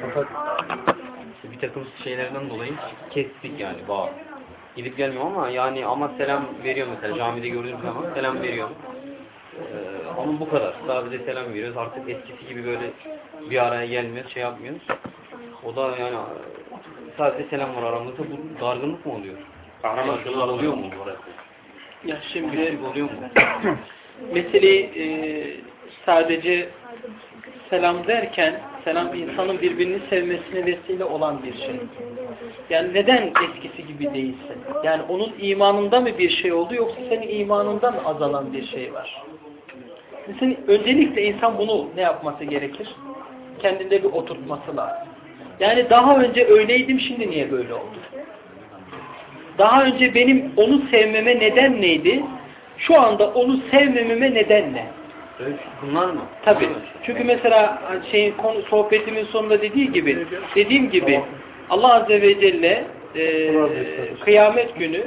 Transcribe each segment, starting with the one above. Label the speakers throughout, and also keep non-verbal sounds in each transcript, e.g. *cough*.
Speaker 1: Fakat bir takım şeylerden dolayı kestik yani bağ. Gidip gelmiyor ama yani ama selam veriyor mesela camide gördüğüm zaman selam veriyor. Ee, ama bu kadar. Sadece selam veriyoruz. Artık eskisi gibi böyle bir araya gelmiyoruz, şey yapmıyoruz. O da yani sadece selam var aramızda. Bu dargınlık mı oluyor? Dargınlık oluyor mu?
Speaker 2: Ya şimdi
Speaker 1: oluyor mu? *coughs*
Speaker 2: meseleyi e, sadece selam derken selam insanın birbirini sevmesine vesile olan bir şey. Yani neden eskisi gibi değilsin? Yani onun imanında mı bir şey oldu yoksa senin imanında mı azalan bir şey var? Mesela öncelikle insan bunu ne yapması gerekir? Kendinde bir oturtması lazım. Yani daha önce öyleydim şimdi niye böyle oldu? Daha önce benim onu sevmeme neden neydi? Şu anda onu sevmememe neden ne?
Speaker 1: Bunlar mı?
Speaker 2: Tabii. Çünkü mesela şeyin konu sohbetimin sonunda dediği gibi, dediğim gibi Allah Azze ve Celle e, kıyamet günü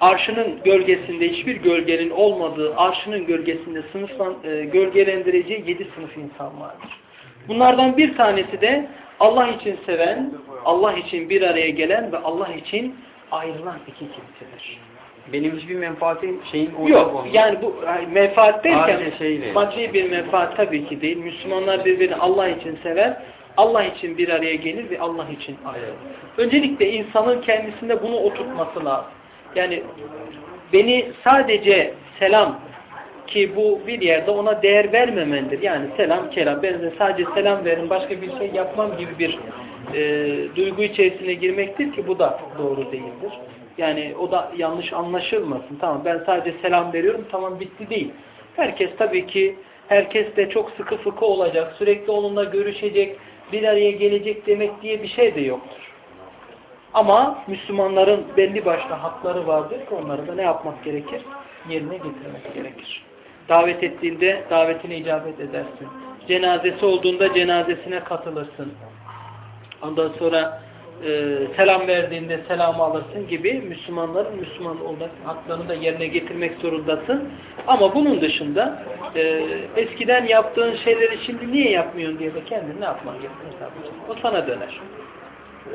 Speaker 2: arşının gölgesinde hiçbir gölgenin olmadığı arşının gölgesinde sınıflan, e, gölgelendireceği yedi sınıf insan vardır. Bunlardan bir tanesi de Allah için seven, Allah için bir araya gelen ve Allah için ayrılan iki kimsedir.
Speaker 1: Benim hiçbir menfaatim şeyin
Speaker 2: Yok yani bu menfaat derken
Speaker 1: şeyle.
Speaker 2: maddi bir menfaat tabii ki değil. Müslümanlar birbirini Allah için sever, Allah için bir araya gelir ve Allah için ayrılır. Öncelikle insanın kendisinde bunu oturtması lazım. Yani beni sadece selam ki bu bir yerde ona değer vermemendir. Yani selam kelam ben de sadece selam verin başka bir şey yapmam gibi bir e, duygu içerisine girmektir ki bu da doğru değildir. Yani o da yanlış anlaşılmasın. Tamam ben sadece selam veriyorum tamam bitti değil. Herkes tabii ki herkes de çok sıkı fıkı olacak. Sürekli onunla görüşecek, bir araya gelecek demek diye bir şey de yoktur. Ama Müslümanların belli başlı hakları vardır ki onları da ne yapmak gerekir? Yerine getirmek gerekir. Davet ettiğinde davetine icabet edersin. Cenazesi olduğunda cenazesine katılırsın. Ondan sonra e, selam verdiğinde selam alırsın gibi Müslümanların Müslüman olmak haklarını da yerine getirmek zorundasın. Ama bunun dışında e, eskiden yaptığın şeyleri şimdi niye yapmıyorsun diye de kendin ne yapman sadece. O sana döner.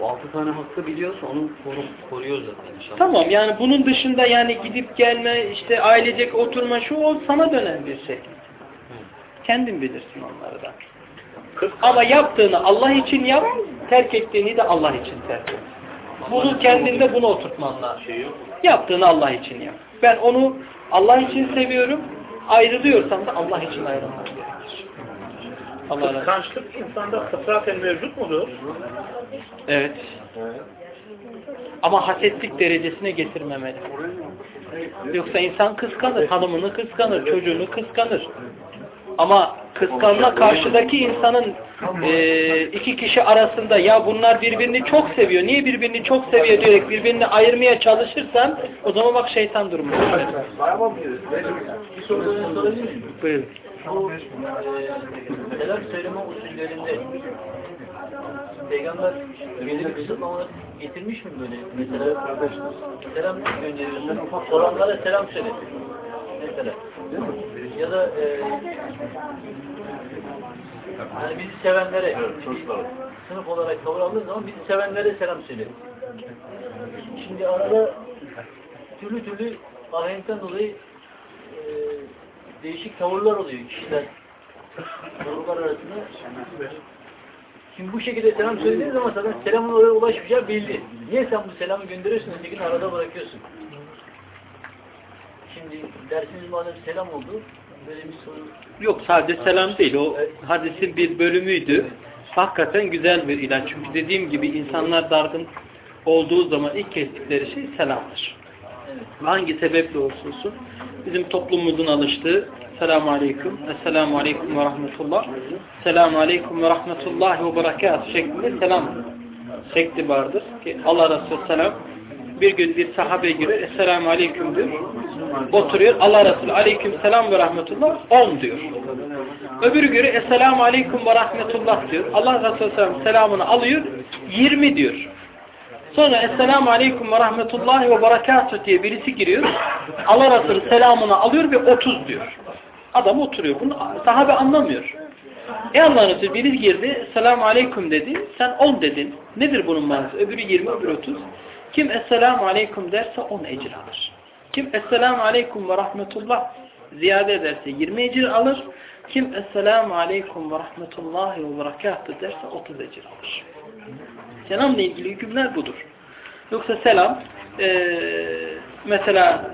Speaker 1: O altı tane hakkı biliyorsa onu koru, koruyor zaten inşallah.
Speaker 2: Tamam yani bunun dışında yani gidip gelme işte ailecek oturma şu o sana dönen bir şey. Kendin bilirsin onları da. Ama yaptığını Allah için yap, terk ettiğini de Allah için terk et. Bunu kendinde bunu oturtman lazım. Yaptığını Allah için yap. Ben onu Allah için seviyorum, ayrılıyorsam da Allah için ayrılmam gerekir. Allah.
Speaker 3: Kıskançlık insanda fıtraten mevcut mudur?
Speaker 2: Evet. Ama hasetlik derecesine getirmemeli. Yoksa insan kıskanır, hanımını kıskanır, çocuğunu kıskanır. Ama kıskanma karşıdaki insanın e, iki kişi arasında ya bunlar birbirini çok seviyor, niye birbirini çok seviyor diyerek birbirini ayırmaya çalışırsan o zaman bak şeytan durumu. Buyurun.
Speaker 4: Bu e, selam söyleme usullerinde Peygamber belirli kısıtlamalar getirmiş mi böyle? Mesela selam gönderiyorsun, soranlara selam söyle. Mesela. Ya da e, yani bizi sevenlere sınıf olarak tavır aldığı zaman bizi sevenlere selam söyle. Şimdi arada türlü türlü ahenkten dolayı e, değişik tavırlar oluyor kişiler. Tavırlar arasında. Şimdi bu şekilde selam söylediğin zaman zaten selamın oraya ulaşmayacağı belli. Niye sen bu selamı gönderiyorsun, ötekini arada bırakıyorsun? Şimdi dersiniz madem selam oldu, böyle bir soru
Speaker 2: Yok sadece selam değil. O hadisin bir bölümüydü. Hakikaten güzel bir ilaç. Çünkü dediğim gibi insanlar dargın olduğu zaman ilk kestikleri şey selamdır. Hangi sebeple olursa olsun bizim toplumumuzun alıştığı selamu aleyküm, esselamu aleyküm ve rahmetullah, selamu aleyküm ve rahmetullahi ve berekat şeklinde selam şekli vardır. Ki Allah Resulü selam bir gün bir sahabe giriyor, esselamu aleyküm diyor. Oturuyor, Allah Resulü aleyküm selam ve rahmetullah 10 diyor. Öbürü göre esselamu aleyküm ve rahmetullah diyor. Allah Resulü selam selamını alıyor, 20 diyor. Sonra Esselamu Aleyküm ve Rahmetullahi ve Berekatuhu diye birisi giriyor. Allah Resulü selamını alıyor ve 30 diyor. Adam oturuyor. Bunu sahabe anlamıyor. E Allah'ın Resulü biri girdi, selamun aleyküm dedi, sen 10 dedin. Nedir bunun manası? Öbürü 20, öbürü 30. Kim esselamu aleyküm derse 10 ecir alır. Kim esselamu aleyküm ve rahmetullah ziyade ederse 20 ecir alır. Kim esselamu aleyküm ve rahmetullahi ve berekatuhu derse 30 ecir alır. Selamla ilgili hükümler budur. Yoksa selam eee, mesela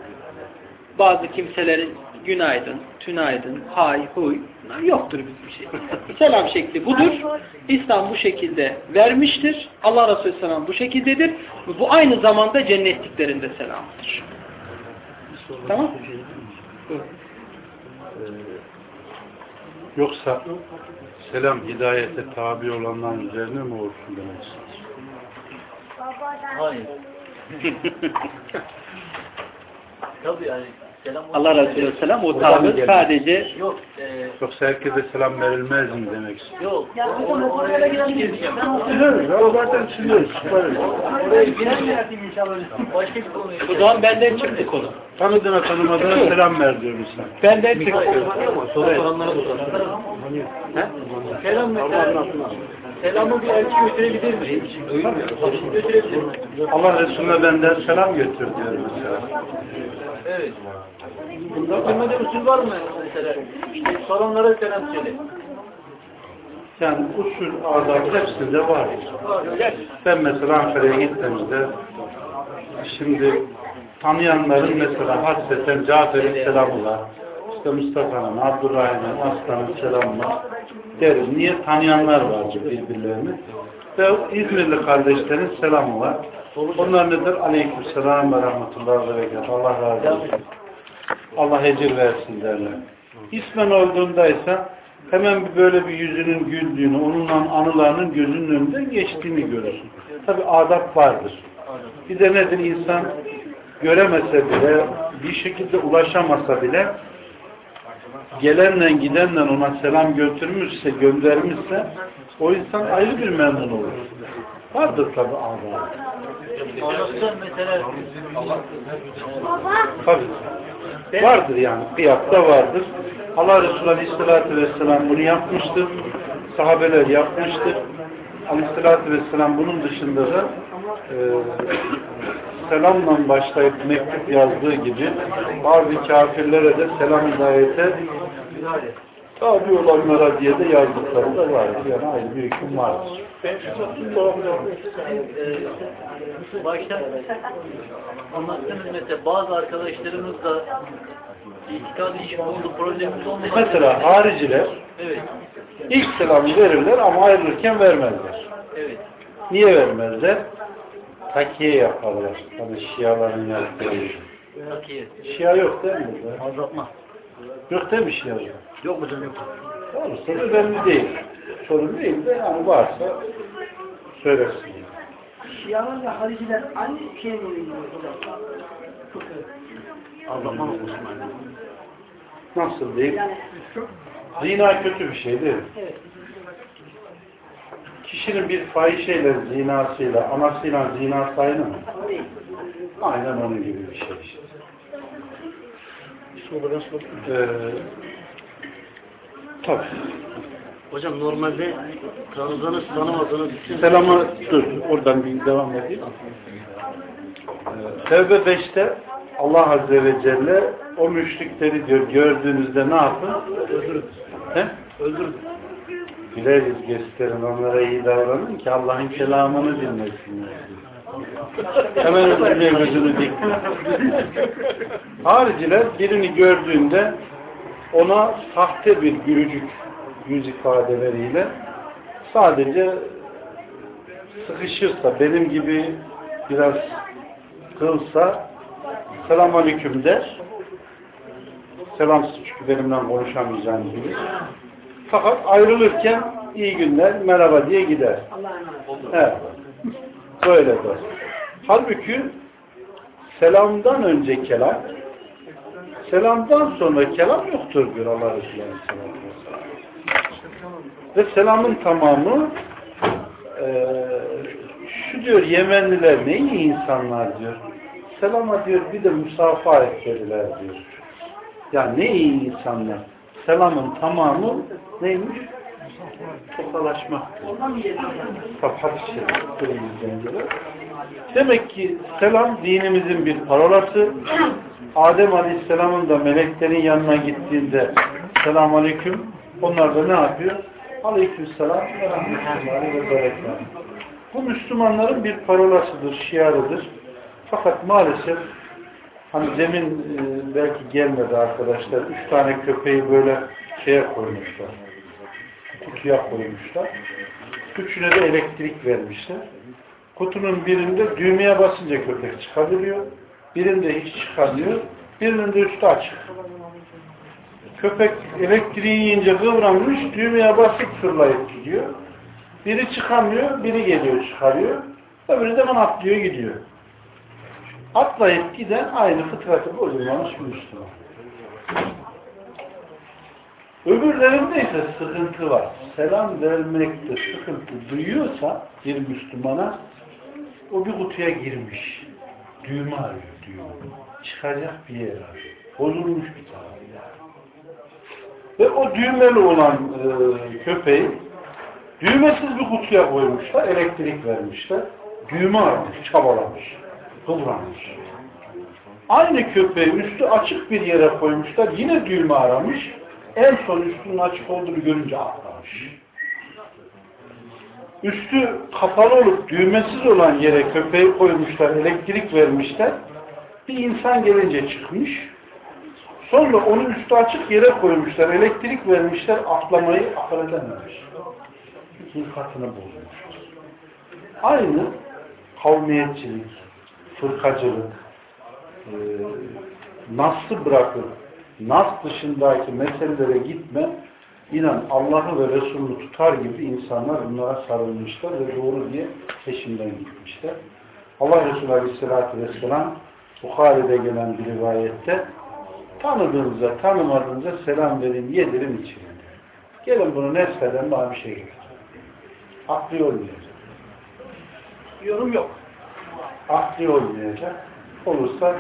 Speaker 2: bazı kimselerin günaydın, tünaydın, hay, huy bunlar yoktur bir şey. Selam şekli budur. İslam bu şekilde vermiştir. Allah Resulü Selam bu şekildedir. Bu aynı zamanda cennetliklerinde selamdır. Tamam? Buyurun.
Speaker 5: Yoksa selam hidayete tabi olanların üzerine mi olsun demek istiyorsun?
Speaker 4: Hayır. *laughs* Tabii yani
Speaker 2: Allah Resulü Selam o tabi sadece
Speaker 4: Yok. E,
Speaker 5: Yoksa herkese selam verilmez mi demek istiyorsun?
Speaker 4: yok. Or- oraya girmeyeceğim.
Speaker 5: Ya zaten siliyoruz.
Speaker 4: Oraya girmeyeceğim. Başka bir konuya
Speaker 2: o zaman benden çıktı konu.
Speaker 5: Tanıdığına tanımadığına selam ver diyoruz sen.
Speaker 2: Benden çıktı.
Speaker 1: Soru soranlara da
Speaker 4: Selam mesela. Selamı bir elçi götürebilir mi? Götürebilir mi?
Speaker 5: Allah Resulüne benden selam götür diyor mesela.
Speaker 4: Evet. Bunda götürmede usul var mı mesela? İşte soranlara selam söyle.
Speaker 5: Yani usul, adab hepsinde var. Ben mesela Ankara'ya gittiğimizde şimdi tanıyanların mesela hasreten Cafer'in selamı var. İşte Mustafa'nın, Abdurrahim'in, Aslan'ın selamı var. Derim. Niye? Tanıyanlar vardır birbirlerini. Ve İzmirli kardeşlerin selamı var. Onlar nedir? Aleyküm selam ve rahmetullahi ve berekatuhu. Allah razı olsun. Allah ecir versin derler. İsmen olduğundaysa hemen bir böyle bir yüzünün güldüğünü, onunla anılarının gözünün önünden geçtiğini görürsün. Tabi adap vardır. Bir de nedir? insan göremese bile, bir şekilde ulaşamasa bile gelenle gidenle ona selam götürmüşse, göndermişse o insan ayrı bir memnun olur. Vardır tabi
Speaker 4: mesela
Speaker 5: Tabii. Vardır yani. Kıyapta vardır. Allah Resulü Aleyhisselatü Vesselam bunu yapmıştır. Sahabeler yapmıştır. Aleyhisselatü Vesselam bunun dışında da e, selamla başlayıp mektup yazdığı gibi bazı kafirlere de selam hidayete tabi olanlara diye de yazdıkları da vardır. Yani ayrı bir hüküm vardır.
Speaker 4: E, başta anlattığınız mesela bazı arkadaşlarımız da itikadi iş oldu problemimiz olmadı.
Speaker 5: Mesela hariciler
Speaker 4: Evet.
Speaker 5: ilk selamı verirler ama ayrılırken vermezler.
Speaker 4: Evet.
Speaker 5: Niye vermezler? Takiye yaparlar. Hani Şiaların yaptığı.
Speaker 4: Takiye.
Speaker 5: Şia yok değil mi?
Speaker 4: Azaltma.
Speaker 5: Yok değil mi Şia?
Speaker 4: Yok hocam yok.
Speaker 5: Olursa da önemli değil. Sorun değil de yani varsa söylesin.
Speaker 6: Şialar ve hariciler aynı şeye hocam.
Speaker 4: Azaltma olsun.
Speaker 5: Nasıl değil?
Speaker 6: Yani
Speaker 5: Zina kötü bir şey değil mi?
Speaker 6: evet.
Speaker 5: Kişinin bir fahişeyle, zinasıyla, anasıyla zina sayılır mı?
Speaker 6: Değil.
Speaker 5: Aynen onun gibi bir şey işte. Ee, tabii.
Speaker 7: Hocam normalde tanıdığınız tanımadığınız bütün
Speaker 5: Selamı dur. Oradan bir devam edeyim. Ee, Tevbe 5'te Allah Azze ve Celle o müşrikleri diyor gördüğünüzde ne yapın? Öldürün. He? Öldürün. Bileriz gösterin onlara iyi davranın ki Allah'ın kelamını dinlesinler. Hemen öldürmeye gözünü dikti. *laughs* Hariciler birini gördüğünde ona sahte bir gülücük yüz ifadeleriyle sadece sıkışırsa, benim gibi biraz kılsa selam aleyküm der. Selamsız çünkü benimle konuşamayacağını bilir. Fakat ayrılırken iyi günler, merhaba diye gider. Evet. Böyle der. Halbuki selamdan önce kelam, selamdan sonra kelam yoktur diyor Allah Resulü Aleyhisselatü Vesselam. Ve selamın tamamı eee, şu diyor Yemenliler ne iyi insanlar diyor. Selama diyor bir de musafa ettiler diyor. Ya ne iyi insanlar. Selamın tamamı neymiş? tokalaşma.
Speaker 6: Ondan mı yedin?
Speaker 5: Tabi gelir. Demek ki selam dinimizin bir parolası. Adem Aleyhisselam'ın da meleklerin yanına gittiğinde selamun aleyküm. Onlar da ne yapıyor? Aleyküm selam ve. Bu Müslümanların bir parolasıdır, şiarıdır. Fakat maalesef hani demin e, belki gelmedi arkadaşlar. Üç tane köpeği böyle şeye koymuşlar. Kutuya koymuşlar. Üçüne de elektrik vermişler. Kutunun birinde düğmeye basınca köpek çıkabiliyor. Birinde hiç çıkamıyor. Birinin de üstü açık. Köpek elektriği yiyince kıvranmış, düğmeye basıp fırlayıp gidiyor. Biri çıkamıyor, biri geliyor çıkarıyor. Öbürü de hemen atlıyor gidiyor. Atlayıp giden aynı fıtratı bozulmamış bir Müslüman. Öbürlerinde ise sıkıntı var. Selam vermekte sıkıntı duyuyorsa bir Müslümana o bir kutuya girmiş. Düğme arıyor, düğme. Çıkacak bir yer arıyor. Bozulmuş bir tarafı. Ve o düğmeli olan e, köpeği düğmesiz bir kutuya koymuşlar, elektrik vermişler. Düğme armış, çabalamış, kıvranmış. Aynı köpeği üstü açık bir yere koymuşlar, yine düğme aramış. En son üstünün açık olduğunu görünce atlamış. Üstü kapalı olup düğmesiz olan yere köpeği koymuşlar, elektrik vermişler. Bir insan gelince çıkmış. Sonra onu üstü açık yere koymuşlar, elektrik vermişler, atlamayı akıl edememiş. Hilkatını bozmuş. Aynı kavmiyetçilik, fırkacılık, e, nasıl bırakıp nas dışındaki meselelere gitme inan Allah'ı ve Resulünü tutar gibi insanlar bunlara sarılmışlar ve doğru diye peşinden gitmişler. Allah Resulü Aleyhisselatü Vesselam Bukhari'de gelen bir rivayette tanıdığınıza, tanımadığınıza selam verin, yedirin için. Gelin bunu nesheden bana bir şey getirin. Aklı olmayacak.
Speaker 3: Yorum yok.
Speaker 5: Aklı olmayacak. Olursa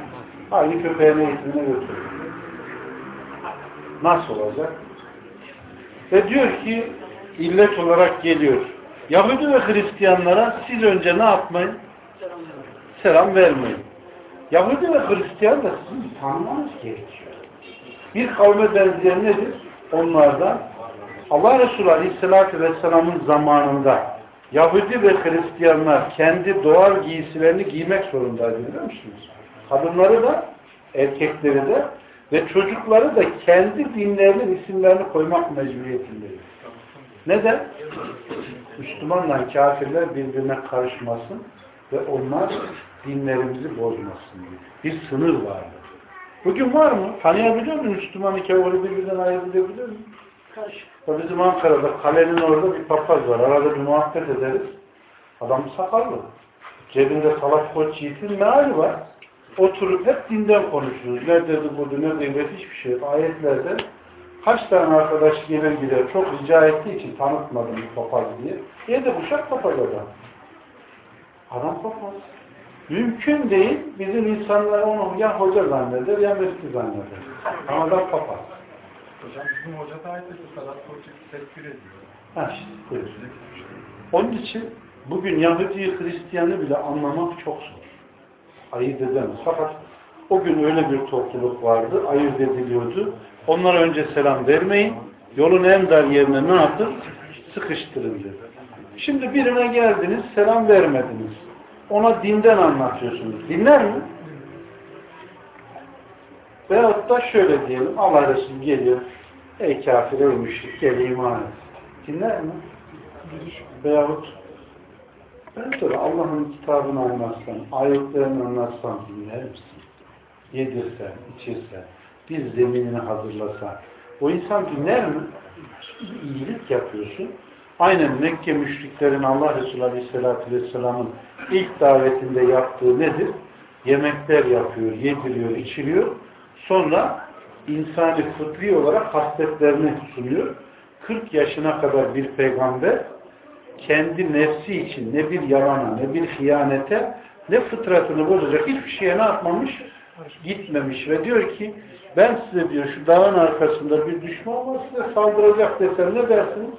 Speaker 5: aynı köpeğin eğitimine götürür. Nasıl olacak? Ve diyor ki illet olarak geliyor. Yahudi ve Hristiyanlara siz önce ne yapmayın? Selam vermeyin. Yahudi ve Hristiyan da sizin tanımanız gerekiyor. Bir kavme benzeyen nedir? Onlardan Allah Resulü Aleyhisselatü Vesselam'ın zamanında Yahudi ve Hristiyanlar kendi doğal giysilerini giymek zorundaydı biliyor musunuz? Kadınları da erkekleri de ve çocukları da kendi dinlerinin isimlerini koymak mecburiyetindeydi. Neden? Müslümanla kafirler birbirine karışmasın ve onlar dinlerimizi bozmasın diye. Bir sınır vardı. Bugün var mı? Tanıyabiliyor musun Müslümanı kavuru birbirinden ayırt edebiliyor musun? Ya Bizim Ankara'da kalenin orada bir papaz var. Arada bir muhabbet ederiz. Adam sakallı. Cebinde salak koç yiğitin meali var. Oturup hep dinden konuşuyoruz. Ne dedi burada, ne dedi, hiçbir şey. Ayetlerde kaç tane arkadaş gelir gider çok rica ettiği için tanıtmadım bir papaz diye. Yedi kuşak papaz adam. Adam papaz. Mümkün değil bizim insanlar onu ya hoca zanneder ya müftü zanneder. Ama adam papaz.
Speaker 8: Hocam bizim hoca da ait Salat Koç'u tekbir ediyor.
Speaker 5: Ha işte, buyur. Onun için bugün Yahudi'yi, Hristiyan'ı bile anlamak çok zor. Ayırt edemez. Fakat o gün öyle bir topluluk vardı, ayırt ediliyordu. Onlara önce selam vermeyin, yolun en dar yerine ne yapın? Sıkıştırın dedi. Şimdi birine geldiniz, selam vermediniz. Ona dinden anlatıyorsunuz. Dinler mi? Veyahut da şöyle diyelim, Allah Resulü geliyor, ey kafir, ey müşrik, gel iman et. Dinler mi? Veyahut ben sonra Allah'ın kitabını anlatsan, ayetlerini anlatsan dinler misin? Yedirsen, içirsen, bir zeminini hazırlasan, o insan dinler mi? İyilik yapıyorsun. Aynen Mekke müşriklerin Allah Resulü Aleyhisselatü Vesselam'ın ilk davetinde yaptığı nedir? Yemekler yapıyor, yediriyor, içiriyor. Sonra insani fıtri olarak hasletlerini sunuyor. 40 yaşına kadar bir peygamber kendi nefsi için ne bir yalana, ne bir hıyanete, ne fıtratını bozacak hiçbir şeye ne yapmamış? Gitmemiş ve diyor ki ben size diyor şu dağın arkasında bir düşman var size saldıracak desem ne dersiniz?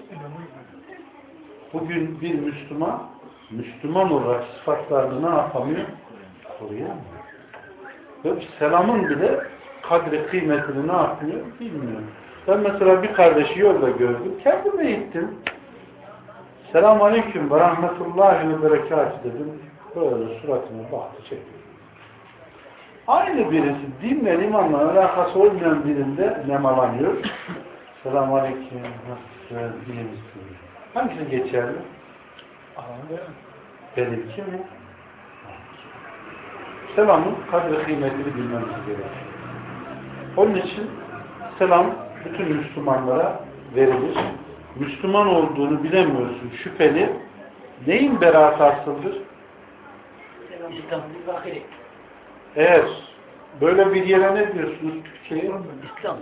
Speaker 5: Bugün bir Müslüman Müslüman olarak sıfatlarını ne yapamıyor? Koruyamıyor. Ve selamın bile kadri kıymetini ne yapmıyor? Bilmiyor. Ben mesela bir kardeşi yolda gördüm. Kendime gittim. Selamun Aleyküm ve Rahmetullahi ve Berekatü dedim. Böyle suratına baktı çekti. Aynı birisi dinle imanla alakası olmayan birinde nemalanıyor. Selamun Aleyküm. Nasılsın? İyi misin? Hangisi geçerli? Benimki mi? Selamın kadri kıymetini bilmemiz gerekiyor. Onun için selam bütün Müslümanlara verilir. Müslüman olduğunu bilemiyorsun. Şüpheli. Neyin beraat asıldır? Eğer böyle bir yere ne diyorsunuz Türkiye'ye?
Speaker 6: İslam.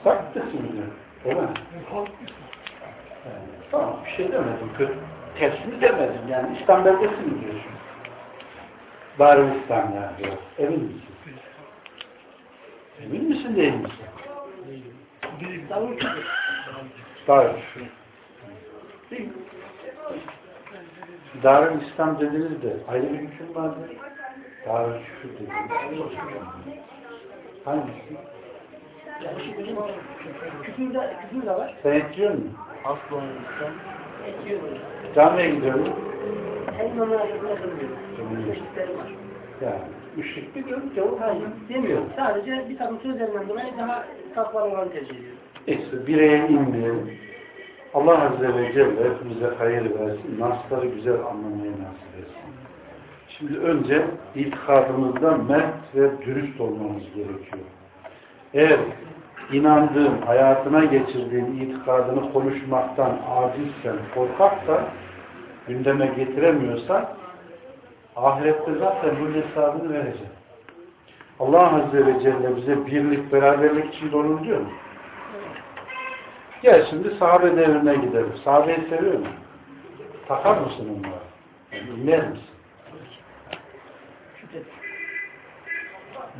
Speaker 5: İslam mı? Öyle mi? Tamam bir şey demedim. Kötü. Tersini demedim. Yani İslam beldesi mi diyorsun? Darül İslam yani biraz. Emin misin? Emin misin değil misin?
Speaker 6: Davul
Speaker 5: Darül. Darül İslam dediniz de ayrı bir hüküm vardı. Darül Küfür dediniz. Hangisi?
Speaker 6: Küfür de, küfür de var.
Speaker 5: Sen ekliyor musun?
Speaker 7: Aslan İslam.
Speaker 6: Ekiyor.
Speaker 5: Camiye gidiyor musun?
Speaker 6: Her imamın arasında kılmıyor. Çeşitleri var.
Speaker 5: Yani müşrik bir diyorum o
Speaker 6: Hayır, demiyor. Sadece bir takım sözlerinden dolayı daha takvalı olanı tercih ediyor.
Speaker 5: Neyse bireye inmeyelim. Allah Azze ve Celle hepimize hayır versin. Nasları güzel anlamayı nasip etsin. Şimdi önce itikadımızda mert ve dürüst olmamız gerekiyor. Eğer inandığın, hayatına geçirdiğin itikadını konuşmaktan acizsen, korkaksan, gündeme getiremiyorsan, ahirette zaten bunun hesabını verecek. Allah Azze ve Celle bize birlik, beraberlik için olur diyor mu? Gel şimdi sahabe devrine gidelim. Sahabeyi seviyor musun? Takar mısın onları? Yani dinler misin?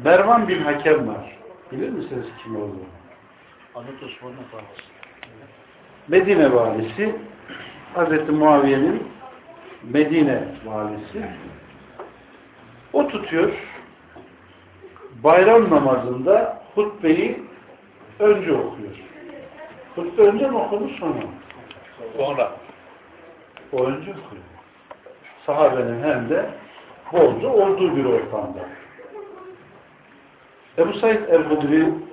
Speaker 5: Mervan bin Hakem var. Bilir misiniz kim olduğunu?
Speaker 7: Hazreti Osman'ın efendisi.
Speaker 5: Medine valisi Hz. Muaviye'nin Medine valisi o tutuyor bayram namazında hutbeyi önce okuyor. Hutbe önce mi okunur sonra mı?
Speaker 3: Sonra.
Speaker 5: O önce okuyor. Sahabenin hem de bolca olduğu bir ortamda. Ebu Said el-Hudri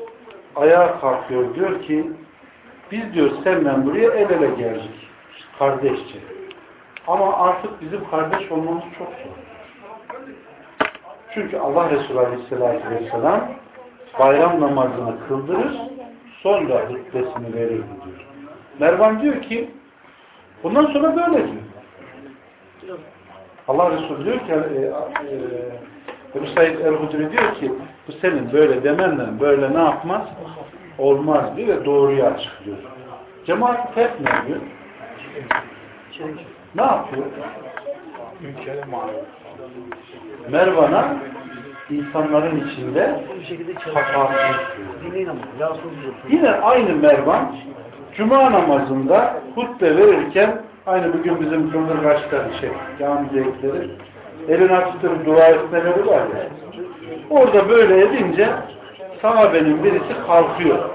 Speaker 5: ayağa kalkıyor diyor ki biz diyor seninle buraya el ele geldik. Kardeşçe. Ama artık bizim kardeş olmamız çok zor. Çünkü Allah Resulü Aleyhisselatü Vesselam bayram namazını kıldırır sonra hutbesini verir diyor. Mervan diyor ki bundan sonra böyle diyor. Allah Resulü diyor ki e, e, Ebu Said el-Hudri diyor ki bu senin böyle demenle böyle ne yapmaz? Olmaz diyor ve doğruyu açıklıyor. Cemaat terk ne diyor? Ne yapıyor? Mervan'a insanların içinde
Speaker 7: diyor.
Speaker 5: Yine aynı Mervan Cuma namazında hutbe verirken aynı bugün bizim Kıldırgaç'ta şey, cami zevkleri elini açtırıp dua etmeleri var ya. Orada böyle edince sahabenin birisi kalkıyor.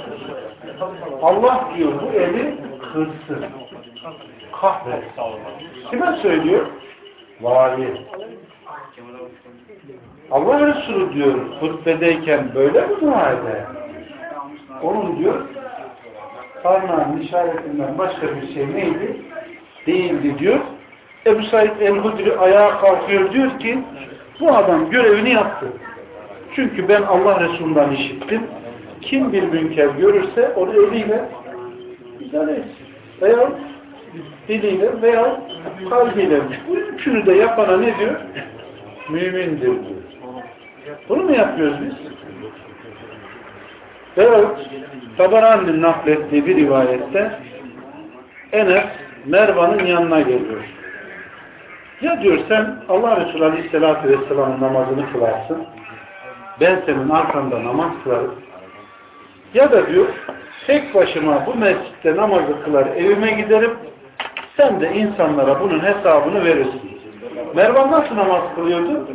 Speaker 5: Allah diyor bu eli kırsın. Kahretsin. Kime söylüyor? Vali. Allah Resulü diyor hutbedeyken böyle mi dua eder? Onun diyor parmağın işaretinden başka bir şey neydi? Değildi diyor. Ebu Said el-Hudri ayağa kalkıyor diyor ki bu adam görevini yaptı. Çünkü ben Allah Resulü'nden işittim. Kim bir münker görürse onu eliyle idare etsin. Veya diliyle veya kalbiyle. Bu üçünü de yapana ne diyor? Mümindir diyor. Bunu mu yapıyoruz biz? Veyahut Tabarani'nin naklettiği bir rivayette Enes Mervan'ın yanına geliyor. Ya diyor sen Allah Resulü Aleyhisselatü Vesselam'ın namazını kılarsın. Ben senin arkanda namaz kılarım. Ya da diyor tek başıma bu mescitte namazı kılar evime giderim. Sen de insanlara bunun hesabını verirsin. Mervan nasıl namaz kılıyordu?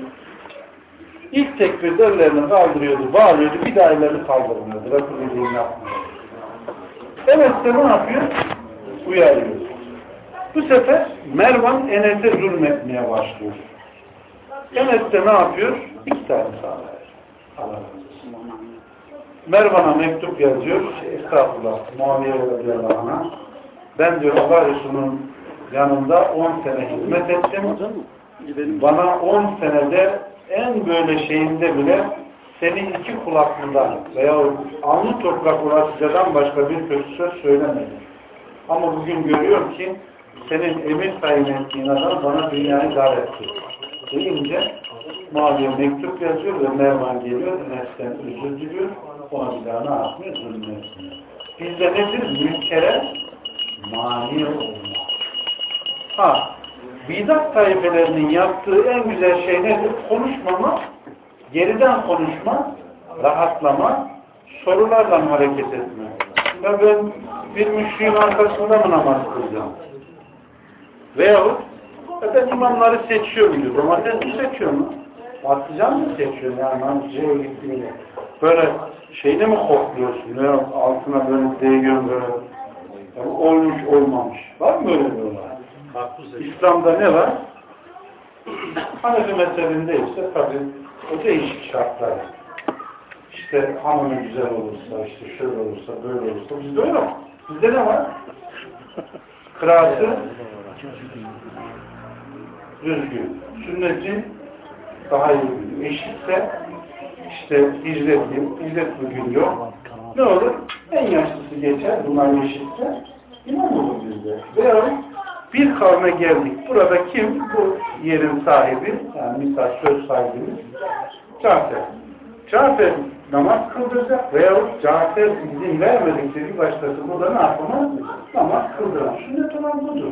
Speaker 5: İlk tekbirde ellerini kaldırıyordu, bağırıyordu, bir daha ellerini kaldırmıyordu. Resulü'nün yapmıyordu. Evet de ne yapıyor? Uyarıyor. Bu sefer Mervan Enes'e zulmetmeye başlıyor. Enes de ne yapıyor? İki tane olsun. Mervan'a mektup yazıyor. Şey, estağfurullah. Muaviye radıyallahu anh'a. Ben diyor Allah Resulü'nün yanında 10 sene hizmet ettim. Bana 10 senede en böyle şeyinde bile senin iki kulaklığından veya alnı toprak ulaşıcadan başka bir kötü söz söylemedi. Ama bugün görüyorum ki senin emir tayin ettiğin bana dünyayı dar etti. Deyince Muaviye mektup yazıyor ve Mervan geliyor. Enes'ten özür diliyor. Ona bir daha ne yapmıyor? Zulmetmiyor. Bizde nedir? Mülkere mani olmak. Ha, bidat tayfelerinin yaptığı en güzel şey nedir? Konuşmamak, geriden konuşma, rahatlama, sorularla hareket etme. Ya ben bir müşriğin arkasında mı namaz kılacağım? Veyahut ya ben imamları seçiyor muyum? Domates mi seçiyor mu? Patlıcan mı seçiyor? Yani namazcıya gittiğinde. Böyle şeyde mi kokluyorsun? Veya altına böyle değiyorsun böyle. Yani olmuş olmamış. Var mı böyle bir olay? İslam'da ne var? Hanefi mezhebinde ise tabii o değişik şartlar. İşte hamuru güzel olursa, işte şöyle olursa, böyle olursa. Bizde öyle mi? Bizde ne var? Kıraatı düzgün. Sünnetin daha iyi biliyor. Eşitse işte hicretliyim, hicret bugün yok. Ne olur? En yaşlısı geçer, bunlar eşitse imam olur bizde. Veya bir kavme geldik. Burada kim? Bu yerin sahibi, yani misal söz sahibimiz Cafer. Cafer namaz kıldıracak veyahut Cafer izin vermedikçe bir başkası burada ne yapamaz? Namaz kıldıran. Sünnet olan budur.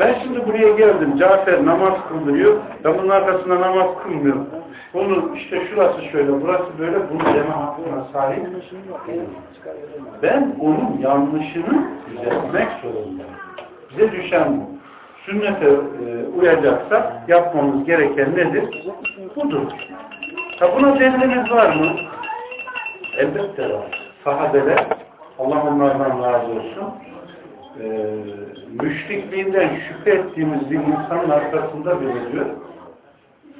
Speaker 5: Ben şimdi buraya geldim. Cafer namaz kıldırıyor. Ben bunun arkasında namaz kılmıyorum. Bunu işte şurası şöyle, burası böyle, bunu deme hakkına sahip. Ben onun yanlışını düzeltmek zorundayım. Bize düşen bu. Sünnete e, uyacaksak yapmamız gereken nedir? Budur. Ha buna deliliniz var mı? Elbette var. Sahabeler, Allah onlardan razı olsun, e, müşrikliğinden şüphe ettiğimiz bir insanın arkasında beliriyor.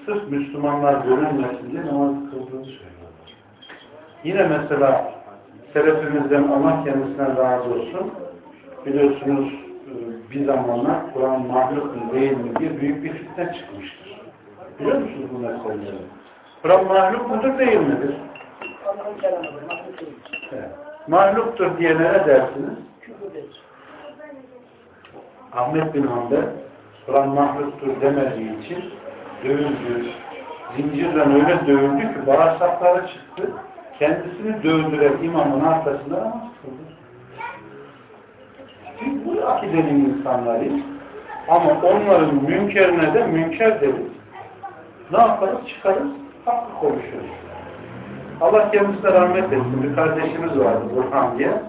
Speaker 5: Sırf Müslümanlar görünmesin diye namaz kıldığını söylüyorlar. Yine mesela selefimizden Allah kendisine razı olsun. Biliyorsunuz e, bir zamanlar Kur'an mahluk mu değil mi diye büyük bir fitne çıkmıştır. Biliyor musunuz bu meseleleri? Kur'an mahluk mudur değil midir? Evet. Mahluktur diye ne dersiniz? Ahmet bin Hanbel Kur'an mahluktur demediği için dövüldü. Zincirden öyle dövüldü ki bağırsakları çıktı. Kendisini dövdüren imamın arkasında namaz kıldı. Biz bu akidenin insanlarıyız. Ama onların münkerine de münker deriz. Ne yaparız? Çıkarız. Hakkı konuşuruz. Allah kendisine rahmet etsin. Bir kardeşimiz vardı Burhan diye.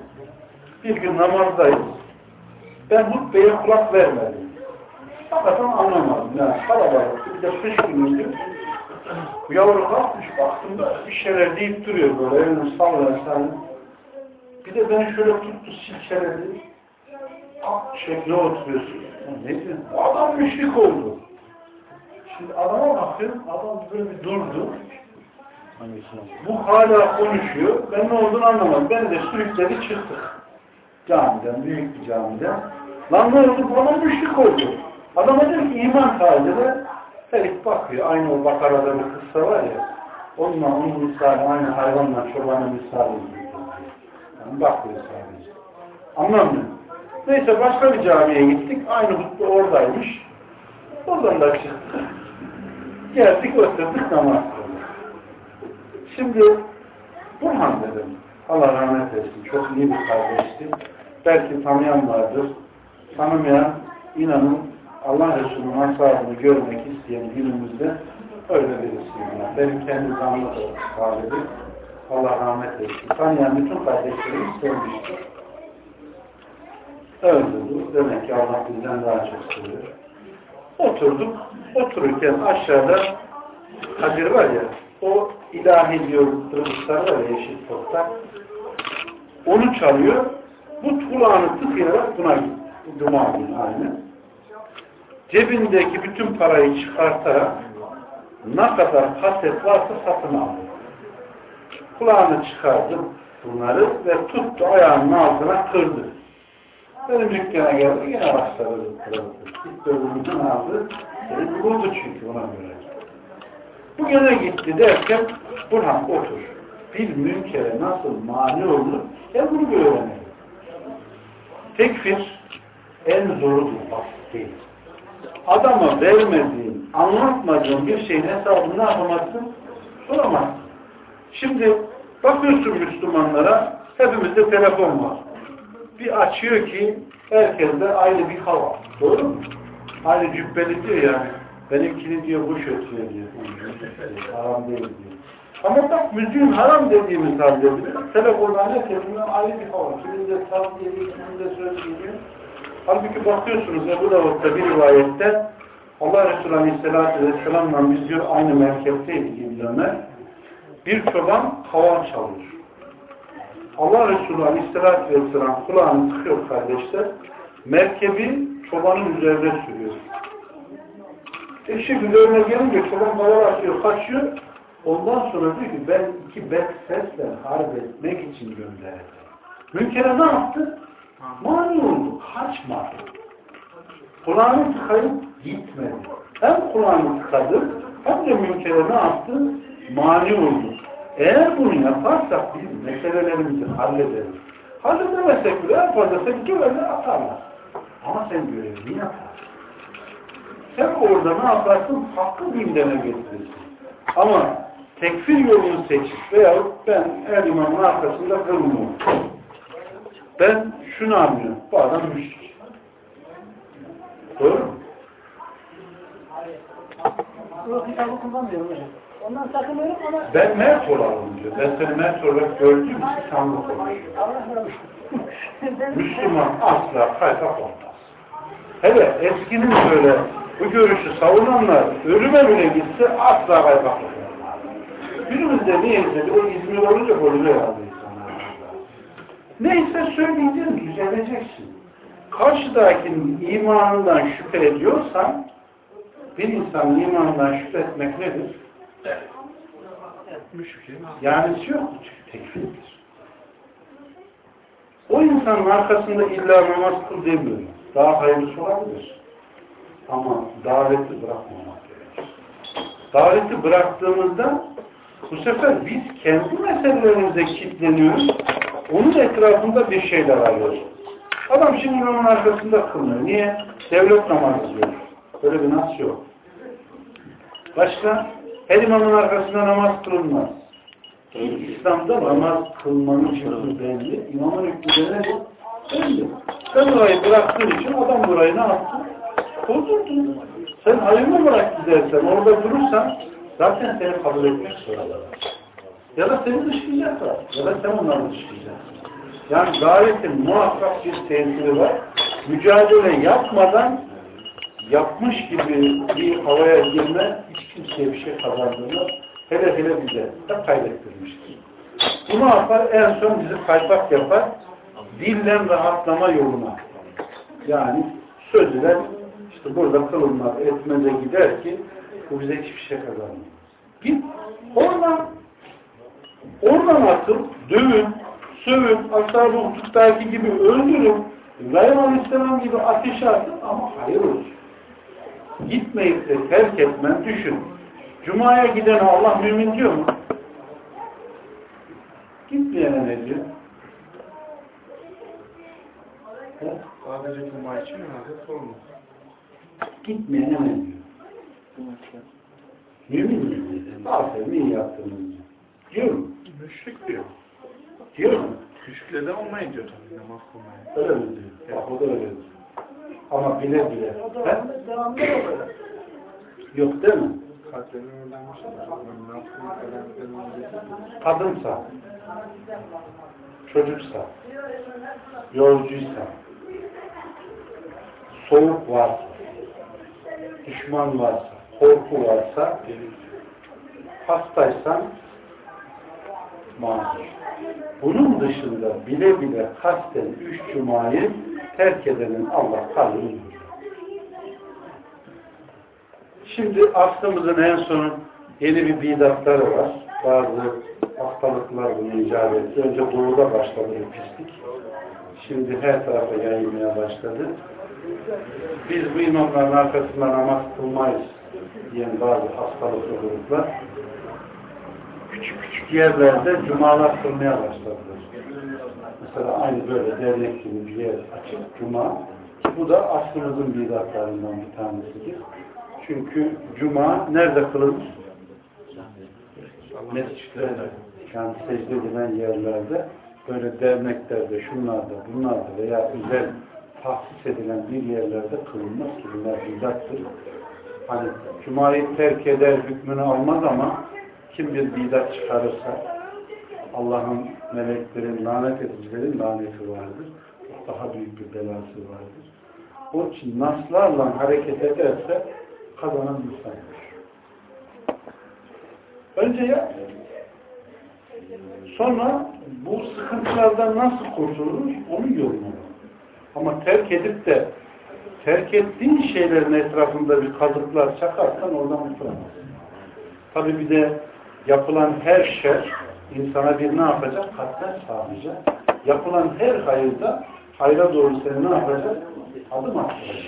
Speaker 5: Bir gün namazdayız. Ben hutbeye kulak vermedim. Fakat anlamadım. Yani kalabalıktı. Bir de kış günüydü. Bu yavru kalkmış baktım bir şeyler deyip duruyor böyle. Elini sallaya sallaya. Bir de beni şöyle tuttu silkeledi. Ah şekle oturuyorsun. Ya Ne diyorsun? Adam müşrik oldu. Şimdi adama bakıyorum. Adam böyle bir durdu. Bu hala konuşuyor. Ben ne olduğunu anlamadım. Ben de sürükledi çıktık. Camiden, büyük bir camiden. Lan ne oldu? Bu adam müşrik oldu. Adama diyor ki iman tacılı Felip bakıyor. Aynı o Bakara'da bir kıssa var ya. Onunla onun misali aynı hayvanla çobanın misali. Yani bakıyor sadece. Anlamıyor. Neyse başka bir camiye gittik. Aynı hutbe oradaymış. Oradan da çıktık. Geldik oturduk namaz. Şimdi Burhan dedim. Allah rahmet etsin. Çok iyi bir kardeşti. Belki tanıyan vardır. Tanımayan inanın Allah Resulü'nün ashabını görmek isteyen günümüzde öyle birisiyim. Yani. Benim kendi zanlı da sahibi. Allah rahmet etsin. Tanıyan bütün kardeşlerimiz sevmiştir. öldürdü. Demek ki Allah bizden daha çok seviyor. Oturduk. Otururken aşağıda Kadir var ya o ilahi diyor tırmıklar var ya yeşil toprak. Onu çalıyor. Bu kulağını tıkayarak buna gitti. Cuma günü aynı. Cebindeki bütün parayı çıkartarak ne kadar kaset varsa satın aldı. Kulağını çıkardı bunları ve tuttu ayağının altına kırdı. Benim dükkana geldi yine başladı. Gitti öbüründen aldı. Beni buldu çünkü ona göre. Bu gene gitti derken Burhan otur. Bir münkere nasıl mani olur? Ya bunu bir öğrenelim. Tekfir en zorudur basit değil. Adama vermediğin, anlatmadığın bir şeyin hesabını ne yapamazsın? Soramazsın. Şimdi bakıyorsun Müslümanlara hepimizde telefon var. Bir açıyor ki herkeste aynı bir hava. Doğru mu? Aynı cübbeli diyor yani. Benimkini diyor kuş ötüyor diyor. haram değil diyor. Ama bak müziğin haram dediğimiz halde bile telefonlar herkesinden ayrı bir hava. Kiminde saz geliyor, kiminde söz geliyor. Halbuki bakıyorsunuz Ebu Davud'da bir rivayette Allah Resulü Aleyhisselatü Vesselam'la biz diyor aynı merkezteydik İbn Ömer. Bir çoban kavan çalıyor. Allah Resulü Aleyhisselatü Vesselam kulağını tıkıyor kardeşler. Merkebi çobanın üzerine sürüyor. Eşek üzerine gelince çoban kavar atıyor, kaçıyor. Ondan sonra diyor ki ben iki bet sesle harp etmek için gönderdim. Münkere ne yaptı? Mani oldu, kaçmadı. Kulağını tıkayıp gitmedi. Hem kulağını tıkadı, hem de münkere ne yaptı? Mani oldu. Eğer bunu yaparsak biz meselelerimizi hallederiz. Halledemezsek bile en fazla seni görevle atarlar. Ama sen görevini yaparsın. Sen orada ne yaparsın? Hakkı gündeme getirirsin. Ama tekfir yolunu seçip veyahut ben her imamın arkasında kılmıyorum. Ben şunu anlıyorum. Bu adam müşrik. Doğru mu?
Speaker 6: Yok kitabı kullanmıyorum hocam. Ondan sakınıyorum ama
Speaker 5: Ben mert olalım diyor. Ben seni mert olarak gördüğüm için sandık olur. *laughs* Müslüman asla kaypak olmaz. Hele eskinin böyle bu görüşü savunanlar ölüme bile gitse asla kaypak olmaz. Günümüzde bir o İzmir olunca oluyor insanlar. Neyse söyleyeceğim, düzeleceksin. Karşıdakinin imanından şüphe ediyorsan bir insanın imanından şüphe etmek nedir? Yani yok? Tekfirdir. O insanın arkasında illa namaz kıl demiyorum. Daha hayırlısı olabilir. Ama daveti bırakmamak gerekir. Daveti bıraktığımızda bu sefer biz kendi meselelerimize kilitleniyoruz. Onun etrafında bir şeyler arıyoruz. Adam şimdi imamın arkasında kılmıyor. Niye? Devlet namazı diyor. Böyle bir nas yok. Başka? Her imamın arkasında namaz kılınmaz. İslam'da namaz kılmanın hükmü belli. İmamın hükmü nedir? Belli. Sen burayı bıraktığın için adam burayı ne yaptı? Kovdurdu. Sen hayırlı bırak gidersen, orada durursan zaten seni kabul etmek zorunda. Ya da seni dışlayacaklar. Ya da sen onları dışlayacaksın. Yani gayetin muhakkak bir tesiri var. Mücadele yapmadan yapmış gibi bir havaya girme hiç kimseye bir şey kazandırmaz. Hele hele bize de kaybettirmiştir. Bu yapar? En son bizi kaypak yapar. Dilden rahatlama yoluna. Yani söz ile işte burada kılınmaz, etmeze gider ki bu bize hiçbir şey kazanmıyor. Git oradan oradan atın, dövün, sövün, ashab-ı hukuktaki gibi öldürün. İbrahim Aleyhisselam gibi ateşe atın ama hayır olsun. Gitmeyip de terk etmen düşün. Cuma'ya giden Allah mümin diyor mu? Gitmeyene ne diyor?
Speaker 8: Sadece cuma için namazı sorulmaz.
Speaker 5: Gitmeyene ne diyor? Mümin mi? Aferin iyi yaptınız diyor. Diyor mu?
Speaker 8: Müşrik diyor.
Speaker 5: Diyor mu?
Speaker 8: Müşrikle de olmayın diyor tabii namaz kılmaya.
Speaker 5: Öyle mi diyor? Bak o da öyle diyor. Ama bile bile. He?
Speaker 6: Devamlı oluyor.
Speaker 5: Yok değil mi? Kadınsa, çocuksa, yolcuysa, soğuk varsa, düşman varsa, korku varsa, hastaysan mazur. Bunun dışında bile bile kasten üç cumayı terk edenin Allah kalbini. Şimdi aslımızın en sonu yeni bir bidatları var. Bazı hastalıklar bunu icat etti. Önce doğuda başladı bu pislik. Şimdi her tarafa yayılmaya başladı. Biz bu imamların arkasından namaz kılmayız diyen bazı hastalıklı gruplar yerlerde cumalar kılmaya başladılar. Mesela aynı böyle dernek gibi bir yer açıp cuma bu da aslımızın bidatlarından bir tanesidir. Çünkü cuma nerede kılınır? Mescitlerde, yani secde edilen yerlerde böyle derneklerde, şunlarda, bunlarda veya özel tahsis edilen bir yerlerde kılınmaz ki bunlar bidattır. Hani Cuma'yı terk eder hükmünü almaz ama kim bir bidat çıkarırsa Allah'ın meleklerin, lanet edicilerin laneti vardır. Daha büyük bir belası vardır. Onun için naslarla hareket ederse kazanan insandır. Önce ya sonra bu sıkıntılardan nasıl kurtulur onun yolunu. Ama terk edip de terk ettiğin şeylerin etrafında bir kazıklar çakarsan oradan kurtulamazsın. Tabi bir de yapılan her şer insana bir ne yapacak? Katler sağlayacak. Yapılan her hayırda hayra doğru seni ne yapacak? Adım attıracak.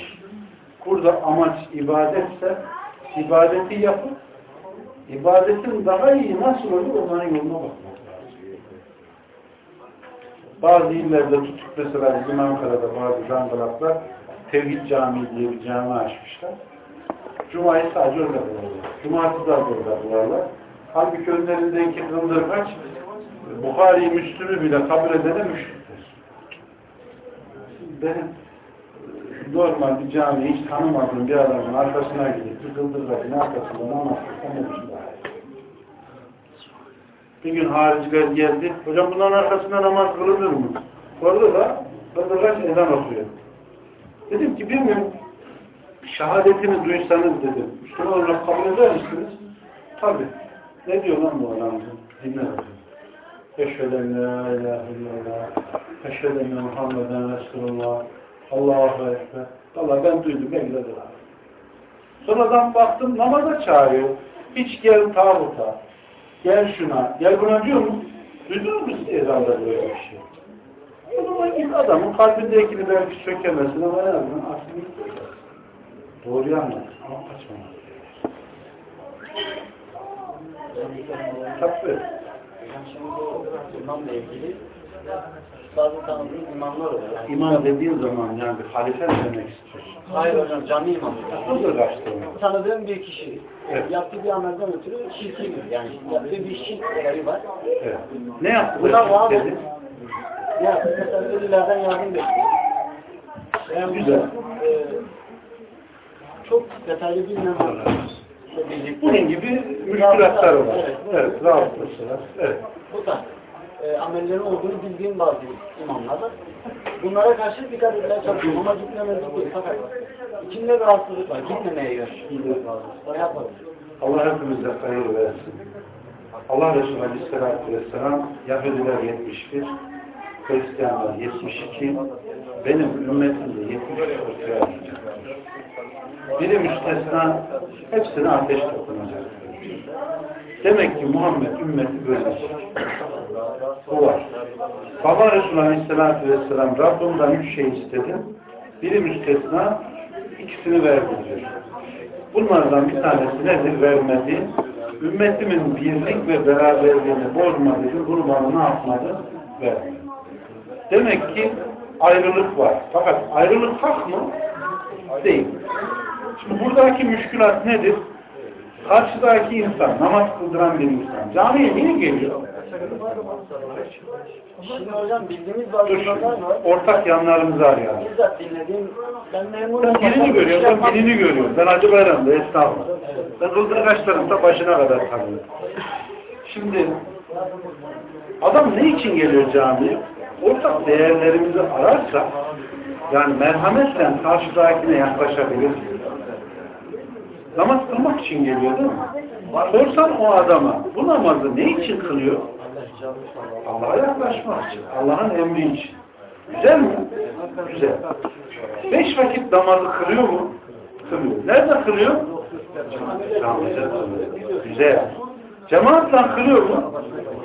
Speaker 5: Burada amaç ibadetse ibadeti yapıp ibadetin daha iyi nasıl olur onların yoluna bakmak. Bazı illerde tutup mesela bizim Ankara'da bazı zangılaklar Tevhid Camii diye bir cami açmışlar. Cuma'yı sadece orada bulurlar. Cumartesi de orada bulurlar. Halbuki önlerindeki kıldırgaç Bukhari Müslüm'ü bile kabul edene müşriktir. Benim normal bir camiyi hiç tanımadığım bir adamın arkasına gidip bir kıldırgacın arkasında namaz kılsam Bir gün hariciler geldi. Hocam bunların arkasında namaz kılınır mı? Orada da kıldırgaç ezan okuyor. Dedim ki bilmiyorum şehadetini duysanız dedim. Müslüman olarak kabul eder misiniz? Tabi. Ne diyor lan bu adam? Dinle bakayım. Eşhedü en la ilahe illallah. Eşhedü enne Muhammeden Resulullah. Allahu Ekber. Allah ben duydum. Ben gidelim. Sonradan baktım namaza çağırıyor. Hiç gel tağuta. Gel şuna. Gel buna diyor mu? Duydunuz mu siz ezanda böyle bir şey? O zaman git adamın kalbindekini belki sökemesin ama en azından aslını Doğruyu anlat. Ama kaçmamak. Tabii.
Speaker 4: İmamla ilgili bazı tanıdığım imamlar oluyor. Yani
Speaker 5: İmam dediğin zaman yani bir halife mi demek istiyorsun?
Speaker 4: Hayır hocam cami imamı.
Speaker 5: Nasıl kaçtırma?
Speaker 4: Tanıdığım bir kişi
Speaker 5: Evet.
Speaker 4: yaptığı bir amelden ötürü şirki gibi. Yani yaptığı bir şirk olayı var.
Speaker 5: Evet. Ne yaptı
Speaker 4: Buna
Speaker 5: da
Speaker 4: vaaz? Ya mesela ölülerden yardım bekliyor. Yani
Speaker 5: Güzel.
Speaker 4: e, çok detaylı bilmem birlikte.
Speaker 5: Bunun gibi müşkülatları var.
Speaker 4: Evet,
Speaker 5: var. Evet.
Speaker 4: Bu tarz e, amellerin olduğunu bildiğim bazı imamlar var. Bunlara karşı dikkat etmeye çalışıyorum ama gitmemezlik değil. Fakat içinde bir rahatsızlık var. Gitmemeye yönelik. Ne yapalım?
Speaker 5: Allah hepimize hayır versin. Allah Resulü Aleyhisselatü Vesselam Yahudiler 71, Hristiyanlar 72, benim ümmetim de 73 ortaya çıkacaktır. Biri müstesna hepsine ateş dokunacaktır. Demek ki Muhammed ümmeti bölecek. Bu var. Baba Resulü Aleyhisselatü Vesselam Rabbimden üç şey istedim. Biri müstesna, ikisini verdi diyor. Bunlardan bir tanesi nedir vermedi? Ümmetimin birlik ve beraberliğini bozmadı. Bunu bana ne yapmadı? Vermedi. Demek ki ayrılık var. Fakat ayrılık hak mı? Değil. Şimdi buradaki müşkülat nedir? Karşıdaki insan, namaz kıldıran bir insan. Camiye niye geliyor?
Speaker 4: Şimdi hocam bildiğimiz bazı
Speaker 5: Dur
Speaker 4: imamlar
Speaker 5: şimdi.
Speaker 4: var.
Speaker 5: Ortak yanlarımızı arayalım.
Speaker 4: Bizzat dinlediğim, ben memnunum.
Speaker 5: Ben birini görüyorum, ben birini görüyorum. Ben Hacı Bayram'da, estağfurullah. Ben Kıldırgaçlarım da başına kadar tanıyorum. Şimdi adam ne için geliyor camiye? Ortak değerlerimizi ararsa Yani merhametle karşıdakine yaklaşabilirsin. Namaz kılmak için geliyor değil mi? Sorsan o adama bu namazı ne için kılıyor? Allah'a yaklaşmak için. Allah'ın emri için. Güzel mi? Güzel. Beş vakit namazı kılıyor mu? Kılıyor. Nerede kılıyor? Camide kılıyor. Güzel. Cemaatle kılıyor mu?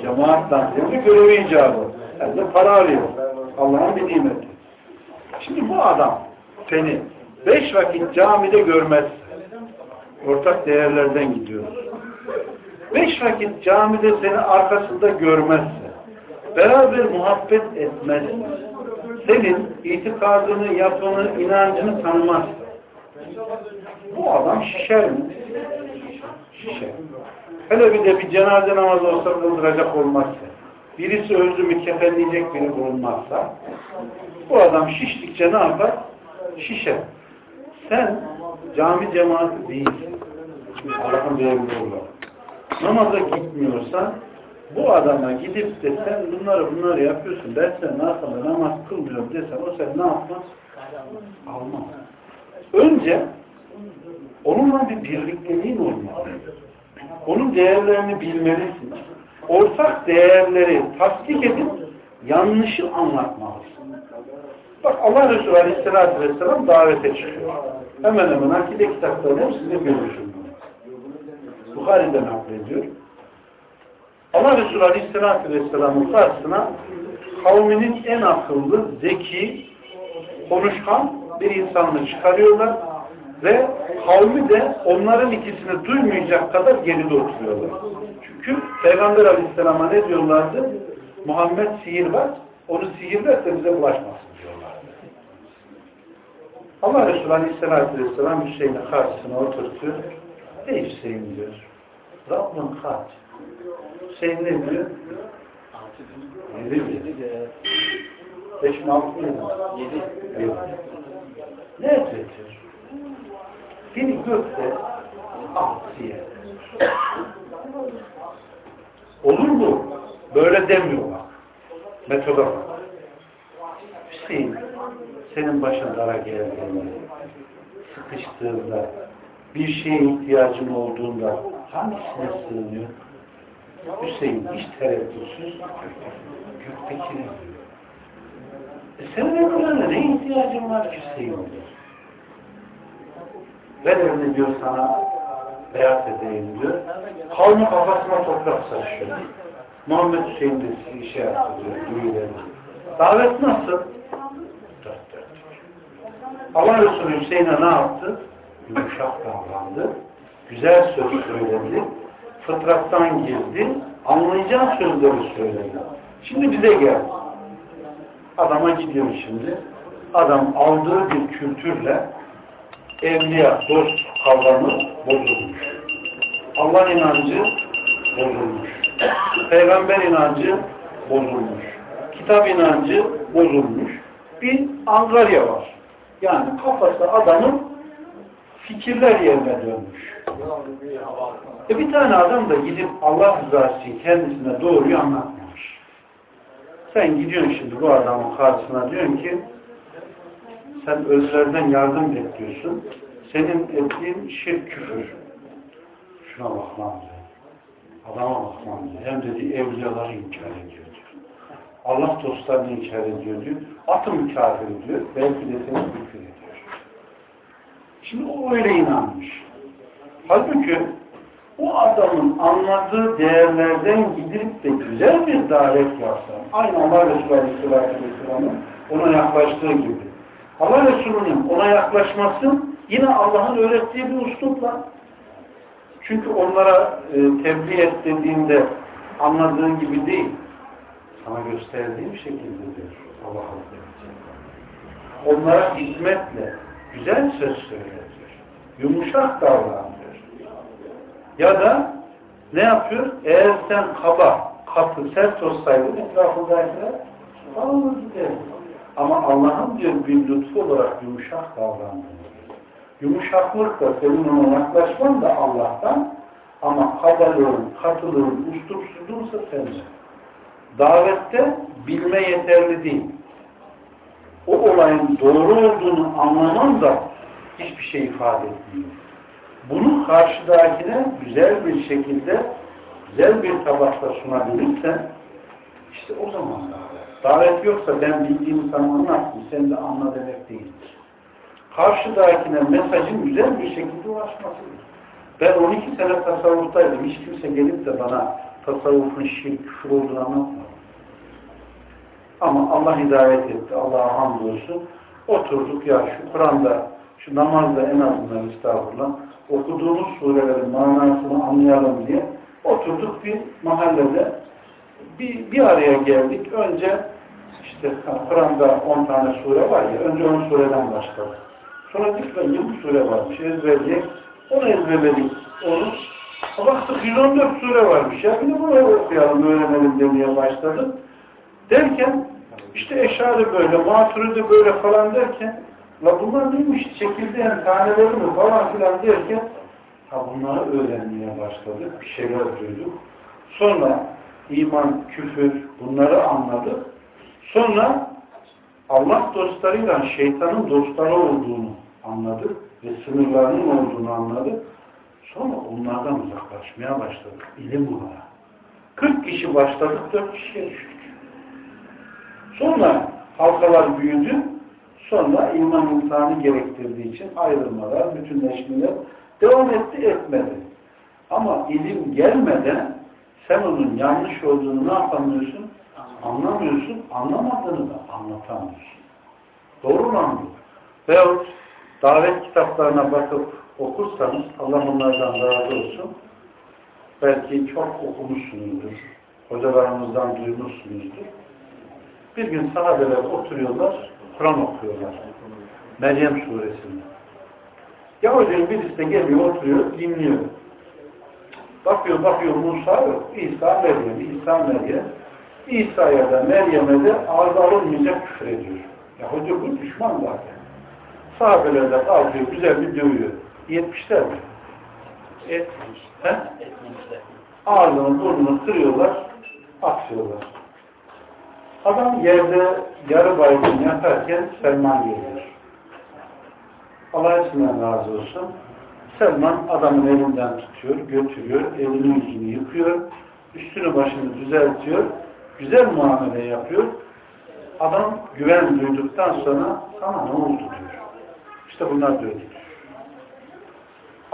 Speaker 5: Cemaatle. Bir görevi icabı. Yani de para alıyor. Allah'ın bir nimeti. Şimdi bu adam seni beş vakit camide görmez. Ortak değerlerden gidiyoruz. Beş vakit camide seni arkasında görmezse, beraber muhabbet etmezse, senin itikadını, yapını, inancını tanımazsa, bu adam şişer mi? Şişer. Hele bir de bir cenaze namazı olsa kıldıracak olmazsa, birisi öldü mü kefenleyecek biri bulunmazsa, bu adam şiştikçe ne yapar? Şişer. Sen cami cemaati değilsin. Allah'ın emri olarak. Namaza gitmiyorsan bu adama gidip de sen bunları bunları yapıyorsun dersen yapalım namaz kılmıyorum desen o sen ne yapmaz? Almaz. Önce onunla bir birlikteliğin olmalı. Onun değerlerini bilmelisin. Ortak değerleri tasdik edip yanlışı anlatmalısın. Bak Allah Resulü Aleyhisselatü Vesselam davete çıkıyor. Hemen hemen akide kitaplarının hepsinde görürsün. Bukhari'den naklediyor. Allah Resulü Aleyhisselatü Vesselam'ın karşısına kavminin en akıllı, zeki, konuşkan bir insanını çıkarıyorlar ve kavmi de onların ikisini duymayacak kadar geride oturuyorlar. Çünkü Peygamber Aleyhisselam'a ne diyorlardı? Muhammed sihirbaz, onu sihirlerse bize bulaşmasın diyorlardı. Allah Resulü Aleyhisselatü Vesselam Hüseyin'i karşısına oturtuyor. Ey Hüseyin diyor. Rabbin kaç? Hüseyin ne diyor? Yedi diyor. Beş mi altı mı? Yedi. Yedi. Ne ediyor? Biri gökte, yerde. Olur mu? Böyle demiyorlar. Metoda bak. Hüseyin, senin başın dara geldiğinde, sıkıştığında, bir şeye ihtiyacın olduğunda hangisine sığınıyor? Hüseyin hiç tereddütsüz göktekine. E senin ömrüne ne ihtiyacın var ki Hüseyin. Ben evini diyor sana beyaz edeyim diyor. Kavmi kafasına toprak saçıyor. Muhammed Hüseyin de işe yaptı diyor. Davet nasıl? Allah Resulü Hüseyin'e ne yaptı? Yumuşak davrandı. Güzel söz söyledi. Fıtrattan girdi. Anlayacağın sözleri söyledi. Şimdi bize gel. Adama gidiyor şimdi. Adam aldığı bir kültürle evliya, dost kavramı bozulmuş. Allah inancı bozulmuş. Peygamber inancı bozulmuş. Kitap inancı bozulmuş. Bir angarya var. Yani kafası adamın fikirler yerine dönmüş. E bir tane adam da gidip Allah rızası kendisine doğruyu anlatmamış. Sen gidiyorsun şimdi bu adamın karşısına diyorsun ki sen özlerden yardım bekliyorsun. Senin ettiğin şirk küfür. Şuna bak lan diyor. Adama bak lan diyor. Hem dedi evliyaları inkar ediyor diyor. Allah dostlarını inkar ediyor diyor. Atın kafir diyor. Belki de seni küfür ediyor. Şimdi o öyle inanmış. Halbuki o adamın anladığı değerlerden gidip de güzel bir davet yapsa, aynı Allah Resulü Aleyhisselatü Vesselam'ın ona yaklaştığı gibi. Allah Resulü'nün ona yaklaşması yine Allah'ın öğrettiği bir uslupla. Çünkü onlara e, tebliğ et dediğinde anladığın gibi değil. Sana gösterdiğim şekilde diyor Allah Hazretleri. Onlara hizmetle güzel söz söyletiyor. Yumuşak davranıyor. Ya da ne yapıyor? Eğer sen kaba, katı, sert olsaydın etrafındakiler alınır gider. Ama Allah'ın diyor bir lütfu olarak yumuşak davrandığını. Yumuşaklık da senin ona yaklaşman da Allah'tan ama kabalığın, katılığın, ustupsuzluğunsa sende. Davette bilme yeterli değil. o olayın doğru olduğunu anlamam da hiçbir şey ifade etmiyor. Bunu karşıdakine güzel bir şekilde güzel bir tabakta sunabilirsen işte o zaman davet yoksa ben bildiğimi sana anlattım sen de anla demek değildir. Karşıdakine mesajın güzel bir şekilde ulaşmasıdır. Ben 12 sene tasavvuftaydım. Hiç kimse gelip de bana tasavvufun şirk, küfür olduğunu anlatmadı. Ama Allah hidayet etti. Allah'a hamdolsun. Oturduk ya şu Kur'an'da, şu namazda en azından estağfurullah okuduğumuz surelerin manasını anlayalım diye oturduk bir mahallede bir, bir araya geldik. Önce işte Kur'an'da 10 tane sure var ya, önce 10 sureden başladık. Sonra ben 20 sure varmış, ezberleyek. Onu ezberledik. Onu baktık 114 sure varmış. Ya bir de bunu okuyalım, öğrenelim demeye başladık. Derken işte eşarı böyle, maturidi böyle falan derken la bunlar neymiş çekirdeğin taneleri mi falan filan derken ha bunları öğrenmeye başladık. Bir şeyler duyduk. Sonra iman, küfür bunları anladık. Sonra Allah dostlarıyla şeytanın dostları olduğunu anladık ve sınırlarının olduğunu anladık. Sonra onlardan uzaklaşmaya başladık. İlim bunlara. 40 kişi başladık, 4 kişiye düştük. Sonra halkalar büyüdü. Sonra iman imtihanı gerektirdiği için ayrılmalar, bütünleşmeler devam etti etmedi. Ama ilim gelmeden sen onun yanlış olduğunu ne yapamıyorsun? Anlamıyorsun. Anlamadığını da anlatamıyorsun. Doğru mu anlıyor? Veyahut davet kitaplarına bakıp okursanız Allah onlardan razı olsun. Belki çok okumuşsunuzdur. Hocalarımızdan duymuşsunuzdur. Bir gün sahabeler oturuyorlar, Kur'an okuyorlar. Meryem suresinde. Yahudinin birisi de geliyor, oturuyor, dinliyor. Bakıyor, bakıyor Musa yok. İsa Meryem, İsa Meryem. İsa'ya da Meryem'e de ağzı alınmayacak küfür ediyor. Yahudi bu düşman zaten. Sahabeler de kalkıyor, güzel bir dövüyor. Yetmişler mi? Etmiş. He?
Speaker 4: Etmemişler.
Speaker 5: Ağzını, burnunu kırıyorlar, atıyorlar. Adam yerde yarı baygın yatarken Selman geliyor. Allah için razı olsun. Selman adamın elinden tutuyor, götürüyor, elini yüzünü yıkıyor, üstünü başını düzeltiyor, güzel muamele yapıyor. Adam güven duyduktan sonra sana ne oldu diyor. İşte bunlar dövdük.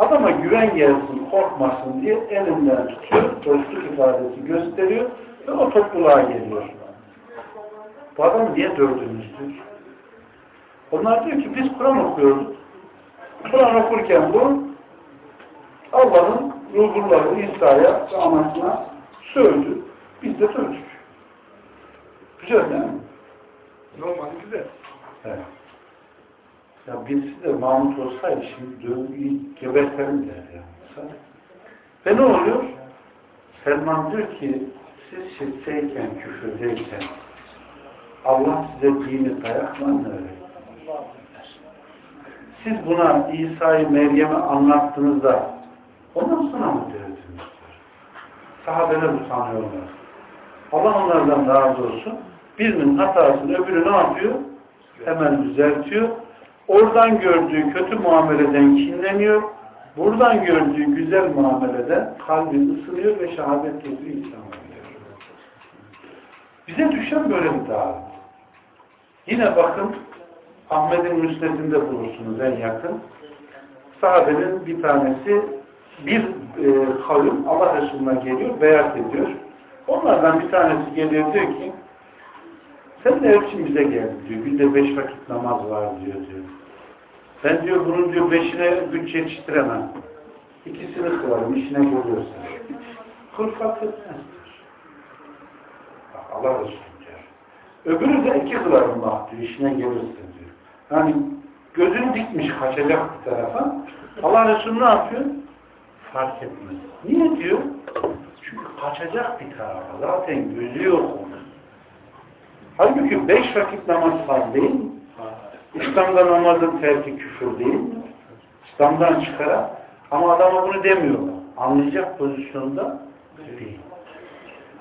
Speaker 5: Adama güven gelsin, korkmasın diye elinden tutuyor, dostluk ifadesi gösteriyor ve o topluluğa geliyor. Bu adam niye dövdünüz diyor. Onlar diyor ki biz Kur'an okuyorduk. Kur'an okurken bu Allah'ın ruhulları İsa'ya ve anasına sövdü. Biz de sövdük. Güzel değil mi?
Speaker 8: Normal güzel.
Speaker 5: Evet. Ya birisi de Mahmut olsaydı şimdi dövgüyü gebertelim der yani. Ve ne oluyor? Selman diyor ki siz şirkteyken, küfürdeyken Allah size dini dayakla öğretti? Siz buna İsa'yı Meryem'e anlattığınızda ondan sonra mı dövdünüz? Sahabeler utanıyorlar. Allah onlardan razı olsun. Birinin hatasını öbürü ne yapıyor? Hemen düzeltiyor. Oradan gördüğü kötü muameleden kinleniyor. Buradan gördüğü güzel muameleden kalbi ısınıyor ve şehadet getiriyor insan oluyor. Bize düşen böyle bir davet. Yine bakın Ahmet'in müsnedinde bulursunuz en yakın. Sahabenin bir tanesi bir e, kavim Allah Resulü'ne geliyor, beyat ediyor. Onlardan bir tanesi geliyor diyor ki sen de için bize geldi diyor. Bir de beş vakit namaz var diyor diyor. Ben diyor bunun diyor beşine güç yetiştiremem. İkisini kılarım işine geliyorsa. Kıl fark etmez diyor. Bak Allah Resulü diyor. Öbürü de iki kılarım bak diyor işine gelirse diyor. Yani gözünü dikmiş kaçacak bir tarafa. Allah Resulü ne yapıyor? Fark etmez. Niye diyor? Çünkü kaçacak bir tarafa. Zaten gözü yok onun. Halbuki beş vakit namaz farz değil mi? İslam'da namazın terki küfür değil? İslam'dan çıkarak ama adama bunu demiyorlar. Anlayacak pozisyonda değil.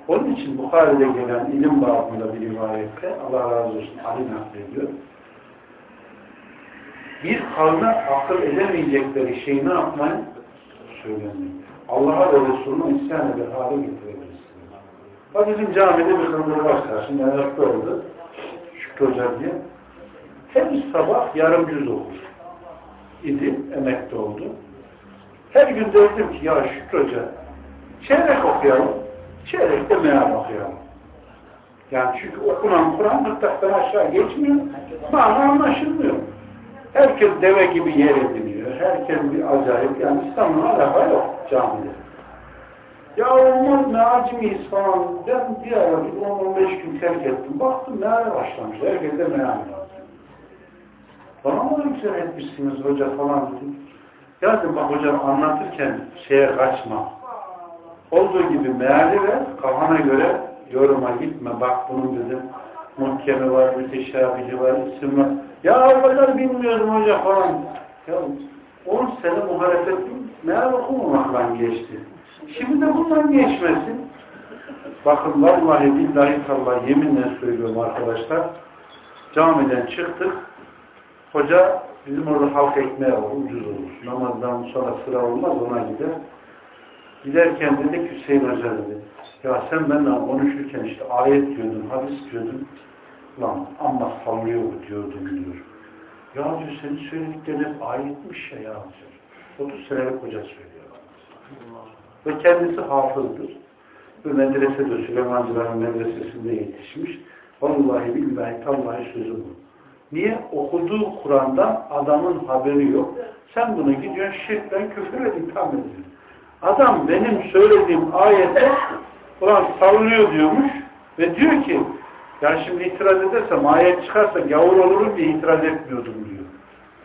Speaker 5: Onun için Bukhari'de gelen ilim babında bir rivayette Allah razı olsun Ali naklediyor. bir kavme akıl edemeyecekleri şeyi ne yapmayın? Söylemeyin. Allah'a ve Resulüne isyan eder hale getirebilirsiniz. Bak bizim camide bir kızıl var. Şimdi ayakta oldu. Şükrü Hoca diye. Her sabah yarım cüz okur. İdi, emekli oldu. Her gün derdim ki ya Şükrü Hoca çeyrek okuyalım, çeyrek de meal okuyalım. Yani çünkü okunan Kur'an gırtlaktan aşağı geçmiyor, mana anlaşılmıyor. Herkes deve gibi yer ediniyor, herkes bir acayip, yani İslam'ın alaka yok camide. Ya olmaz mealci miyiz falan, ben bir ara bir 10-15 gün terk ettim, baktım meale başlamış, herkes de meal var. Bana mı güzel etmişsiniz hoca falan dedim. Ya dedim bak hocam anlatırken şeye kaçma. Olduğu gibi meali ver, kafana göre yoruma gitme. Bak bunun dedim muhkemi var, müteşabihi var, isim var. Ya hocam bilmiyorum hoca falan. Ya 10 sene muhalefetin meal okumamakla geçti. Şimdi de bundan geçmesin. Bakın vallahi billahi tallahi yeminle söylüyorum arkadaşlar. Camiden çıktık. Hoca bizim orada halk ekmeği var, ucuz olur. Namazdan sonra sıra olmaz ona gider. Giderken dedi ki Hüseyin Hoca dedi. Ya sen benimle konuşurken işte ayet diyordun, hadis diyordun. Lan amma sallıyor bu diyordum diyor. Ya diyor senin söylediklerin hep ayetmiş ya ya diyor. 30 senelik hoca söylüyor. Ve kendisi hafızdır. Ve medresede Süleymancıların medresesinde yetişmiş. Vallahi billahi tallahi sözü bu. Niye? Okuduğu Kur'an'dan adamın haberi yok. Sen bunu gidiyorsun şirkten küfür edin itham ediyorsun. Adam benim söylediğim ayette Kur'an sallıyor diyormuş ve diyor ki ya şimdi itiraz edersem ayet çıkarsa gavur olurum diye itiraz etmiyordum diyor.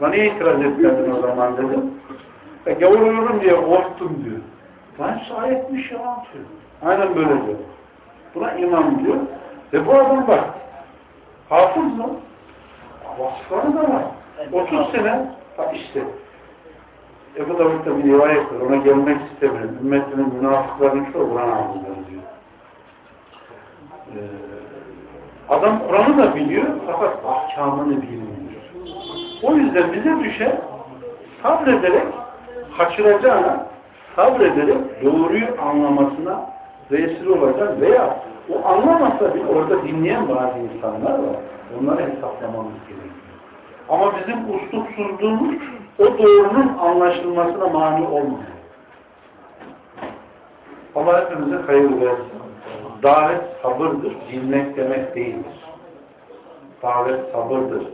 Speaker 5: Lan niye itiraz etmedin o zaman dedim. E, gavur olurum diye korktum diyor. Lan şu ayetmiş ya diyor. Aynen böyle diyor. Buna imam diyor. Ve bu adam bak hafız mı? Vasıfları da var. 30 sene ha işte Ebu Davud'da bir rivayet var. Ona gelmek istemiyorum. Ümmetinin münafıklarının çoğu Kur'an hafızları diyor. Ee, adam Kur'an'ı da biliyor fakat ahkamını bilmiyor. O yüzden bize düşen sabrederek kaçıracağına sabrederek doğruyu anlamasına vesile olacak veya o anlamasa bile orada dinleyen bazı insanlar var. Onları hesaplamamız gerekiyor. Ama bizim uslupsuzluğumuz o doğrunun anlaşılmasına mani olmuyor. Allah hepimize hayır versin. Davet sabırdır, dinlemek demek değildir. Davet sabırdır.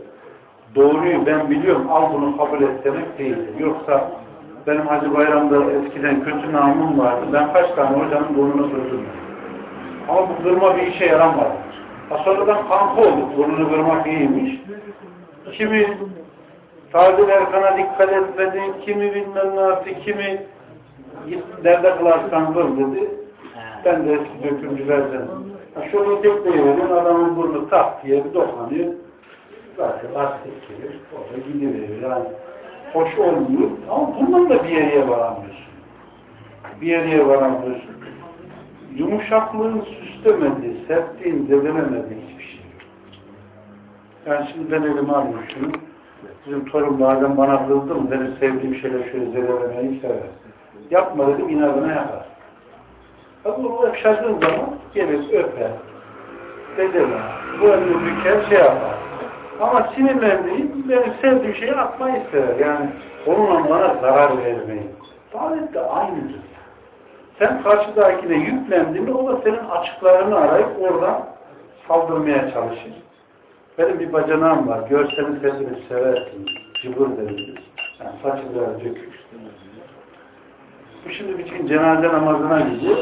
Speaker 5: Doğruyu ben biliyorum, al bunu kabul et demek değildir. Yoksa benim Hacı Bayram'da eskiden kötü namım vardı. Ben kaç tane hocanın burnunu kırdım. Ama bu kırma bir işe yaramadı. Ha sonradan kanka olduk. Burnunu kırmak iyiymiş. Kimi Sadil Erkan'a dikkat etmedi, kimi bilmem ne yaptı, kimi nerede kılarsan kıl dedi. Ben de eski dökümcülerden. Şunu tekleyiverin, adamın burnu tak diye bir dokanıyor. Zaten lastik gelir, orada gidiveriyor. Yani hoş olmuyor ama bundan da bir yere varamıyorsun. Bir yere varamıyorsun. Yumuşaklığın süslemediği, sertliğin zedelemediği. Yani şimdi ben elime şunu. Bizim torun bazen bana kızdı mı, benim sevdiğim şeyler şöyle zedelemeyi sever. Yapma dedim, inadına yapar. Tabi bunu öpşadığın zaman gelir öper, dedeme, bu önünü büker, şey yapar. Ama sinirlendiğim, benim sevdiğim şeyi atmayı ister. Yani onunla bana zarar vermeyi. Davet de aynıdır. Sen karşıdakine yüklendiğinde o da senin açıklarını arayıp oradan saldırmaya çalışır. Benim bir bacanağım var. Görseniz hepiniz seversiniz. Cıbır deriz. Yani saçı biraz dökük. Bu şimdi için cenaze namazına gidiyor.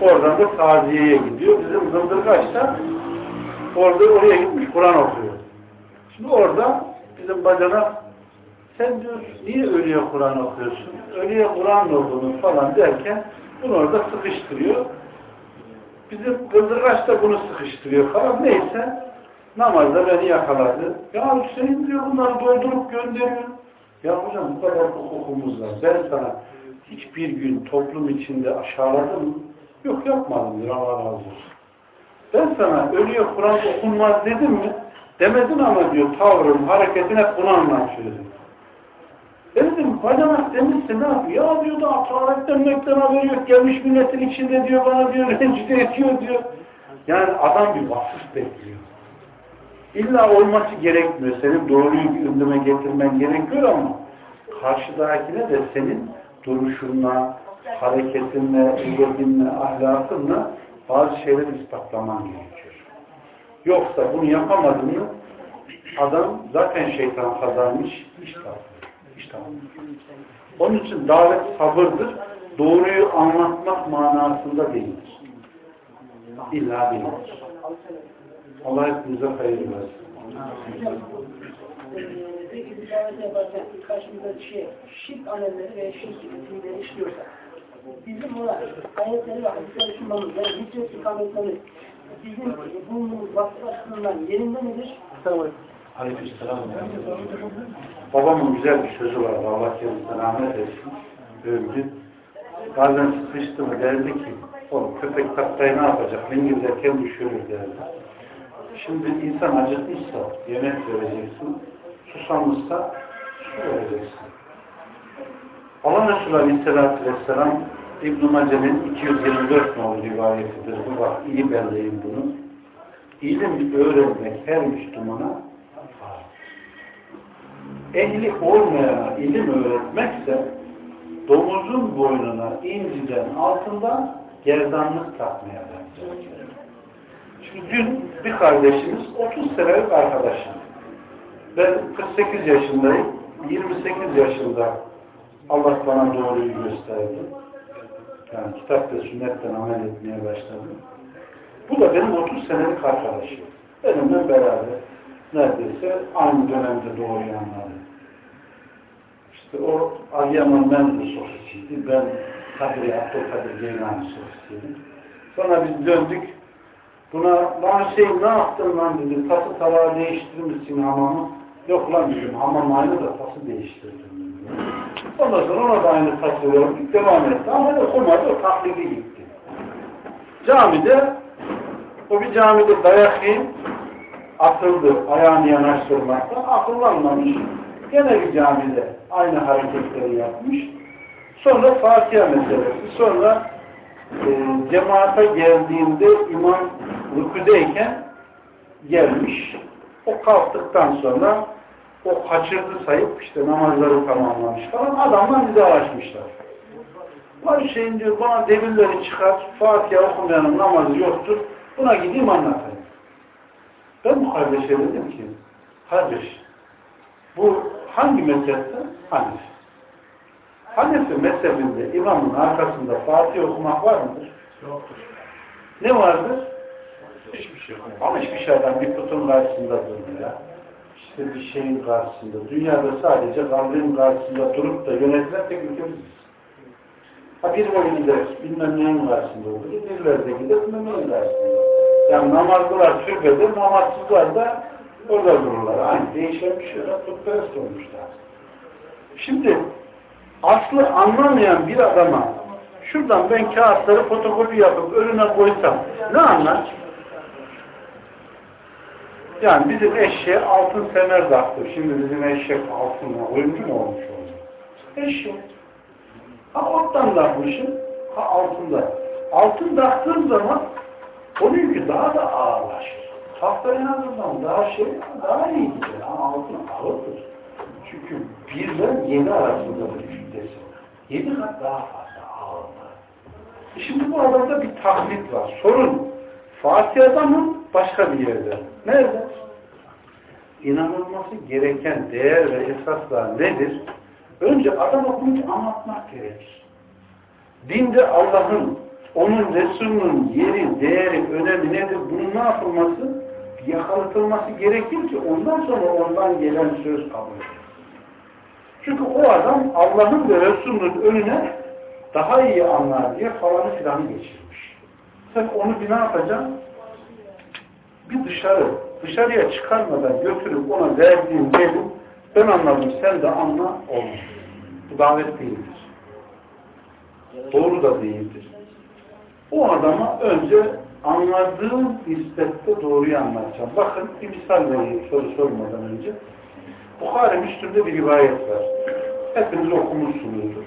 Speaker 5: Oradan da taziyeye gidiyor. Bizim Zıldırgaç'ta orada oraya gitmiş Kur'an okuyor. Şimdi orada bizim bacanak sen diyor niye ölüye Kur'an okuyorsun? Ölüye Kur'an olduğunu falan derken bunu orada sıkıştırıyor. Bizim Kıldırgaç da bunu sıkıştırıyor falan. Neyse namazda beni yakaladı. Ya Hüseyin diyor bunları doldurup gönderiyor. Ya hocam bu kadar hukukumuz var. Ben sana hiçbir gün toplum içinde aşağıladım mı? Yok yapmadım diyor Allah razı olsun. Ben sana ölüye Kur'an okunmaz dedim mi? Demedin ama diyor tavrın, hareketin hep bunu anlatıyor. Dedim bacanak demişsin ne yapıyor? Ya diyor da ataretten mekten haberi yok. Gelmiş milletin içinde diyor bana diyor rencide ediyor diyor. Yani adam bir vasıf bekliyor. İlla olması gerekmiyor. Senin doğruyu gündeme getirmen gerekiyor ama karşıdakine de senin duruşunla, hareketinle, edebinle, ahlakınla bazı şeyleri ispatlaman gerekiyor. Yoksa bunu yapamadığını adam zaten şeytan kazanmış, iş tamam. İş tamam. Onun için davet sabırdır. Doğruyu anlatmak manasında değildir. İlla değildir. Allah hepinize hayır versin.
Speaker 6: Peki bir davet yaparken karşımıza şey, şirk alemleri ve şirk isimleri işliyorsa bizim buna ayetleri ve hadisleri sunmamız yani hicret ikametleri bizim bulunduğumuz vakti açısından yerinde midir?
Speaker 5: Aleykümselam. Babamın güzel bir sözü vardı. Allah kendisine rahmet etsin. Övdü. Bazen sıkıştı mı derdi ki oğlum köpek taktayı ne yapacak? Lingirderken düşürür derdi. Şimdi insan acıkmışsa yemek vereceksin. Susamışsa su vereceksin. Allah Resulü Aleyhisselatü Vesselam İbn-i Mace'nin 224 nolu rivayetidir. Bu bak iyi belleyin bunu. İlim öğrenmek her Müslümana ehli olmayana ilim öğretmekse domuzun boynuna inciden altından gerdanlık takmaya benzer. Şimdi dün bir kardeşimiz 30 senelik arkadaşım. Ben 48 yaşındayım. 28 yaşında Allah bana doğruyu gösterdi. Yani kitap ve sünnetten amel etmeye başladım. Bu da benim 30 senelik arkadaşım. Benimle beraber neredeyse aynı dönemde doğruyu anladı. İşte o Adıyaman Mendil sofisiydi. Ben Kadir Abdülkadir Geylani sofisiydim. Sonra biz döndük. Buna lan şey ne yaptın lan dedim. Tası talağı değiştirmişsin hamamı. Yok lan dedim. Hamam aynı da tası değiştirdim. Ondan sonra ona da aynı tası verdik. Devam etti. Ama o olmadı. O taklidi gitti. Camide o bir camide dayak yiyip atıldı ayağını yanaştırmaktan akıllanmamış. Gene bir camide aynı hareketleri yapmış. Sonra Fatiha meselesi. Sonra e, cemaate geldiğinde imam rüküdeyken gelmiş. O kalktıktan sonra o kaçırdı sayıp işte namazları tamamlamış falan. Adamlar bize ulaşmışlar. Var şeyin diyor bana delilleri çıkar. Fatiha okumayanın namazı yoktur. Buna gideyim anlatayım. Ben bu kardeşe dedim ki kardeş bu hangi mezhepte? Hanefi. Hanefi mezhebinde imamın arkasında Fatih okumak var mıdır?
Speaker 8: Yoktur.
Speaker 5: Ne vardır?
Speaker 8: Hiçbir şey yok.
Speaker 5: Ama hiçbir şeyden bir putun karşısında durmuyor. İşte bir şeyin karşısında. Dünyada sadece kavrin karşısında durup da yönetilen tek ülkemiz. Ha bir boyu gider, bilmem neyin karşısında olur. Birileri de gider, bilmem neyin karşısında. Yani namazlılar türbede, namazsızlar da orada dururlar. Aynı değişen bir şeyler putperest olmuşlar. Şimdi aslı anlamayan bir adama şuradan ben kağıtları fotokopi yapıp önüne koysam ne anlar? Yani bizim eşeğe altın semer taktı. Şimdi bizim eşek altınla oyuncu mu olmuş oldu? Eşek. Ha ottan takmışım, ha altında. Altın taktığım zaman onun yükü daha da ağırlaşır. Tahta en azından daha şey, daha iyi gider. Ama altın ağırdır. Çünkü birle yedi arasında bir kütlesi. Yedi kat daha fazla ağırlar. E Şimdi bu adamda bir taklit var. Sorun Fatiha'da mı başka bir yerde? Nerede? İnanılması gereken değer ve esaslar nedir? Önce adama bunu anlatmak gerekir. Dinde Allah'ın, onun Resulünün yeri, değeri, önemi nedir? Bunun ne yapılması? Yakalatılması gerekir ki ondan sonra ondan gelen söz kabul edilir. Çünkü o adam Allah'ın ve Resulünün önüne daha iyi anlar diye falanı filanı geçirmiş. Sen onu bir ne yapacaksın? Bir dışarı, dışarıya çıkarmadan götürüp ona verdiğin dedim, ben anladım sen de anla olmaz. Bu davet değildir. Doğru da değildir. O adama önce anladığım nispette doğruyu anlatacağım. Bakın bir misal vereyim soru sormadan önce. Bukhari Müslüm'de bir rivayet var. Hepiniz okumuşsunuzdur.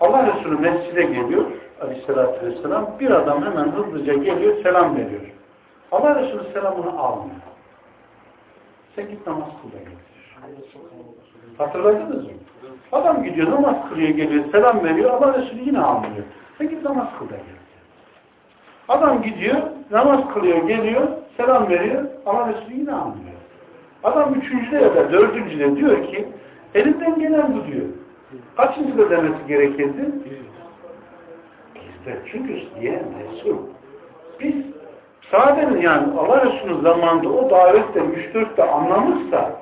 Speaker 5: Allah Resulü mescide geliyor aleyhissalatü vesselam. Bir adam hemen hızlıca geliyor, selam veriyor. Allah Resulü selamını almıyor. Sen git namaz kıl da. Hatırladınız mı? Adam gidiyor, namaz kılıyor, geliyor, selam veriyor. Allah Resulü yine almıyor. Sen git namaz kıl da. Adam gidiyor, namaz kılıyor, geliyor, selam veriyor. Allah Resulü yine almıyor. Adam üçüncüde ya da dördüncüde diyor ki elinden gelen bu diyor. Kaçıncıda demesi gerekirdi? Bizde çünkü diyen Resul. Biz sahabenin yani Allah Resulü'nün zamanında o davette 3-4 de anlamışsa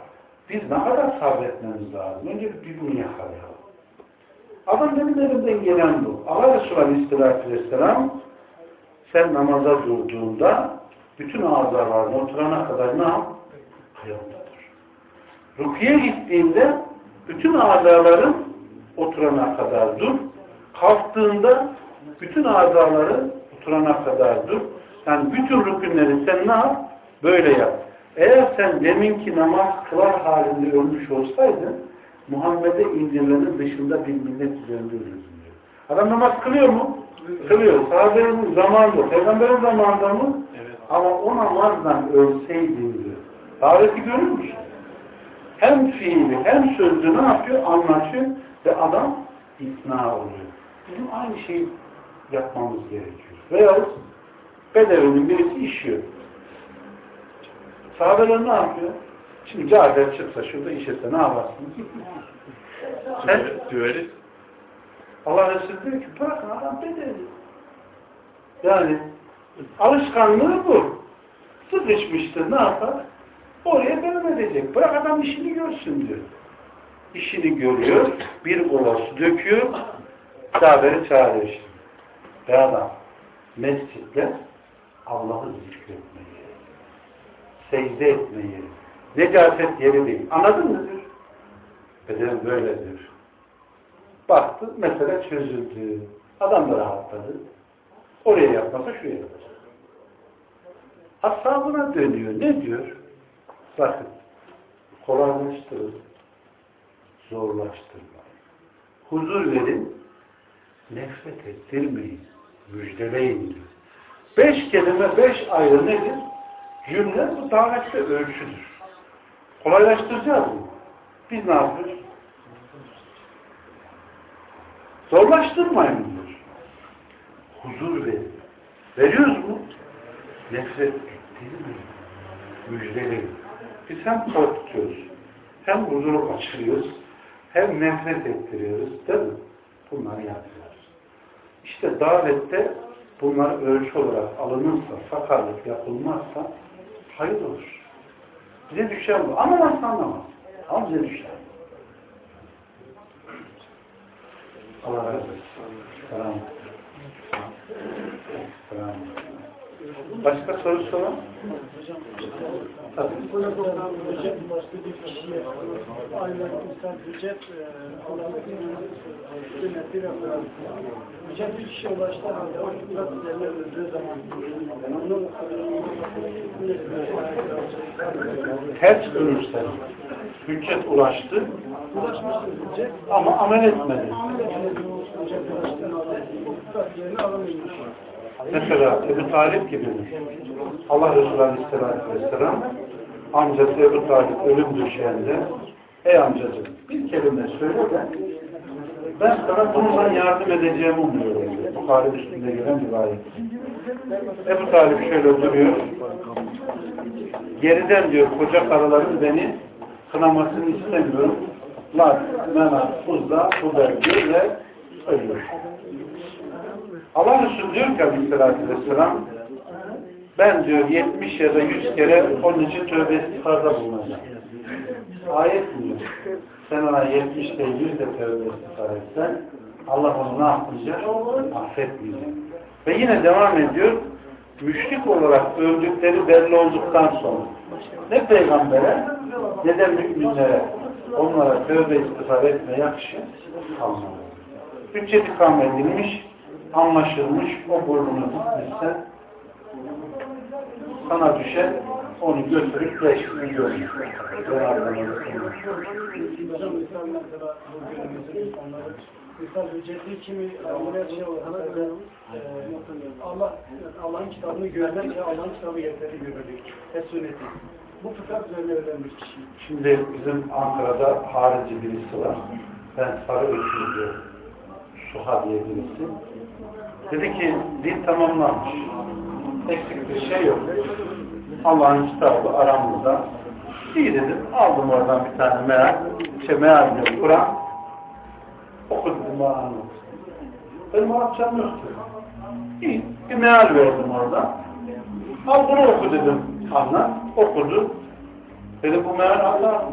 Speaker 5: biz ne kadar sabretmemiz lazım? Önce bir bunu yakalayalım. Adam benim elimden gelen bu. Allah Resulü Aleyhisselatü Vesselam sen namaza durduğunda bütün azalarına oturana kadar ne yap? Ayakta dur. Rukiye gittiğinde bütün azaların oturana kadar dur. Kalktığında bütün azaları oturana kadar dur. Yani bütün rükünleri sen ne yap? Böyle yap. Eğer sen deminki namaz kılar halinde ölmüş olsaydın Muhammed'e indirilenin dışında bir millet üzerinde ölürdün diyor. Adam namaz kılıyor mu? Kılıyor. Sahabenin zamanında, peygamberin zamanında mı? Ama o namazdan ölseydin diyor. Daveti görür müsün? Hem fiili hem sözlü ne yapıyor? Anlatıyor ve adam ikna oluyor. Bizim aynı şeyi yapmamız gerekiyor. Veyahut Bedevinin birisi işiyor. Sahabeler ne yapıyor? Şimdi Cafer çıksa şurada işese ne yaparsın? Sen
Speaker 8: Düveriz.
Speaker 5: Allah Resulü diyor ki bırakın adam bedevi. Yani alışkanlığı bu. Sıkışmıştır ne yapar? Oraya devam edecek. Bırak adam işini görsün diyor. İşini görüyor. Bir kova su döküyor. Saberi çağırıyor şimdi. Be adam mescitte Allah'ı zikretmeyi, secde etmeyi, necaset yeri değil. Anladın mı? Bedenen böyledir. Baktı, mesele çözüldü. Adam da rahatladı. Oraya yapmasa şuraya yapacak. Ashabına dönüyor. Ne diyor? Bakın, kolaylaştırın, zorlaştırmayın. Huzur verin, nefret ettirmeyin, müjdeleyin diyor. Beş kelime, beş ayrı nedir? Cümle bu davette ölçüdür. Kolaylaştıracağız mı? Biz ne yapıyoruz? Zorlaştırmayın diyor. Huzur verin. Veriyoruz mu? Nefret ettirmeyin. Müjdeleyin. Biz hem korkutuyoruz, hem huzuru kaçırıyoruz, hem nefret ettiriyoruz. Değil mi? Bunları yapıyoruz. İşte davette bunlar ölçü olarak alınırsa, sakarlık yapılmazsa hayır olur. Bize düşen bu. Anlamazsa anlamaz. Ama bize düşen. Allah razı olsun. Selam. Selam. Başka soru soran? Tabii.
Speaker 6: Hocam başka bir kişiye aynen insan ve Hocam bir kişiye ulaştığı halde o biraz üzerine öldüğü zaman onun
Speaker 5: Ters dönüşse hüccet ulaştı
Speaker 6: ulaşmıştır hüccet
Speaker 5: ama amel etmedi.
Speaker 6: hocam ulaştığı halde biraz yerine alamaymış.
Speaker 5: Mesela Ebu Talip gibi Allah Resulü Aleyhisselatü Vesselam amcası Ebu Talip ölüm düşeğinde ey amcacığım bir kelime söyle de ben sana bundan yardım edeceğimi umuyorum. diyor. Bukhari üstünde gelen rivayet. Ebu Talip şöyle duruyor. Geriden diyor koca karıların beni kınamasını istemiyorum. Lan, mena, buzda, buda diyor ve ölüyor. Allah Resulü diyor ki aleyhissalatü vesselam ben diyor 70 ya da 100 kere onun için tövbe istiğfarda bulunacağım. Ayet mi diyor? Sen ona 70 de 100 de tövbe istiğfar etsen Allah onu ne yapmayacak? Affetmeyecek. Ve yine devam ediyor. Müşrik olarak öldükleri belli olduktan sonra ne peygambere ne de müminlere onlara tövbe istiğfar etme yakışı kalmadı. Hüccet ikame edilmiş anlaşılmış, o burnunu tutmuşsa sana düşer, onu götürüp.
Speaker 3: Hocam insan mesela ücretli kimi ameliyat şey olarak e, Allah Allah'ın kitabını görmek ve Allah'ın kitabı yeterli görmek ve sünneti. Bu fıtrat üzerine öğrenmiş kişi.
Speaker 5: Şimdi bizim Ankara'da harici birisi var. Ben sarı öküz diyor. Suha diye birisi. Dedi ki din tamamlanmış. Eksik bir şey yok. Allah'ın kitabı aramızda. İyi dedim. Aldım oradan bir tane meal. Şey meal diyor. Kur'an. Oku dedim bana. Benim Arapçam yoktu. İyi. Bir meal verdim orada. Al bunu oku dedim. Anlat. Okudu. Dedim bu meal hata.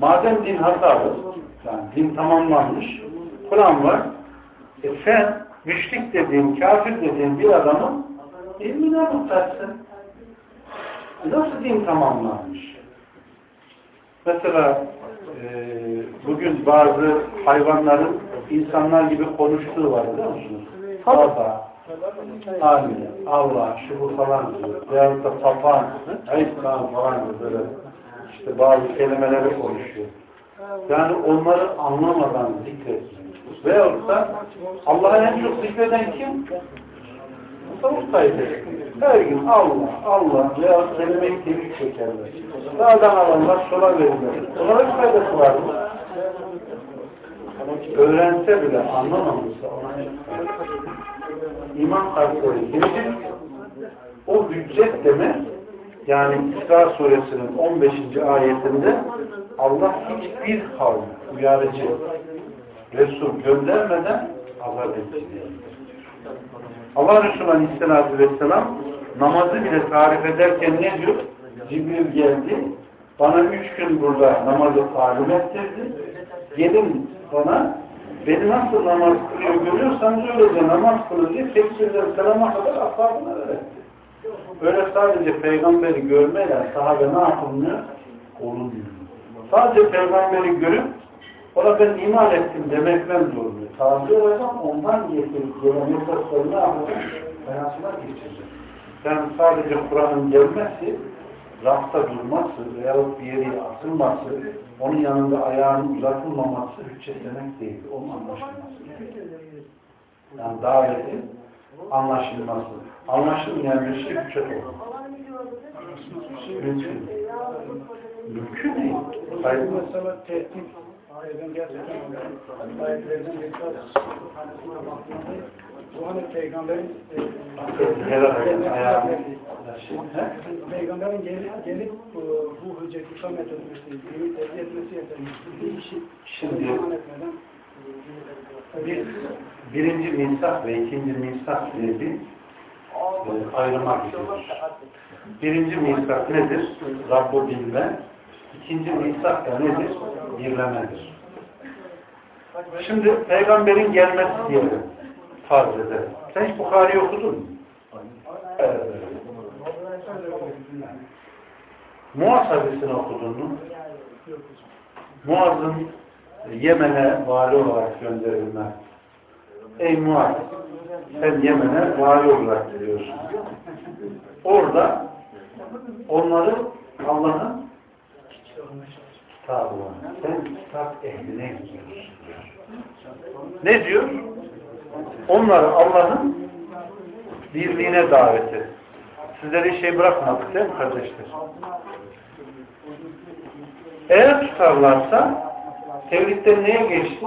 Speaker 5: Madem din hatalı, yani din tamamlanmış, Kur'an var, e sen müşrik dediğin, kafir dediğin bir adamın ilmine muhtaçsın. Nasıl din tamamlanmış? Mesela e, bugün bazı hayvanların insanlar gibi konuştuğu var biliyor musunuz? Baba, anne, Allah, şu bu falan diyor. Veyahut da papağan, ayıplan falan diyor böyle. İşte bazı kelimeleri konuşuyor. Yani onları anlamadan zikretmek. Veyahut da Allah'a en çok zikreden kim? Mustafa Said. Her gün Allah, Allah veyahut kelime-i tebrik çekerler. Sağdan alanlar sola verirler. Onlara bir faydası var mı? Öğrense bile anlamamışsa ona iman kartları girecek. O hüccet demek yani İsra suresinin 15. ayetinde Allah hiçbir kavm, uyarıcı, Resul göndermeden azap etti. Allah Resulü Aleyhisselatü Vesselam namazı bile tarif ederken ne diyor? Cibril geldi, bana üç gün burada namazı talim ettirdi. Gelin bana, beni nasıl namaz kılıyor görüyorsanız öylece namaz kılın diye tekbirden selama kadar ashabına öğretti. Öyle sadece peygamberi görmeyle sahabe ne yapılmıyor? Olunmuyor. Sadece peygamberi görüp ona ben iman ettim demekten zorluyor. Tabi olacağım ondan getirip gelen mesajları ne yapacak? Hayatına geçecek. Yani sadece Kur'an'ın gelmesi, rafta durması veyahut bir yere asılması, onun yanında ayağının uzatılmaması hüccet demek değil. Onun anlaşılması. Yani davetin anlaşılması. Anlaşılmayan bir şey hüccet olur. Mümkün. Değil.
Speaker 3: Mesela tehdit ben gerçekten ayetlerden bir tanesine baktığımda bu hani peygamberin peygamberin gelip, gelip bu, hücceti ikamet etmesi, dini tebliğ etmesi yeterli. Bir
Speaker 5: birinci misak ve ikinci misak diye bir e, ayrıma gidiyoruz. Birinci misak nedir? Rabb'u bilme. İkinci misak da nedir? Birlemedir. Şimdi peygamberin gelmesi diyelim. Farz edelim. Sen hiç Bukhari okudun mu? Evet. Muaz hadisini okudun mu? Muaz'ın Yemen'e vali olarak gönderilme. Ey Muaz, sen Yemen'e vali olarak geliyorsun. Orada onları Allah'ın kitabı var. Sen kitap ehline gidiyorsun. Ne diyor? Onları Allah'ın birliğine davet et. Sizlere şey bırakmadık değil mi kardeşler? Eğer tutarlarsa tevhidden neye geçti?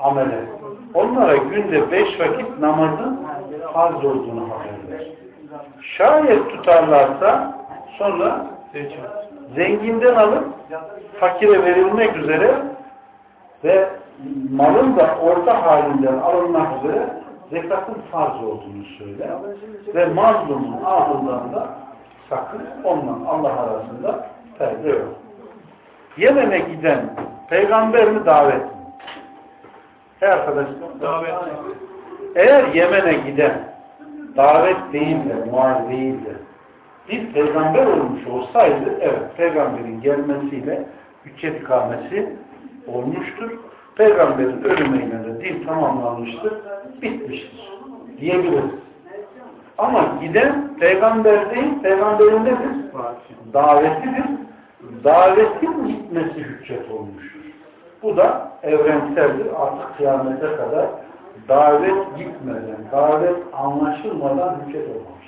Speaker 5: Amele. Onlara günde beş vakit namazın farz olduğunu haber ver. Şayet tutarlarsa sonra zenginden alıp fakire verilmek üzere ve malın da orta halinden alınmak üzere zekatın farz olduğunu söyle ve mazlumun ağzından da sakın onunla Allah arasında perde yok. Yemen'e giden peygamber mi davet mi? Hey arkadaşlar.
Speaker 3: davet
Speaker 5: Eğer Yemen'e giden davet değil de, muaz değil de bir peygamber olmuş olsaydı evet peygamberin gelmesiyle hüccet ikamesi olmuştur. Peygamberin ölümüyle de din tamamlanmıştır, bitmiştir diyebiliriz. Ama giden peygamber değil, peygamberin nedir? Davetidir. Davetin gitmesi hüccet olmuştur. Bu da evrenseldir. Artık kıyamete kadar davet gitmeden, davet anlaşılmadan hüccet olmamıştır.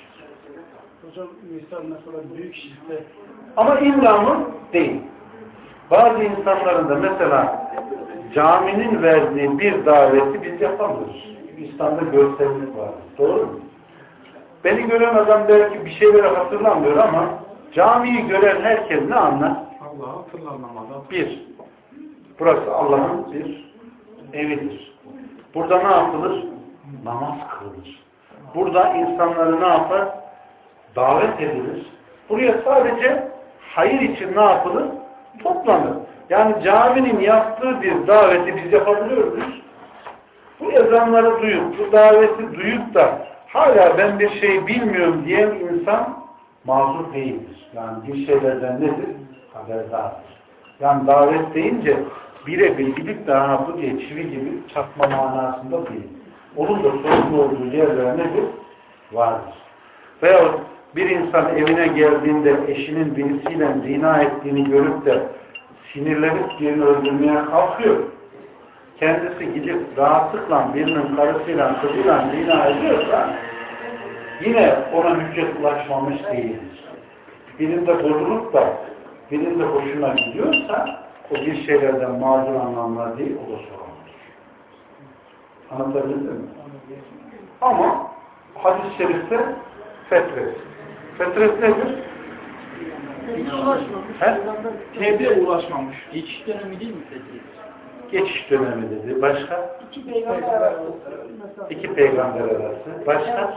Speaker 3: Hocam misal mesela büyük şirkte
Speaker 5: Ama imramı değil. Bazı insanların da mesela caminin verdiği bir daveti biz yapamıyoruz. İslam'da görsellik var. Doğru mu? Beni gören adam belki bir şeyleri hatırlamıyor ama camiyi gören herkes ne anlar?
Speaker 8: Allah'ı hatırlanamadan.
Speaker 5: Bir, burası Allah'ın bir evidir. Burada ne yapılır? Namaz kılınır. Burada insanları ne yapar? Davet edilir. Buraya sadece hayır için ne yapılır? Toplanır. Yani caminin yaptığı bir daveti biz yapabiliyor? Bu ezanları duyup, bu daveti duyup da hala ben bir şey bilmiyorum diyen insan mazur değildir. Yani bir şeylerden nedir? Haberdardır. Yani davet deyince birebir gidip de ha bu diye çivi gibi çakma manasında değil. Onun da sorumlu olduğu yerler nedir? Vardır. Veyahut bir insan evine geldiğinde eşinin birisiyle zina ettiğini görüp de sinirlenip birini öldürmeye kalkıyor. Kendisi gidip rahatlıkla birinin karısıyla kızıyla zina ediyorsa yine ona hüccet ulaşmamış değildir. Birinde bozulup da birinde hoşuna gidiyorsa o bir şeylerden mağdur anlamlar değil, o da sorumludur. Anlatabildim mi? Ama hadis-i şerifte fetret. Fetret nedir? He?
Speaker 2: Tevbe ulaşmamış.
Speaker 4: Geçiş dönemi değil mi Fethi?
Speaker 5: Geçiş dönemi dedi. Başka?
Speaker 6: İki peygamber arası. Mesela
Speaker 5: İki peygamber arası. Başka?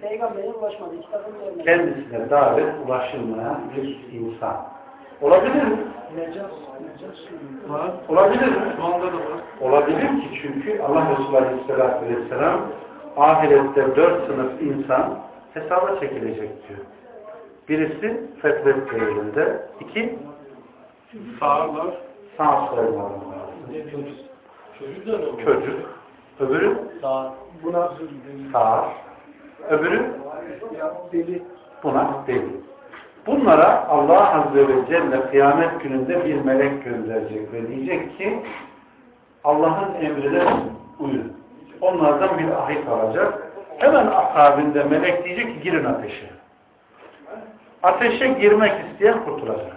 Speaker 6: Peygamberin ulaşmadığı kitabın görmedi.
Speaker 5: Kendisine davet ulaşılmayan bir insan. Olabilir mi?
Speaker 3: necas.
Speaker 5: Olabilir mi?
Speaker 8: Şu anda da var.
Speaker 5: Olabilir ki çünkü Allah Resulü Aleyhisselatü Vesselam ahirette dört sınıf insan hesaba çekilecek diyor. Birisi fetret devrinde, iki
Speaker 8: Sağırlar.
Speaker 5: sağ soymalarında.
Speaker 8: Çocuk da ne
Speaker 5: Çocuk, öbürü
Speaker 3: Buna
Speaker 5: sağır, öbürü
Speaker 3: deli
Speaker 5: buna deli. Bunlara Allah Azze ve Celle kıyamet gününde bir melek gönderecek ve diyecek ki Allah'ın emrine uyun. Onlardan bir ahit alacak. Hemen akabinde melek diyecek ki girin ateşe. Ateşe girmek isteyen kurtulacak.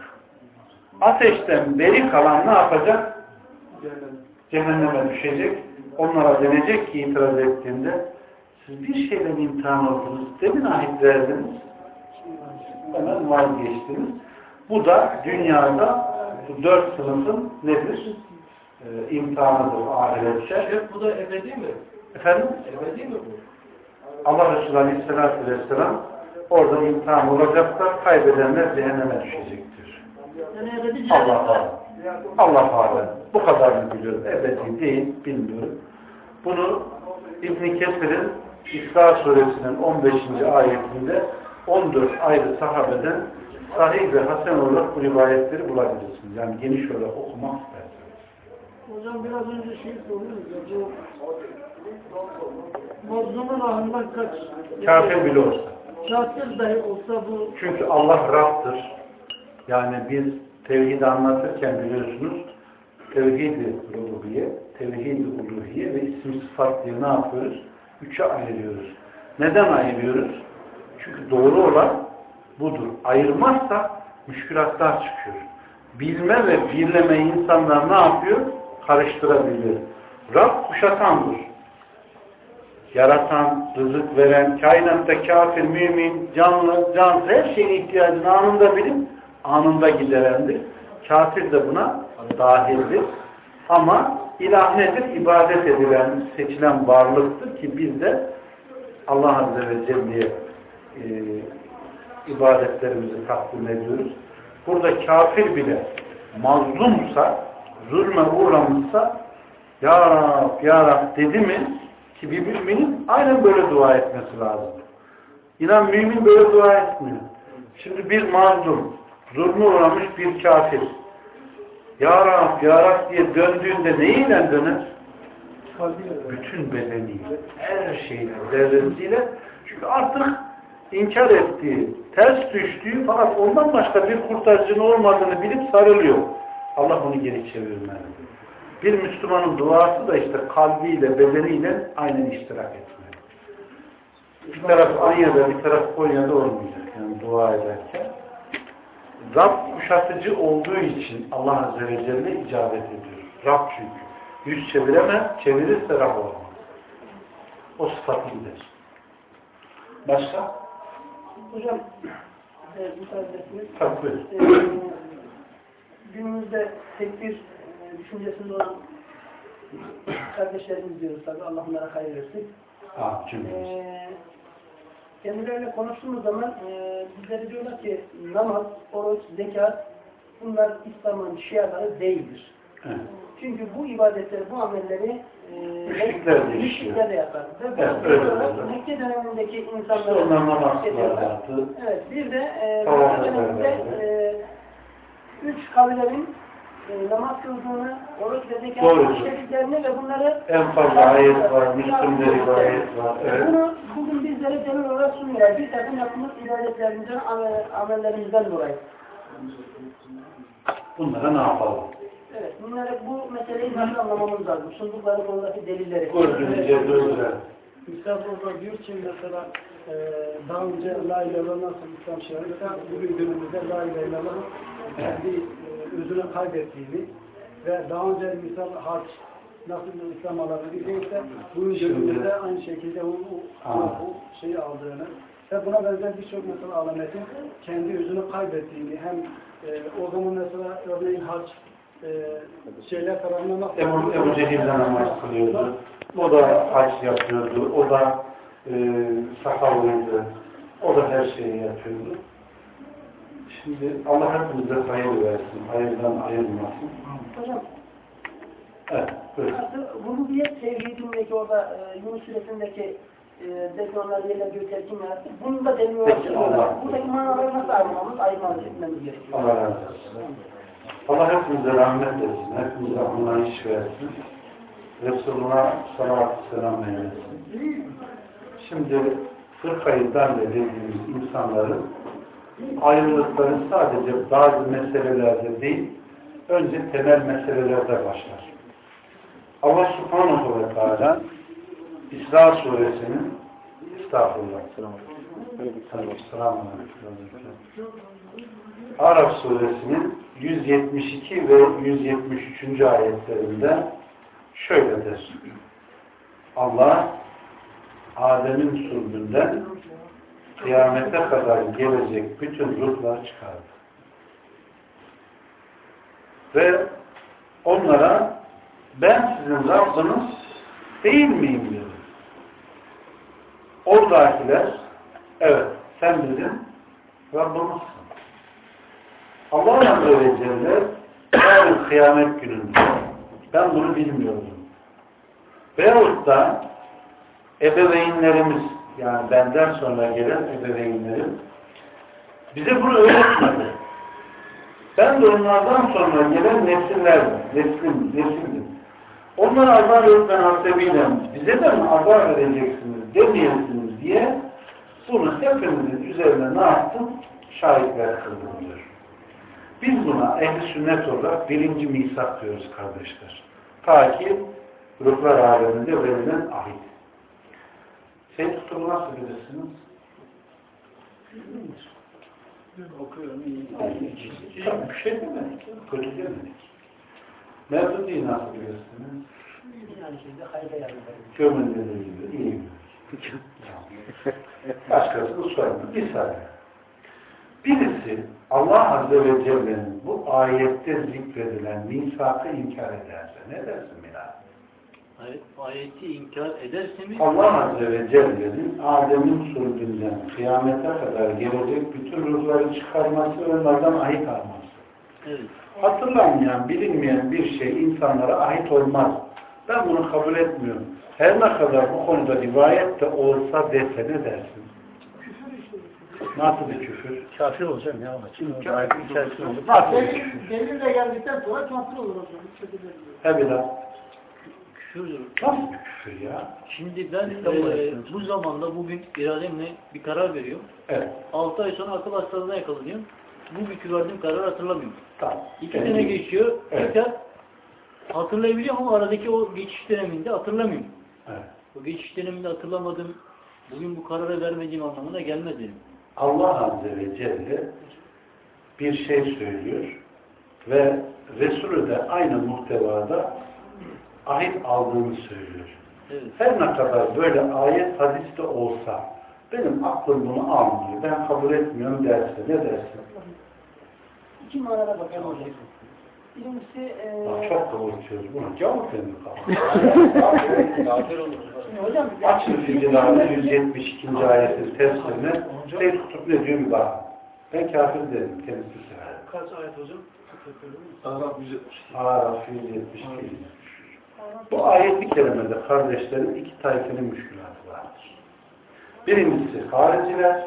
Speaker 5: Ateşten beri kalan ne yapacak? Cehenneme düşecek. Onlara denecek ki itiraz ettiğinde siz bir şeyle imtihan oldunuz. Demin ahit verdiniz. Hemen vazgeçtiniz. Bu da dünyada bu dört sınıfın nedir? Ee, imtihanıdır ahirette.
Speaker 8: Bu da ebedi mi?
Speaker 5: Efendim?
Speaker 8: Ebedi mi bu?
Speaker 5: Allah Resulü Aleyhisselatü Vesselam orada imtihan olacaklar, kaybedenler cehenneme düşecektir. Allah Allah. Allah alem. Bu kadarını biliyorum. Ebedi değil, bilmiyorum. Bunu İbn Kesir'in İsra suresinin 15. ayetinde 14 ayrı sahabeden sahih ve hasen olarak bu rivayetleri bulabilirsiniz. Yani geniş olarak okumak isterseniz.
Speaker 3: Hocam biraz önce şey soruyoruz mazlumun ahından kaç?
Speaker 5: Kafir bile olsa.
Speaker 3: Kafir dahi olsa bu
Speaker 5: Çünkü Allah Rab'dır. Yani biz tevhidi anlatırken biliyorsunuz tevhid-i rububiye, tevhid-i uluhiye ve isim sıfat diye ne yapıyoruz? Üçe ayırıyoruz. Neden ayırıyoruz? Çünkü doğru olan budur. Ayırmazsa müşkülatlar çıkıyor. Bilme ve birleme insanlar ne yapıyor? Karıştırabilir. Rab kuşatandır. Yaratan, rızık veren, kainatta kafir, mümin, canlı, cansız her şeyin ihtiyacını anında bilip anında giderendir. Kafir de buna dahildir. Ama ilah nedir? İbadet edilen, seçilen varlıktır ki biz de Allah Azze ve Celle'ye e, ibadetlerimizi takdim ediyoruz. Burada kafir bile mazlumsa, zulme uğramışsa Ya Rab, Ya Rab dedi mi ki bir müminin aynen böyle dua etmesi lazım. İnan mümin böyle dua etmiyor. Şimdi bir mazlum, zulme uğramış bir kafir. Ya Rab, Ya Rab diye döndüğünde neyle döner? Bütün bedeniyle, her şeyle, zerresiyle. Çünkü artık inkar ettiği, ters düştüğü fakat ondan başka bir kurtarıcının olmadığını bilip sarılıyor. Allah onu geri çevirmeli. Bir Müslümanın duası da işte kalbiyle, bedeniyle aynen iştirak etmeli. Bir taraf Anya'da, bir taraf Konya'da olmayacak. Yani dua ederken. Rab kuşatıcı olduğu için Allah Azze ve Celle icabet ediyor. Rab çünkü. Yüz çeviremez, çevirirse Rab olmaz. O sıfatlıdır. Başka?
Speaker 6: Hocam, e, müsaade ederseniz.
Speaker 5: Tabii.
Speaker 6: Ee, günümüzde tekbir e, düşüncesinde olan kardeşlerimiz diyoruz tabi. Allah onlara hayır versin.
Speaker 5: Ha, cümlemiz.
Speaker 6: Ee, kendileriyle konuştuğumuz zaman e, bizlere diyorlar ki namaz, oruç, zekat bunlar İslam'ın şiaları değildir.
Speaker 5: Evet.
Speaker 6: Çünkü bu ibadetleri, bu amelleri e,
Speaker 5: Müşrikler de
Speaker 6: müşrikler de yapar. Ve bu
Speaker 5: Evet, öyle
Speaker 6: olarak
Speaker 5: öyle.
Speaker 6: Mekke dönemindeki
Speaker 5: İşte
Speaker 6: insanları
Speaker 5: onlar namaz
Speaker 6: ediyorlar. Evet, bir de e, Mekke döneminde e, üç kabilenin e, namaz kıldığını, oruç ve zekat
Speaker 5: Doğrudur.
Speaker 6: işlediklerini ve bunları
Speaker 5: En fazla ayet var, Müslüm'de rivayet var. Evet.
Speaker 6: bunu bugün bizlere delil olarak sunuyorlar. Bir takım yapmış ibadetlerimizden, amel, amellerimizden dolayı.
Speaker 5: Bunlara ne yapalım?
Speaker 6: Evet, bunları bu meseleyi nasıl anlamamız lazım? Sundukları konudaki delilleri.
Speaker 5: Gördüğünüzce.
Speaker 3: Misal orada diyor ki mesela e, daha önce La ilahe nasıl İslam şiarıysa bugün günümüzde La ilahe kendi özünü kaybettiğini ve daha önce misal hac nasıl İslam alabildiyse bugün günümüzde aynı şekilde o, o, o şeyi aldığını ve buna benzer birçok mesela alametin kendi özünü kaybettiğini hem e, o zaman mesela örneğin hac e, şeyler tarafından nasıl
Speaker 5: Ebu, Ebu Cehil'le namaz kılıyordu. O da hac yapıyordu. O da e, sakalıydı. O da her şeyi yapıyordu. Şimdi Allah hepimize hayır versin. Hayırdan ayırmasın.
Speaker 6: Hocam,
Speaker 5: Evet. Buyurun.
Speaker 6: artık rububiyet tevhidindeki orada e, Yunus suresindeki e, deklarlar yerine göğü telkin yarattı. Bunun da.
Speaker 5: Allah.
Speaker 6: Buradaki manaları nasıl ayırmamız, ayırmamız etmemiz gerekiyor.
Speaker 5: Allah razı olsun. Allah hepimize rahmet etsin. Hepimize anlayış versin. Resuluna salatü selam eylesin. Şimdi fırkayı darbe dediğimiz insanların ayrılıkları sadece bazı meselelerde değil, önce temel meselelerde başlar. Allah subhanahu ve teala İsra suresinin estağfurullah. Araf suresinin 172 ve 173. ayetlerinde şöyledir. Allah Adem'in sulbünden kıyamete kadar gelecek bütün ruhlar çıkardı. Ve onlara ben sizin Rabbiniz değil miyim dedi. Oradakiler evet sen bizim Rabbimizsin. Allah Azze ve yarın kıyamet gününde ben bunu bilmiyordum. Veyahut da ebeveynlerimiz yani benden sonra gelen ebeveynlerim bize bunu öğretmedi. Ben de onlardan sonra gelen nesiller, neslim, nesildim. Onlara azar öğretmen hasebiyle bize de mi azar vereceksiniz, demeyesiniz diye bunu hepimizin üzerine ne yaptım? Şahitler kıldım. Biz buna ehli sünnet olarak birinci misak diyoruz kardeşler. Ta ki ruhlar aleminde verilen ahit. Seyyid Kutub'u nasıl bilirsiniz?
Speaker 3: okuyorum iyi.
Speaker 5: Bir şey demedik. Kötü demedik. Mevzudi'yi nasıl bilirsiniz? Gömülleri gibi iyi. Başkasını sorma. Bir saniye. Birisi Allah Azze ve Celle'nin bu ayette zikredilen misakı inkar ederse ne dersin Bilal?
Speaker 4: Ayet, ayeti inkar ederseniz
Speaker 5: Allah Azze ve Celle'nin Adem'in sürgünden kıyamete kadar gelecek bütün ruhları çıkarması ve onlardan ahit alması.
Speaker 4: evet.
Speaker 5: Hatırlanmayan, bilinmeyen bir şey insanlara ait olmaz. Ben bunu kabul etmiyorum. Her ne kadar bu konuda rivayet de olsa dese ne dersin? Nasıl bir küfür?
Speaker 7: Kafir olacağım ya. Şimdi
Speaker 5: Kafir
Speaker 7: içerisinde olur.
Speaker 5: Nasıl bir küfür?
Speaker 6: Delil de geldikten sonra kafir olur o zaman. Hiç çözülmüyor.
Speaker 5: He bilal.
Speaker 4: Küfürdür.
Speaker 5: Nasıl küfür ya?
Speaker 4: Şimdi ben e, bu zamanda bugün irademle bir karar veriyorum.
Speaker 5: Evet.
Speaker 4: 6 ay sonra akıl hastalığına yakalanıyorum. Bugünkü verdiğim kararı hatırlamıyorum.
Speaker 5: Tamam.
Speaker 4: 2
Speaker 5: Evet.
Speaker 4: sene geçiyor.
Speaker 5: Evet.
Speaker 4: Tekrar hatırlayabiliyorum ama aradaki o geçiş döneminde hatırlamıyorum.
Speaker 5: Evet.
Speaker 4: O geçiş döneminde hatırlamadım. Bugün bu kararı vermediğim anlamına gelmez benim.
Speaker 5: Allah Azze ve Celle bir şey söylüyor ve Resulü de aynı muhtevada ahit aldığını söylüyor.
Speaker 4: Evet.
Speaker 5: Her ne kadar böyle ayet hadiste olsa benim aklım bunu almıyor, ben kabul etmiyorum derse ne dersin?
Speaker 6: İki manada bakalım hocam. Birincisi e,
Speaker 5: Bak çok kıvırtıyoruz bunu. Cevap verin *laughs*
Speaker 4: Kafir olur.
Speaker 6: şimdi hocam
Speaker 5: Açın Ficilâ'nın 172. ayetin tefsirine şey tutup ne diyor bir bak. Ben kafir derim, kendisi.
Speaker 3: Kaç ayet hocam?
Speaker 8: Arap 170.
Speaker 5: Araf 172. Bu ayet-i kerimede kardeşlerin iki tayfenin müşkülatı vardır. Birincisi hariciler,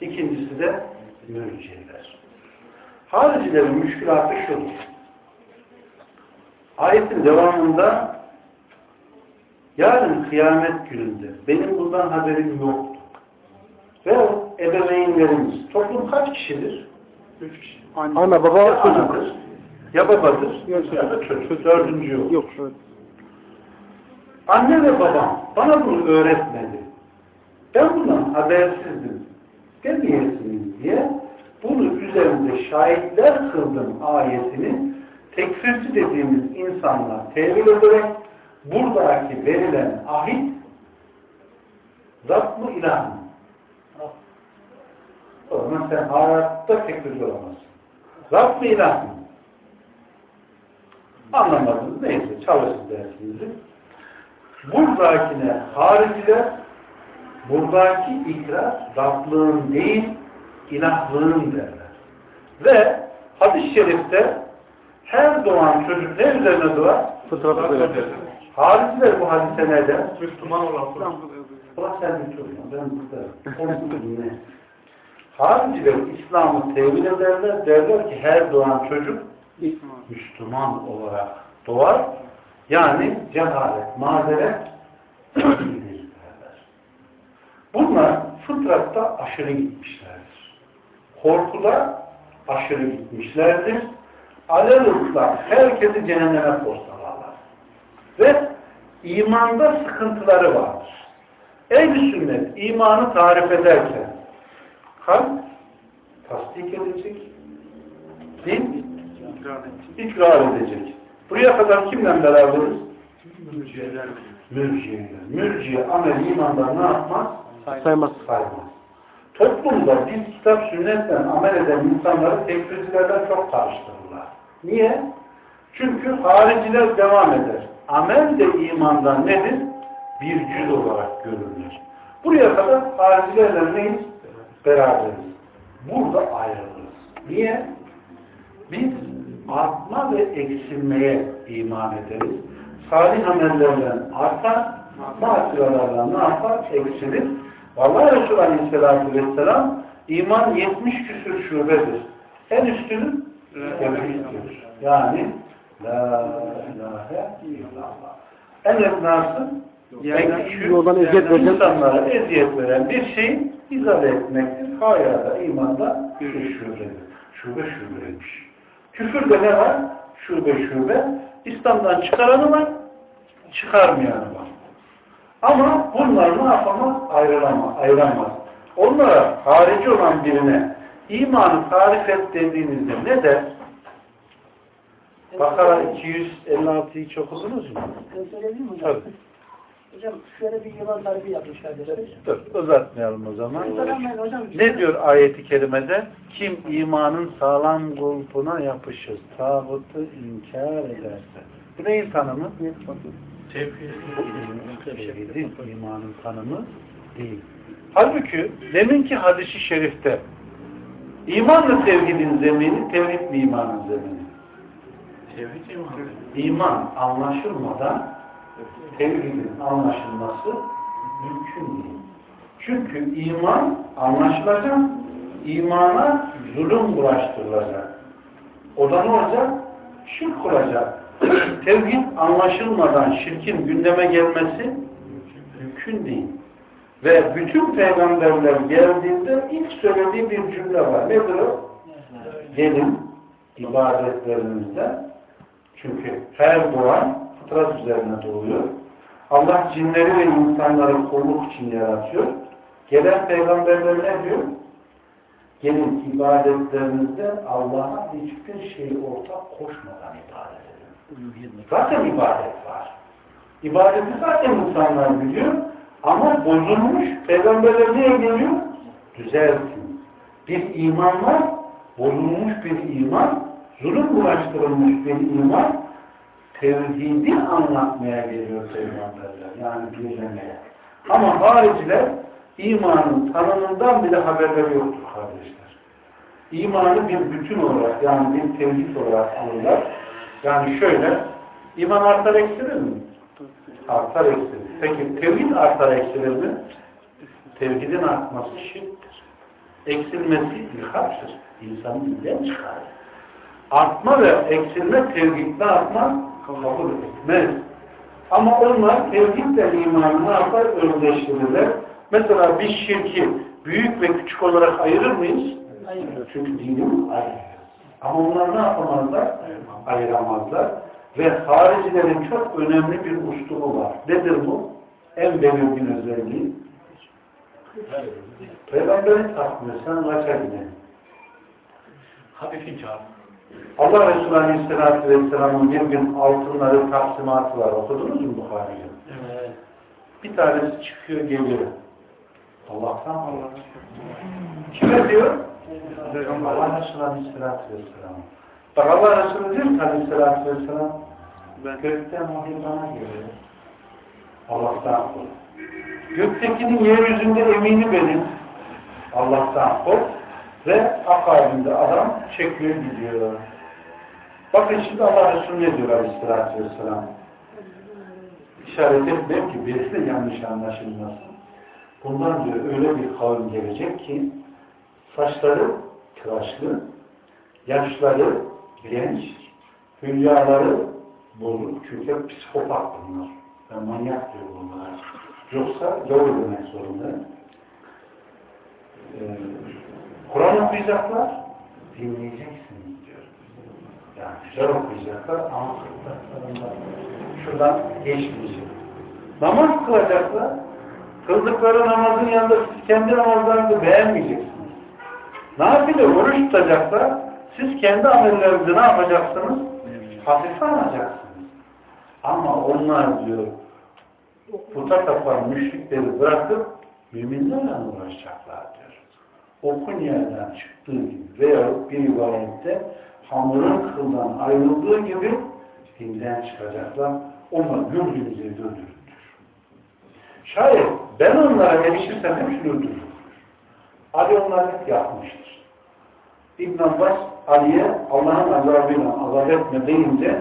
Speaker 5: ikincisi de mürciyeler. Haricilerin müşkülatı şudur. Ayetin devamında yarın kıyamet gününde benim bundan haberim yoktu. Ve o ebeveynlerimiz, toplum kaç kişidir?
Speaker 3: Üç kişi.
Speaker 5: Ana baba ya anadır, ya babadır, ya da çocuk. Dördüncü yok.
Speaker 3: Yok.
Speaker 5: Anne ve babam bana bunu öğretmedi. Ben bundan habersizdim. Demeyesiniz diye bunu üzerinde şahitler kıldım ayetini tekfirci dediğimiz insanlar tevil ederek buradaki verilen ahit Rab mı ilah mı? O zaman sen hayatta tekfirci olamazsın. Rab mı ilah mı? Anlamadınız neyse çalışın dersinizi. Buradakine hariciler buradaki ikrar Rablığın değil ilahlığın derler. Ve hadis-i şerifte her doğan çocuk ne üzerine doğar? Hariciler bu hadise ne der?
Speaker 8: Müslüman olan.
Speaker 5: Ulan sen bir çocuk, ben burada. Onu dinle. Hariciler İslam'ı tevil ederler. Derler ki her doğan çocuk Müslüman olarak doğar. Yani cehalet, mazeret. *clears throat* Bunlar fıtratta aşırı gitmişlerdir. Korkuda aşırı gitmişlerdir. Alelutla herkesi cehenneme postalarlar. Ve imanda sıkıntıları vardır. Ehl-i sünnet imanı tarif ederken kalp tasdik edecek, dil ikrar edecek. Buraya kadar kimle beraberiz?
Speaker 3: Mürciyeler.
Speaker 5: Mürciyeler. Mürciye amel imandan ne yapmaz?
Speaker 3: Saymaz.
Speaker 5: Saymaz. Toplumda biz kitap sünnetle amel eden insanları tekfircilerden çok karıştırırlar. Niye? Çünkü hariciler devam eder. Amel de imandan nedir? Bir cüz olarak görülür. Buraya kadar haricilerle neyiz? Beraberiz. Burada ayrılırız. Niye? Biz artma ve eksilmeye iman ederiz. Salih amellerle artar, masiralarla ne yapar? Eksilir. Vallahi Resulü Aleyhisselatü Vesselam iman 70 küsür şubedir. En üstünü tevhiddir. Yani La ilahe illallah. En esnası en
Speaker 3: yoldan eziyet veren-
Speaker 5: insanlara eziyet veren bir şeyi izale etmektir. Hayada, imanda bir şubedir. Şube şubeymiş. Küfürde ne var? Şube şube. İslam'dan çıkaranı var, çıkarmayanı var. Ama bunlar ne yapamaz? Ayrılamaz. ayıramaz. Onlara harici olan birine imanı tarif et dediğinizde ne der? Bakara 256'yı çok okudunuz mu? Tabii.
Speaker 6: Hocam şöyle bir yılan tarifi yapmış kardeşler.
Speaker 5: Dur, uzatmayalım o zaman.
Speaker 6: Hocam.
Speaker 5: Ne diyor ayeti kerimede? Kim imanın sağlam kulpuna yapışır, tağutu inkar ederse. Bu neyin tanımı? Tevhidin imanın tanımı değil. Halbuki deminki hadisi şerifte imanla tevhidin zemini, tevhidle imanın zemini.
Speaker 8: Tevhid imanı.
Speaker 5: İman anlaşılmadan tevhidin anlaşılması mümkün değil. Çünkü iman anlaşılacak, imana zulüm bulaştırılacak. O da ne olacak? Şirk olacak. *clears throat* Tevhid anlaşılmadan şirkin gündeme gelmesi mümkün değil. Ve bütün peygamberler geldiğinde ilk söylediği bir cümle var. Nedir o? Gelin ibadetlerinizde çünkü her doğan fıtrat üzerine doğuyor. Allah cinleri ve insanları kulluk için yaratıyor. Gelen peygamberler ne diyor? Gelin ibadetlerinizde Allah'a hiçbir şeyi ortak koşmadan ibadet edin. Zaten ibadet var. İbadeti zaten insanlar biliyor. Ama bozulmuş peygamberler niye geliyor? Düzeltin. Bir iman var, bozulmuş bir iman, zulüm bulaştırılmış bir iman, tevhidi anlatmaya geliyor peygamberler. Yani birlemeye. Ama hariciler imanın tanımından bile haberleri yoktur kardeşler. İmanı bir bütün olarak yani bir tevhid olarak alırlar. Yani şöyle, iman artar eksilir mi? Artar eksilir. Peki tevhid artar eksilir mi? Tevhidin artması şirktir. Eksilmesi ilhattır. İnsanı dilden çıkarır. Artma ve eksilme tevhidle artma kabul etmez. Ama onlar tevhidle imanı ne yapar? Özdeştirirler. Mesela biz şirki büyük ve küçük olarak ayırır mıyız? Hayır. Çünkü dinimiz ayırır. Ama onlar ne yapamazlar? Ayıramazlar. Ve haricilerin çok önemli bir uslubu var. Nedir bu? En belirgin özelliği. Peygamberi takmıyor. Sen kaça gidelim?
Speaker 1: Hafifin çağır.
Speaker 5: Allah Resulü Aleyhisselatü Vesselam'ın bir gün altınları taksimatı var. Okudunuz mu Bukhari'yi?
Speaker 2: Evet.
Speaker 5: Bir tanesi çıkıyor geliyor. Allah'tan Allah. Kime diyor? Allah Resulü Aleyhisselatü Vesselam. Bak Allah Resulü diyor ki Aleyhisselatü Vesselam gökten vahiy bana geliyor. Allah'tan kork. Göktekinin yeryüzünde emini benim. Allah'tan kork. Ve akabinde adam çekiyor gidiyor. Bakın şimdi Allah Resulü ne diyor Aleyhisselatü Vesselam? İşaret etmiyor ki birisi yanlış anlaşılmasın. Bundan diyor öyle bir kavim gelecek ki saçları tıraşlı, yaşları genç, hülyaları bozuk. Çünkü psikopat bunlar. Ben manyak diyor bunlar. Yoksa doğru demek zorunda. Ee, Kur'an okuyacaklar, dinleyeceksiniz diyor. Yani güzel okuyacaklar ama kırklarında şuradan geçmeyecek. Namaz kılacaklar, kıldıkları namazın yanında siz kendi namazlarınızı beğenmeyeceksiniz. Nafile oruç tutacaklar, siz kendi amellerinizi ne yapacaksınız? Hafife alacaksınız. Ama onlar diyor, puta tapan müşrikleri bırakıp müminlerle uğraşacaklar diyor okun yerden çıktığı gibi veya bir rivayette hamurun kıldan ayrıldığı gibi dinden çıkacaklar. Onlar güldüğünüze güldüründür. Şayet ben onlara erişirsem hepsini öldürürüm. Ali onları yapmıştır. İbn Abbas Ali'ye Allah'ın azabıyla azap etme deyince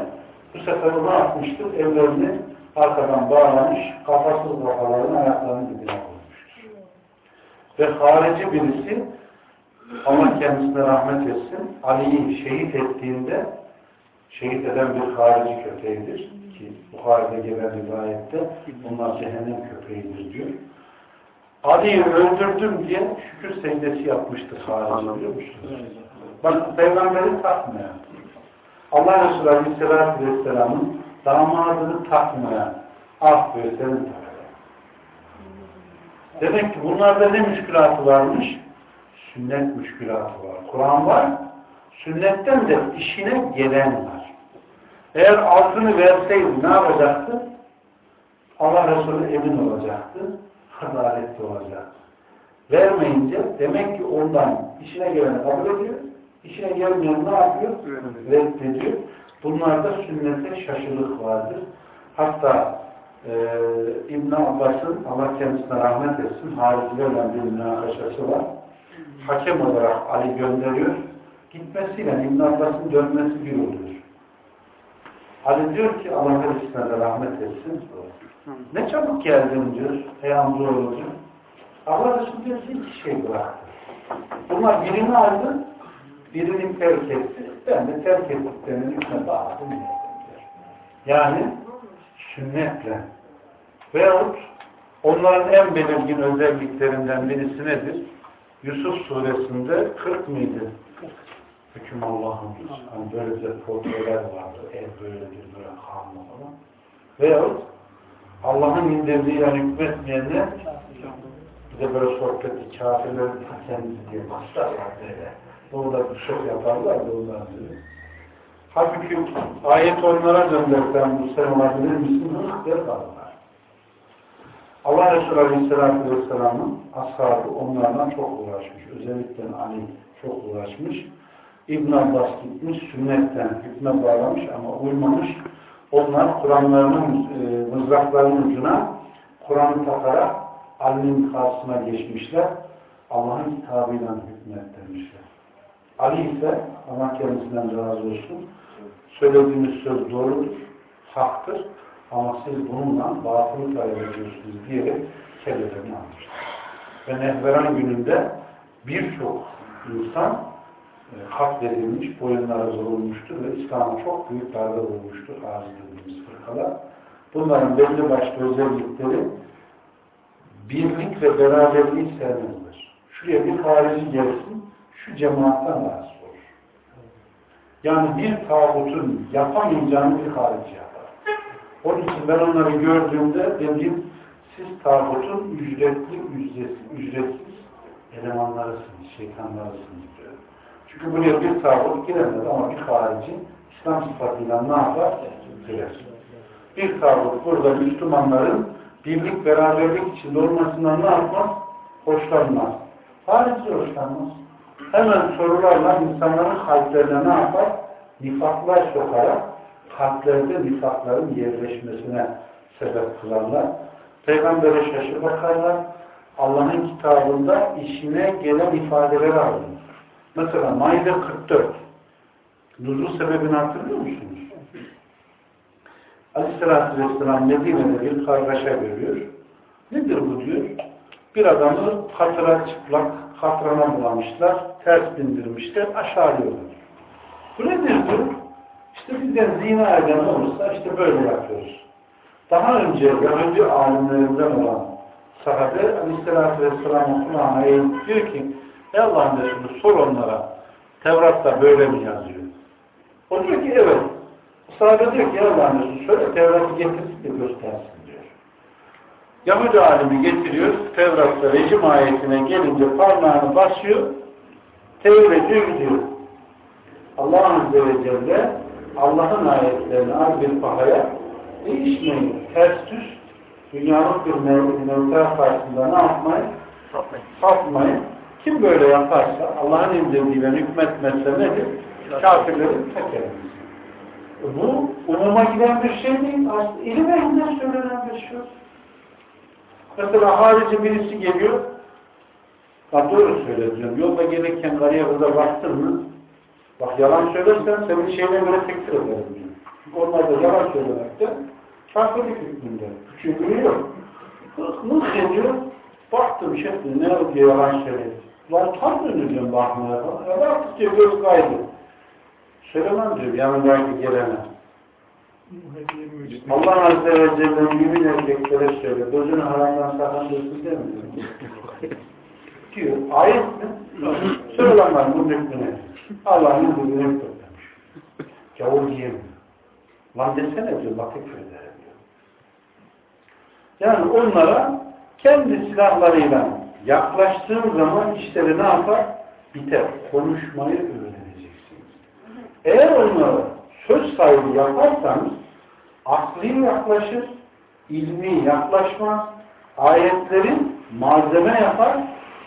Speaker 5: bu sefer o ne yapmıştır? Evlerini arkadan bağlamış, kafasız kafalarını ayaklarını dibine. Ve harici birisi Allah kendisine rahmet etsin. Ali'yi şehit ettiğinde şehit eden bir harici köpeğidir ki Bukhari'de gelen rivayette bunlar cehennem köpeğidir diyor. Ali'yi öldürdüm diye şükür secdesi yapmıştır harici biliyor musunuz? Bak peygamberi takmayan Allah Resulü Aleyhisselatü Vesselam'ın damadını takmayan ah böyle senin. Demek ki bunlarda ne müşkülatı varmış? Sünnet müşkülatı var. Kur'an var. Sünnetten de işine gelen var. Eğer altını verseydi ne yapacaktı? Allah Resulü emin olacaktı. Adaletli olacaktı. Vermeyince demek ki ondan işine geleni kabul ediyor. İşine gelmeyen ne yapıyor? Reddediyor. Bunlarda sünnete şaşılık vardır. Hatta e, İbn Abbas'ın Allah kendisine rahmet etsin haricilerle bir münakaşası var. Hakem olarak Ali gönderiyor. Gitmesiyle İbn Abbas'ın dönmesi bir oluyor. Ali diyor ki Allah kendisine de rahmet etsin. Ne çabuk geldin diyor. Ey amcaoğlu diyor. Allah Resulü iki şey bıraktı. Bunlar birini aldı, birini terk etti. Ben de terk ettiklerinin hükme bağladım. Yani sünnetle veyahut onların en belirgin özelliklerinden birisi nedir? Yusuf suresinde 40 mıydı? Hüküm Allah'ın. Hani böyle de portreler vardı. Ev böyledir, böyle kanlı falan. Veyahut Allah'ın indirdiği yani hükmetmeyenler bir de böyle sohbeti kafirlerin kendisi diye başlarlar böyle. Burada bir şok yaparlar da ondan sonra. Halbuki ayet onlara göndersen bu sen olabilir misin? Hıh der kalırlar. Allah Resulü Aleyhisselatü Vesselam'ın ashabı onlardan çok uğraşmış. Özellikle Ali çok uğraşmış. İbn Abbas gitmiş, sünnetten hükme bağlamış ama uymamış. Onlar Kur'anlarının e, mızraklarının ucuna Kur'an'ı takarak Ali'nin karşısına geçmişler. Allah'ın kitabıyla hükmet demişler. Ali ise Allah kendisinden razı olsun. Söylediğimiz söz doğrudur, haktır. Ama siz bununla batılı talep ediyorsunuz diyerek kellelerini almışlar. Ve Nehveran gününde birçok insan e, katledilmiş, boyunlara vurulmuştur ve İslam'a çok büyük darbe vurmuştur arz dediğimiz fırkalar. Bunların belli başlı özellikleri birlik ve beraberliği sevmezler. Şuraya bir harici gelsin, şu cemaatten rahatsız olur. Yani bir tağutun yapamayacağını bir harici yapar. Onun için ben onları gördüğümde dedim, siz tağutun ücretli, ücretsiz, ücretsiz elemanlarısınız, şeytanlarısınız diyor. Çünkü buraya bir tağut giremez ama bir harici İslam sıfatıyla ne yapar? Girer. Bir tağut burada Müslümanların birlik, beraberlik içinde olmasından ne yapmaz? Hoşlanmaz. Harici hoşlanmaz. Hemen sorularla insanların kalplerine ne yapar? Nifaklar sokarak kalplerde nifakların yerleşmesine sebep kılarlar. Peygamber'e şaşı bakarlar. Allah'ın kitabında işine gelen ifadeleri alır. Mesela Maide 44. Nuzul sebebini hatırlıyor musunuz? Aleyhisselatü Vesselam Medine'de bir kargaşa görüyor. Nedir bu diyor? Bir adamı hatıra çıplak, hatrana bulamışlar, ters bindirmişler, aşağılıyorlar. Bu nedir diyor? İşte bizden zina eden olursa işte böyle yapıyoruz. Daha önce Yahudi alimlerinden olan sahabe Aleyhisselatü Vesselam'ın kulağına diyor ki Ey Allah'ın Resulü sor onlara Tevrat'ta böyle mi yazıyor? O diyor ki evet. Sahabe diyor ki ya Allah'ın Resulü şöyle Tevrat'ı getirsin de göstersin diyor. Yahudi alimi getiriyor. Tevrat'ta rejim ayetine gelince parmağını basıyor. Ediyor gidiyor. Allah Azze ve Celle Allah'ın ayetlerini az bir pahaya değişmeyin. Ters düz dünyanın bir mevzular karşısında ne yapmayın?
Speaker 2: Sapmayın.
Speaker 5: Sapmayın. Kim böyle yaparsa Allah'ın indirdiğine hükmetmezse nedir? Kafirlerin tekerimiz. Bu umuma giden bir şey değil. Aslında ilim ehlinden söylenen bir şey. Mesela harici birisi geliyor. Bak doğru söylüyorum. Yolda gelirken karıya kıza baktın mı? Bak yalan söylersen senin şeyine göre tekfir ederim diyor. Çünkü onlar da yalan söylemekte kafirlik hükmünde. Çünkü yok. Nasıl diyor? Baktım şefim ne diye yalan söyledi. Lan tam döneceğim bakmaya falan. Ya artık diyor göz kaydı. Söylemem diyor yanındaki gelene. Allah Azze ve Celle'nin mümin erkeklere söyle. Gözünü haramdan sakındırsın demiyor. Diyor. Ayet mi? Söylemem bu hükmüne. Allah'ın bu hükmüne demiş. Gavur diyemiyor. Lan desene diyor bakıp ederim diyor. Yani onlara kendi silahlarıyla yaklaştığın zaman işleri ne yapar? Biter. Konuşmayı öğreneceksiniz. Eğer onlara söz sahibi yaparsanız akli yaklaşır, ilmi yaklaşmaz, ayetlerin malzeme yapar,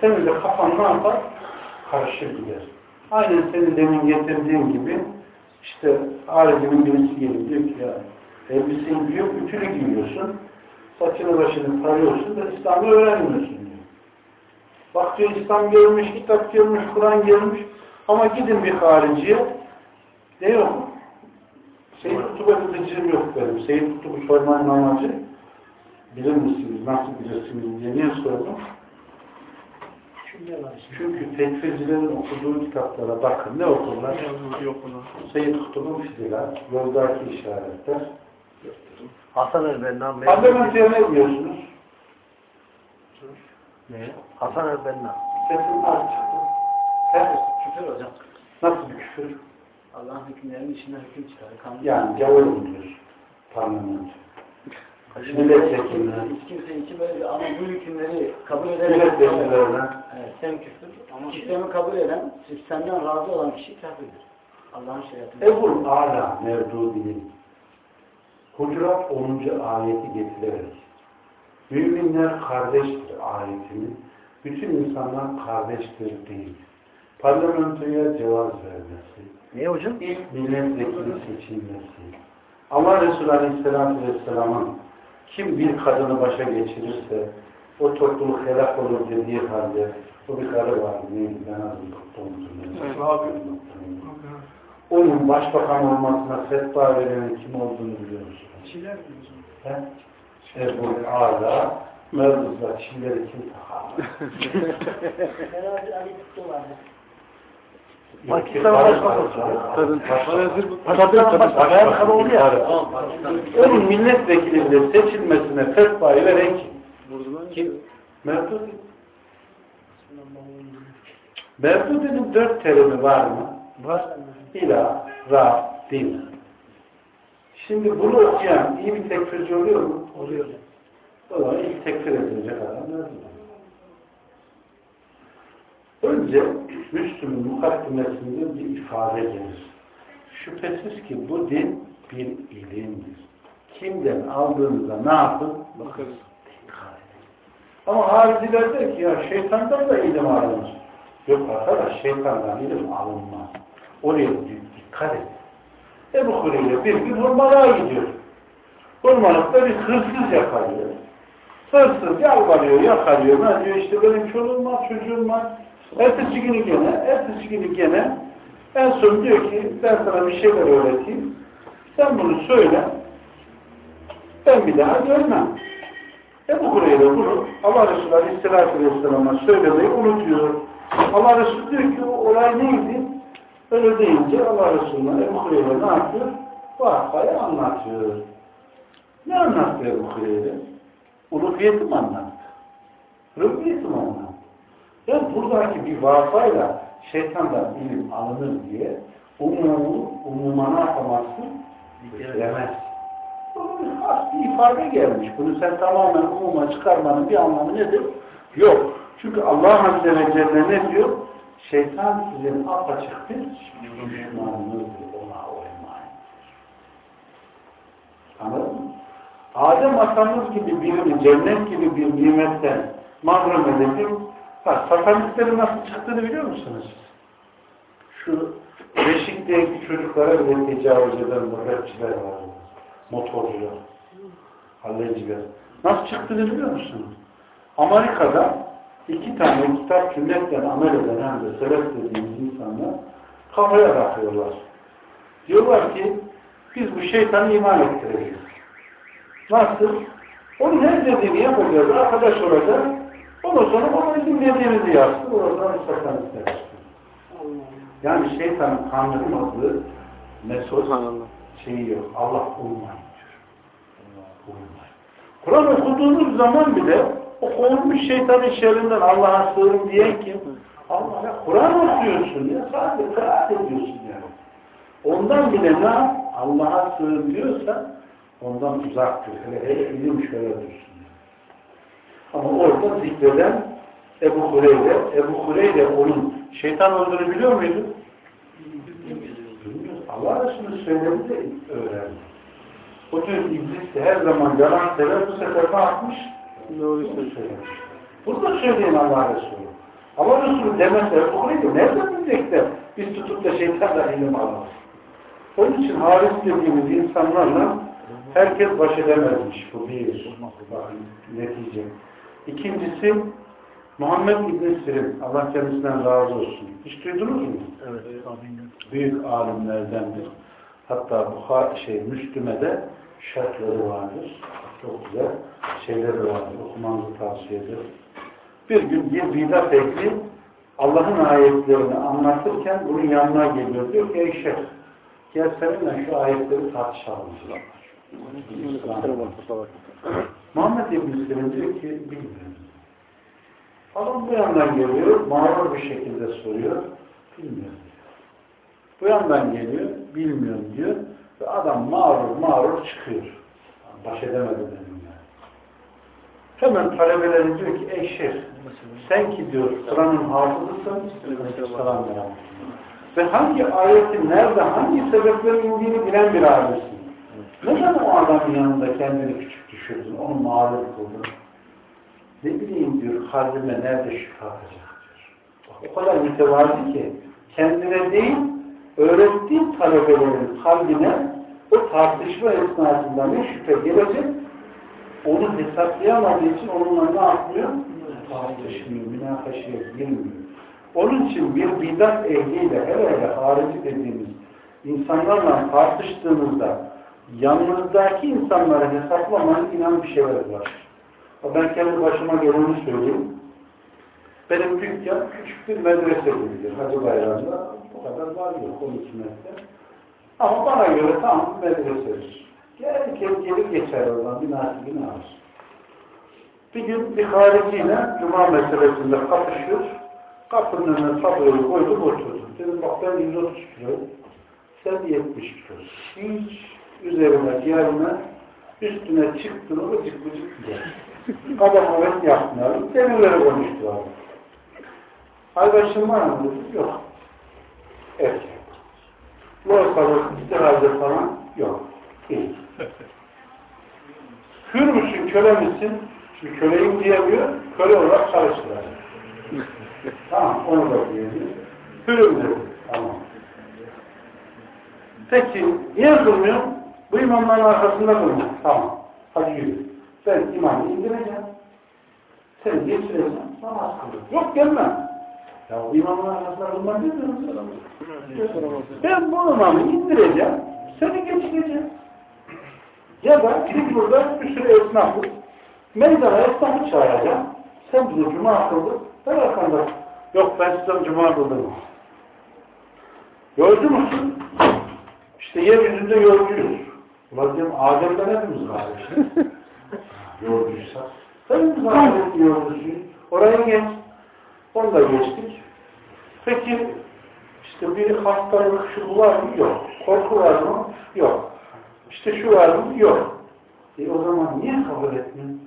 Speaker 5: senin de kafan ne yapar? Karışır gider. Aynen senin demin getirdiğin gibi işte aletinin birisi gelip diyor ki ya elbiseyi giyiyor, ütülü giyiyorsun, saçını başını tarıyorsun da İslam'ı öğrenmiyorsun diyor. Bak diyor İslam görmüş, kitap görmüş, Kur'an görmüş ama gidin bir hariciye ne yok? Seyyid Kutub'a gideceğim yok benim. Seyyid Kutub'u sormanın amacı bilir misiniz, nasıl bilirsiniz diye niye sordum? Çünkü tekfircilerin okuduğu kitaplara bakın. Ne okurlar? Seyyid Kutub'un fiziler, yoldaki işaretler.
Speaker 7: Hasan el-Benna.
Speaker 5: Parlamentoya ne diyorsunuz?
Speaker 7: Ne? Hasan el-Benna.
Speaker 5: Sesin az çıktı. He?
Speaker 4: Küfür hocam.
Speaker 5: Nasıl bir küfür?
Speaker 4: Allah'ın hükümlerinin içinden hüküm çıkarır. Kanun.
Speaker 5: Yani gavur mu diyorsun? Parlamento. Milletvekilleri.
Speaker 4: Hiç kimse için böyle ama bu hükümleri kabul eden
Speaker 5: Milletvekillerine.
Speaker 4: Evet, hem küfür ama sistemi kabul eden, sistemden razı olan kişi kafirdir. Allah'ın şeriatını.
Speaker 5: Ebul Ala Mevdudi'nin Hucurat 10. ayeti getirerek Müminler kardeştir ayetini bütün insanlar kardeştir değil. Parlamentoya cevaz vermesi,
Speaker 7: Niye hocam?
Speaker 5: ilk milletvekili seçilmesi, Allah Resulü Aleyhisselatü Vesselam'ın kim bir kadını başa geçirirse o topluluk helak olur dediği halde o bir karı vardı. Neydi? Ben adım tuttum. Onun başbakan olmasına fetva verenin kim olduğunu biliyor musun?
Speaker 3: Çiler diyoruz.
Speaker 5: He? Ebu Ala Mevzuz'da çilleri kim takar?
Speaker 6: Beraber Ali Kutlu vardı.
Speaker 7: Pakistan'ın başbakanı.
Speaker 5: Pakistan'ın başbakanı oluyor ya. Onun milletvekili bile seçilmesine fetvayı veren kim? Mevdudi. Mevdudi'nin dört terimi var mı? Var. İla, Ra, Din. Şimdi bunu okuyan iyi bir tekfirci oluyor mu? Oluyor. O zaman ilk tekfir edilecek adam. Önce Müslüm'ün mukaddimesinde bir ifade gelir. Şüphesiz ki bu din bir ilimdir. Kimden aldığınızda ne yapın? Edin. Ama hariciler der ki ya şeytandan da ilim alınır. Yok arkadaş şeytandan ilim alınmaz. Oraya dikkat edin. Ebu Hureyre bir gün hurmalığa gidiyor. Hurmalıkta bir hırsız yakalıyor. Hırsız yalvarıyor, yakalıyor. Ne diyor işte benim çoluğum var, çocuğum var. Ertesi günü gene, ertesi günü gene en son diyor ki ben sana bir şeyler öğreteyim. Sen bunu söyle. Ben bir daha görmem. Ebu Hureyre bunu Allah Resulü Aleyhisselatü Vesselam'a söylemeyi unutuyor. Allah Resulü diyor ki o olay neydi? Öyle deyince Allah Resulü'ne Ebu Hureyre ne yapıyor? Vakayı anlatıyor. Ne anlattı Ebu Hureyre? Uluhiyeti mi anlattı? Rübbiyeti mi anlattı? Yani buradaki bir vakayla şeytandan ilim alınır diye umumu, umuma ne yapamazsın? Bitiremez. Bunun bir has bir ifade gelmiş. Bunu sen tamamen umuma çıkarmanın bir anlamı nedir? Yok. Çünkü Allah Azze ve Celle ne diyor? Şeytan sizin apaçık bir düşmanınızdır. Ona uymayın. Anladın mı? Adem atamız gibi birini, cennet gibi bir nimetten mahrum edip Ha, satanistlerin nasıl çıktığını biliyor musunuz? Şu Beşik'teki çocuklara bile tecavüz eden bu rapçiler var. Motorcular. Halleciler. Nasıl çıktığını biliyor musunuz? Amerika'da iki tane kitap cümletten amel eden hem de sebep dediğimiz insanlar kafaya bakıyorlar. Diyorlar ki biz bu şeytanı iman ettireceğiz. Nasıl? Onun her dediğini yapacağız. Arkadaş olacak. Ondan sonra ona izin verdiğinizi yapsın. Oradan satanistler çıksın. Yani şeytanın kandırmadığı mesaj şeyi yok. Allah uymayın diyor. Uymayın. Kur'an okuduğunuz zaman bile o kovulmuş şeytanın şerrinden Allah'a sığın diyen kim? Allah'a Kur'an okuyorsun ya. Sadece kıraat ediyorsun yani. Ondan bile ne? Allah'a sığın diyorsa ondan uzak dur. Hele hele ilim şöyle dursun. Ama orada zikreden Ebu Hureyre, Ebu Hureyre onun şeytan olduğunu biliyor muydu? Allah Resulü söyledi de öğrendi. O diyor iblis de her zaman yalan sever, bu sefer ne yapmış? Doğru söylemiş. Bunu da söyleyin Allah Resulü. Allah Resulü demese Ebu Hureyre nereden bilecek de biz tutup da şeytanla ilim alalım. Onun için haris dediğimiz insanlarla herkes baş edemezmiş. Bu bir. Netice. İkincisi Muhammed İbn Sirin. Allah kendisinden razı olsun. Hiç duydunuz mu?
Speaker 7: Evet.
Speaker 5: Büyük alimlerdendir. Hatta bu şey Müslüme'de şartları vardır. Çok güzel şeyleri vardır. Okumanızı tavsiye ederim. Bir gün bir bidat ehli Allah'ın ayetlerini anlatırken bunun yanına geliyor. Diyor ki ey şeyh gel seninle şu ayetleri tartışalım. Muhammed İbn Sirin diyor ki bilmiyorum. Adam bu yandan geliyor, mağrur bir şekilde soruyor, bilmiyorum diyor. Bu yandan geliyor, bilmiyorum diyor ve adam mağrur mağrur çıkıyor. Baş edemedi benimle. Hemen talebeleri diyor ki ey şeyh sen ki diyor sıranın hafızısın, sıran Ve hangi ayetin nerede, hangi sebeplerin indiğini bilen bir abisin. Neden o adamın yanında kendini küçük düşürdün, onu mağrur kıldın? Ne bileyim diyor, kalbime nerede şüphe atacak diyor. Bak, o kadar mütevazi ki, kendine değil, öğrettiği talebelerin kalbine o tartışma esnasında ne şüphe gelecek, onu hesaplayamadığı için onunla ne yapmıyor? Tartışmıyor, münakaşaya girmiyor. Onun için bir bidat ehliyle, hele hele harici dediğimiz insanlarla tartıştığımızda yanınızdaki insanları hesaplamanın inan bir şeyler var. Ben kendi başıma geleni söyleyeyim. Benim dükkan küçük bir medrese gibidir. Hacı Bayram'da o kadar var yok 12 metre. Ama bana göre tam bir medresedir. Herkes gelir geçer oradan bir nasibini alır. Bir gün bir hariciyle cuma meselesinde kapışıyor. Kapının önüne tabloyu koydum oturdum. Dedim bak ben 130 kilo, sen 70 kilo. Hiç üzerine gelme, üstüne çıktın o bıcık bıcık gider. Kaba kuvvet yapmayalım. Demirleri konuştular. Aybaşın var mı? Yok. Erkek. Loğusalık, istirahat falan yok. Değil. Hür müsün, köle misin? Şimdi köleyim diyemiyor, köle olarak çalıştıracak. tamam, onu da diyemiyor. Hürüm dedi. Tamam. Peki, niye kılmıyor? Bu imamların arkasında kılmıyor. Tamam. Hadi yürü. Ben imamı indireceğim. Seni geçireceğim. Namaz kılıyor. Yok gelmem. Ya bu imamın arkasında kılmam değil mi? Ben bu imamı indireceğim. Seni geçireceğim. Ya da biz burada bir sürü esnafız. Meydana esnafı çağıracağım. Sen bize cuma kıldın. Ben arkanda. Yok ben size cuma kıldım. Yolcu musun? İşte yeryüzünde yolcuyuz. Ulan diyorum Adem'den hepimiz var *laughs* işte. Yolcuysa. Hepimiz Adem'in yolcusuyuz. Oraya geç. Onu da geçtik. Peki işte bir hastalık şu var mı? Yok. Korku var mı? Yok. İşte şu var mı? Yok. E o zaman niye kabul etmiyorsun?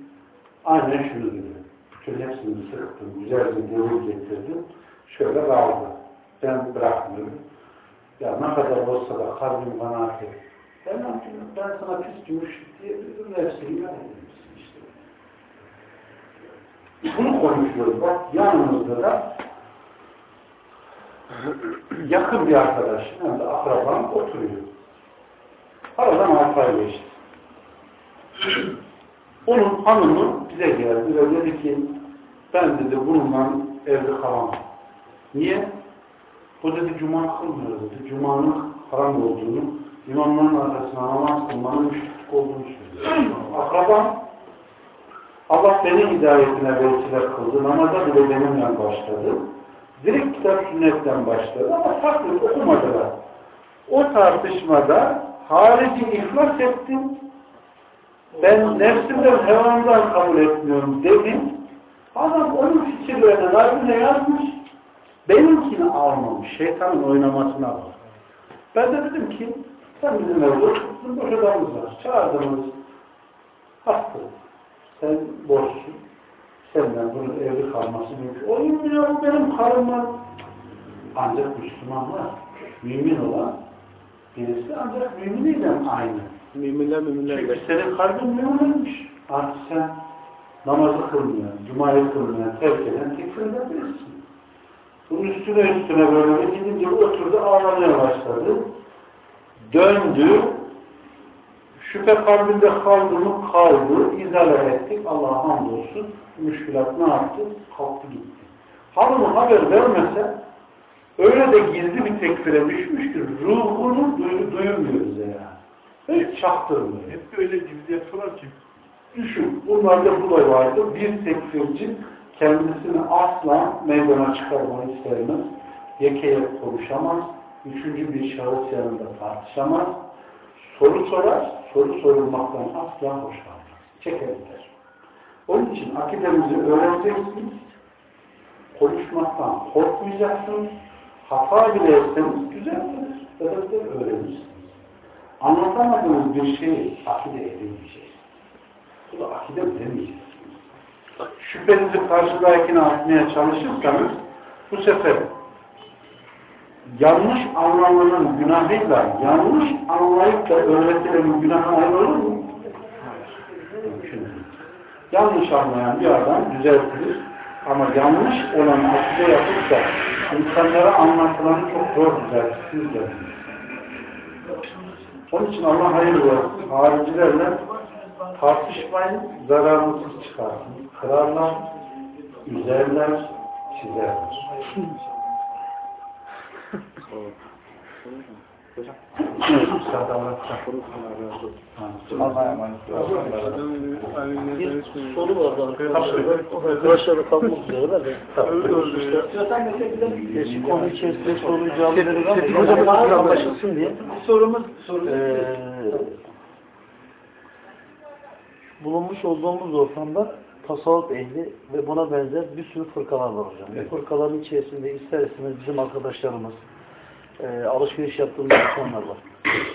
Speaker 5: Aynen şunu gibi. Bütün hepsini sıktım. Güzelce delil getirdim. Şöyle kaldı. Ben bırakmıyorum. Ya ne kadar olsa da kalbim kanaat et. Ben, ben sana pis gümüşlük diyebilirim. Nefsini iman edilmişsin işte. Bunu konuşuyoruz. Bak yanımızda da yakın bir arkadaş, hem de akrabam oturuyor. Aradan altı ay geçti. Onun hanımı bize geldi ve dedi ki ben dedi bununla evde kalamam. Niye? Bu dedi cuma kılmıyor dedi. Cuma'nın haram olduğunu, imamların arkasına namaz kılmanın müşrik olduğunu söylüyor. Akrabam Allah beni hidayetine vesile kıldı. Namaza bile benimle başladı. Direkt kitap sünnetten başladı ama farklı okumadılar. O tartışmada harici iflas ettim. Ben nefsimden, hevamdan kabul etmiyorum dedim. Adam onun fikirlerine kalbine yazmış. Benimkini almamış. Şeytanın oynamasına bak. Ben de dedim ki sen bizim evde oturtun, boş odamız var. Çağırdınız. Hasta. Sen borçsun. Senden bunun evli kalması mümkün. O ya bu benim karımla. Ancak Müslümanlar, mümin olan birisi ancak müminiyle aynı.
Speaker 2: Müminler müminler.
Speaker 5: Çünkü senin kalbin müminmiş. Artık sen namazı kılmayan, cumayı kılmayan, terk eden tekfir edebilirsin. Bunun üstüne üstüne böyle gidince oturdu ağlamaya başladı. Döndü. Şüphe kalbinde kaldı mı kaldı. İzale ettik. Allah'a hamdolsun. Müşkülat ne yaptı? Kalktı gitti. Hanımı haber vermese öyle de gizli bir tekfire düşmüş ki ruhunu duy duymuyoruz yani. Hiç çaktırmıyor.
Speaker 8: Hep böyle gizli yapıyorlar ki.
Speaker 5: Düşün. Bunlarda bu da vardı. Bir tekfirci kendisini asla meydana çıkarmayı istemez. Yekeye konuşamaz. Üçüncü bir şahıs yanında tartışamaz. Soru sorar, soru sorulmaktan asla hoşlanmaz. Çeker gider. Onun için akidemizi öğreneceksiniz. Konuşmaktan korkmayacaksınız. Hata bile etseniz güzeldir. Sebepler öğrenirsiniz. Anlatamadığınız bir şeyi akide edemeyeceksiniz. Bu da akide demeyeceksiniz. Şüphenizi karşıdakine atmaya çalışırsanız bu sefer yanlış anlamanın günahıyla yanlış anlayıp da öğretilenin günahı aynı olur mu? Mümkün değil. Yanlış anlayan bir adam düzeltilir ama yanlış olan akide yapıp da insanlara anlatılanı çok zor düzeltirsiniz de. Onun için Allah hayır versin. Haricilerle tartışmayın, zararınızı çıkarsın. Kırarlar, üzerler, çizerler. Evet, müsaade Allah'a. Emanet olun.
Speaker 4: Soru vardı arkadaşlar. Kalmak üzere de.
Speaker 6: İstiyorsan mesela
Speaker 4: konu içerisinde soruyu cevap verir ama
Speaker 6: Hocam,
Speaker 4: hocam anlaşılsın diye.
Speaker 6: sorumuz soru.
Speaker 4: Ee, bulunmuş olduğumuz ortamda tasavvuf ehli ve buna benzer bir sürü fırkalar var hocam. Bu fırkaların içerisinde ister istemez bizim arkadaşlarımız, e, alışveriş yaptığımız insanlar var.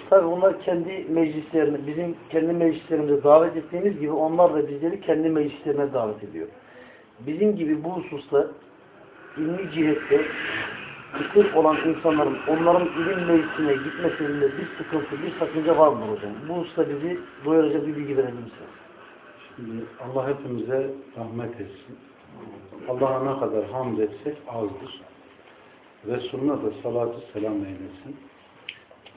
Speaker 4: Tabi bunlar kendi meclislerine, bizim kendi meclislerimize davet ettiğimiz gibi onlar da bizleri kendi meclislerine davet ediyor. Bizim gibi bu hususta ilmi cihette kısır olan insanların onların ilim meclisine gitmesinde bir sıkıntı, bir sakınca var mı hocam? Bu hususta bizi doyuracak bir bilgi verebilir misiniz?
Speaker 5: Şimdi Allah hepimize rahmet etsin. Allah'a ne kadar hamd etsek azdır. Resulüne de salatü selam eylesin.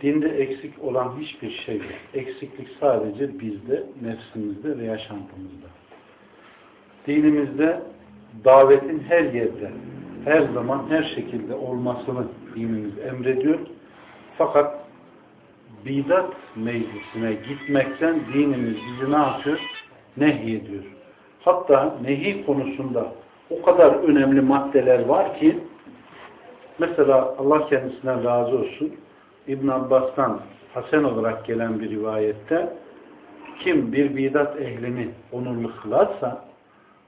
Speaker 5: Dinde eksik olan hiçbir şey yok. Eksiklik sadece bizde, nefsimizde ve yaşantımızda. Dinimizde davetin her yerde, her zaman, her şekilde olmasını dinimiz emrediyor. Fakat bidat meclisine gitmekten dinimiz bizi ne yapıyor? Nehyediyor. Hatta nehi konusunda o kadar önemli maddeler var ki mesela Allah kendisinden razı olsun İbn Abbas'tan Hasen olarak gelen bir rivayette kim bir bidat ehlini onurlu kılarsa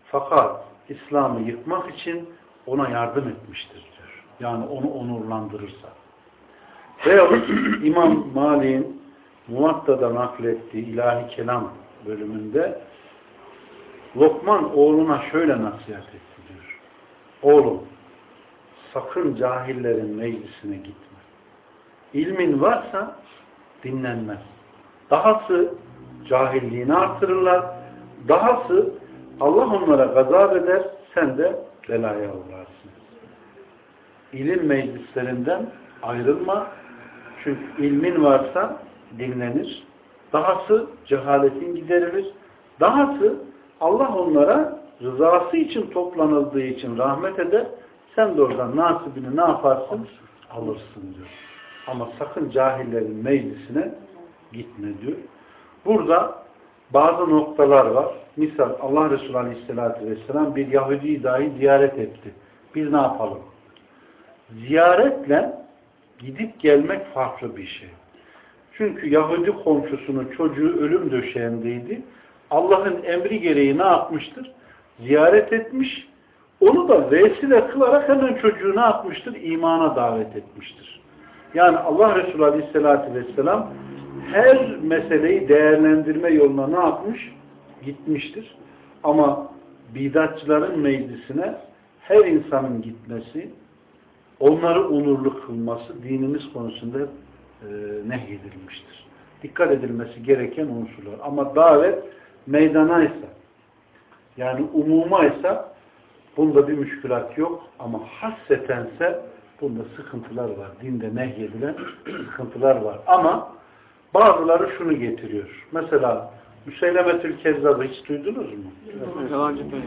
Speaker 5: fakat İslam'ı yıkmak için ona yardım etmiştir diyor. Yani onu onurlandırırsa. Veyahut *clears throat* İmam Malik'in Muvatta'da naklettiği ilahi kelam bölümünde Lokman oğluna şöyle nasihat etti diyor. Oğlum sakın cahillerin meclisine gitme. İlmin varsa dinlenmez. Dahası cahilliğini artırırlar. Dahası Allah onlara gazap eder, sen de belaya uğrarsın. İlim meclislerinden ayrılma. Çünkü ilmin varsa dinlenir. Dahası cehaletin giderilir. Dahası Allah onlara rızası için toplanıldığı için rahmet eder. Sen de oradan nasibini ne yaparsın? Alırsın diyor. Ama sakın cahillerin meclisine gitme diyor. Burada bazı noktalar var. Misal Allah Resulü Aleyhisselatü Vesselam bir Yahudi dahi ziyaret etti. Biz ne yapalım? Ziyaretle gidip gelmek farklı bir şey. Çünkü Yahudi komşusunun çocuğu ölüm döşeğindeydi. Allah'ın emri gereği ne yapmıştır? Ziyaret etmiş. Onu da vesile kılarak hemen çocuğu ne yapmıştır? İmana davet etmiştir. Yani Allah Resulü Aleyhisselatü Vesselam her meseleyi değerlendirme yoluna ne yapmış? Gitmiştir. Ama bidatçıların meclisine her insanın gitmesi, onları onurlu kılması dinimiz konusunda e, nehyedilmiştir. Dikkat edilmesi gereken unsurlar. Ama davet meydanaysa, yani umumaysa bunda bir müşkülat yok. Ama hassetense bunda sıkıntılar var. Dinde nehyedilen *clears throat* sıkıntılar var. Ama bazıları şunu getiriyor. Mesela Müseylemetül Kezzab'ı hiç duydunuz mu?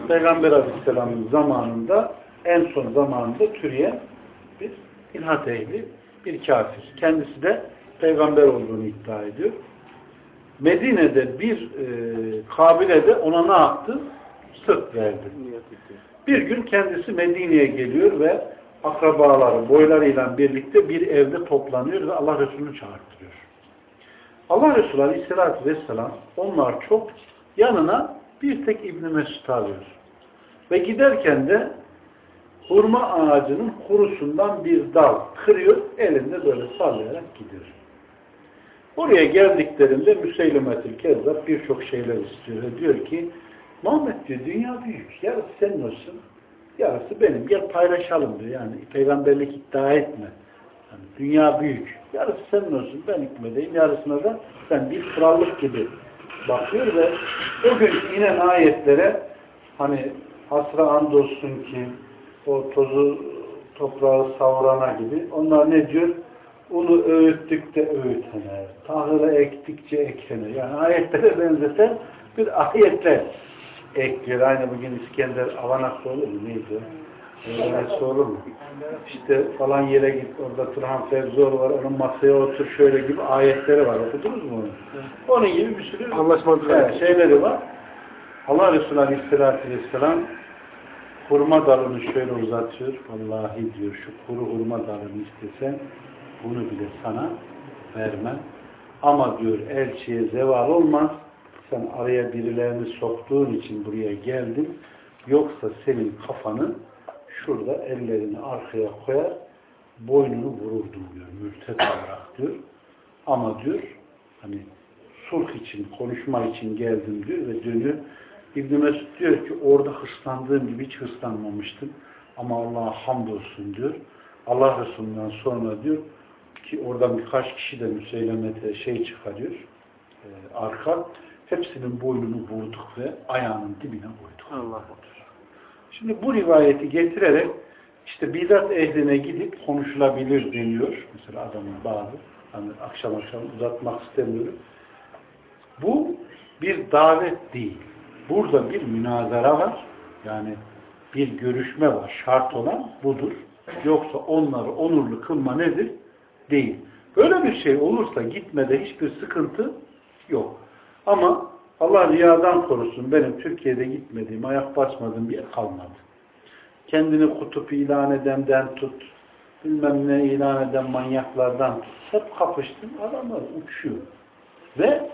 Speaker 5: Peygamber Aleyhisselam'ın zamanında en son zamanında türeyen bir ilhat ehli, bir kafir. Kendisi de peygamber olduğunu iddia ediyor. Medine'de bir e, kabilede ona ne yaptı? Sırt verdi. Bir gün kendisi Medine'ye geliyor ve akrabaları, boylarıyla birlikte bir evde toplanıyor ve Allah Resulü'nü çağırtırıyor. Allah Resulü Aleyhisselatü Vesselam onlar çok yanına bir tek İbn Mesud alıyor. Ve giderken de hurma ağacının kurusundan bir dal kırıyor, elinde böyle sallayarak gidiyor. Oraya geldiklerinde Müseylimetül Kezzab birçok şeyler istiyor. Diyor ki Muhammed diyor dünya büyük. Yarısı senin olsun. Yarısı benim. Gel paylaşalım diyor. Yani peygamberlik iddia etme. Yani dünya büyük. Yarısı senin olsun. Ben hükmedeyim. Yarısına da sen bir krallık gibi bakıyor ve o gün inen ayetlere hani hasra andolsun ki o tozu toprağı savurana gibi onlar ne diyor? Unu öğüttük de öğütene, tahılı ektikçe ekene. Yani ayetlere benzeten bir ayetler ekliyor. Aynı bugün İskender Avanak olur mu? Neydi? Avanak olur mu? İşte falan yere git, orada Turhan Fevzor var, onun masaya otur şöyle gibi ayetleri var. Okudunuz mu onu? Onun gibi bir sürü
Speaker 7: Anlaşmadık.
Speaker 5: evet, şeyleri var. Allah Resulü Aleyhisselatü Vesselam hurma dalını şöyle uzatıyor. Vallahi diyor şu kuru hurma dalını istesen bunu bile sana vermem. Ama diyor elçiye zeval olmaz. Sen araya birilerini soktuğun için buraya geldin. Yoksa senin kafanı şurada ellerini arkaya koyar boynunu vururdum diyor. Mürtet olarak diyor. Ama diyor hani sulh için, konuşma için geldim diyor ve dönüyor. İbn Mesud diyor ki orada hırslandığım gibi hiç hırslanmamıştım. Ama Allah'a hamdolsun diyor. Allah Resulü'nden sonra diyor ki oradan birkaç kişi de müseylemete şey çıkarıyor. E, arka. Hepsinin boynunu vurduk ve ayağının dibine koyduk.
Speaker 7: Allah
Speaker 5: Şimdi bu rivayeti getirerek işte bidat ehline gidip konuşulabilir deniyor. Mesela adamın bazı hani akşam akşam uzatmak istemiyorum. Bu bir davet değil. Burada bir münazara var. Yani bir görüşme var. Şart olan budur. Yoksa onları onurlu kılma nedir? Değil. Böyle bir şey olursa gitmede hiçbir sıkıntı yok. Ama Allah riyadan korusun. Benim Türkiye'de gitmediğim, ayak basmadığım bir yer kalmadı. Kendini kutup ilan edenden tut, bilmem ne ilan eden manyaklardan tut. Hep kapıştım. Adamlar uçuyor. Ve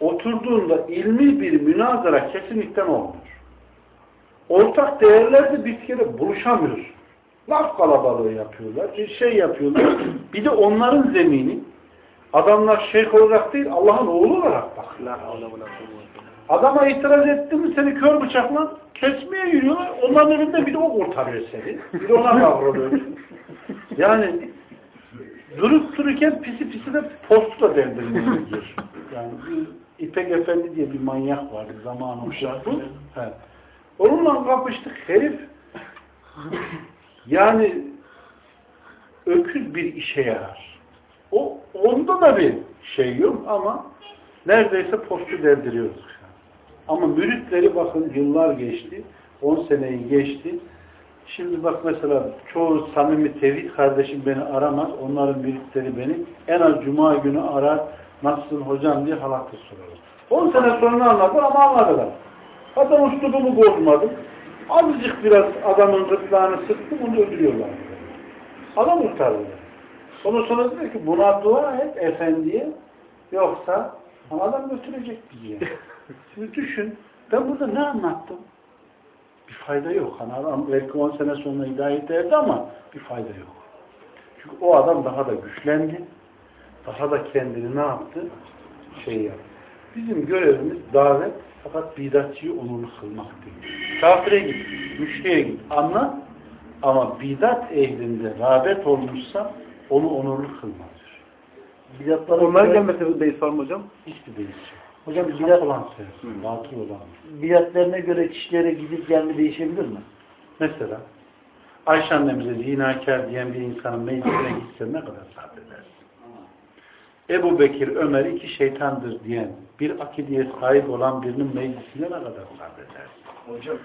Speaker 5: oturduğunda ilmi bir münazara kesinlikle olmuyor. Ortak değerlerde bir kere buluşamıyorsun. Laf kalabalığı yapıyorlar, bir şey yapıyorlar. Bir de onların zemini adamlar şeyh olarak değil, Allah'ın oğlu olarak bakıyorlar. Adama itiraz etti mi seni kör bıçakla kesmeye yürüyorlar. Onların önünde bir de o kurtarıyor seni. Bir de ona kavruluyor. *laughs* Yani durup dururken pisi pisi de postu da deldirmiyor. Yani bir İpek Efendi diye bir manyak vardı zamanımızda. He. Onunla kapıştık. Herif yani öküz bir işe yarar. O onda da bir şey yok ama neredeyse postu derdiriyoruz. Ama müritleri bakın yıllar geçti. 10 seneyi geçti. Şimdi bak mesela çoğu samimi tevhid kardeşim beni aramaz. Onların müritleri beni en az cuma günü arar. Nasılsın hocam diye halaklı sorarlar. 10 sene sonra anladı ama anladılar. Adam uslubumu bozmadım. Azıcık biraz adamın gırtlağını sıktım onu öldürüyorlar. Adam kurtardılar. Ondan sonra dedi ki buna dua et efendiye yoksa adam götürecek bizi. *laughs* Şimdi düşün ben burada ne anlattım? Bir fayda yok. Hani adam belki 10 sene sonra hidayet erdi ama bir fayda yok. Çünkü o adam daha da güçlendi. Daha da kendini ne yaptı? Şey yaptı. Bizim görevimiz davet fakat bidatçıyı onurlu kılmak değil. Kafire git, müşriye git, anla ama bidat ehlinde rağbet olmuşsa onu onurlu kılmadır.
Speaker 7: Bidatlara Onların gelmesi bir beis var mı hocam?
Speaker 5: Hiçbir değişim.
Speaker 7: Hocam
Speaker 5: Hak
Speaker 7: bidat,
Speaker 5: olan sensin, batıl olan.
Speaker 7: bidatlerine göre kişilere gidip gelme değişebilir mi?
Speaker 5: Mesela Ayşe annemize zinakar diyen bir insanın meclisine gitse ne kadar sabredersin? Ebu Bekir, Ömer iki şeytandır diyen bir akideye sahip olan birinin meclisine ne kadar sabredersin?
Speaker 7: Hocam.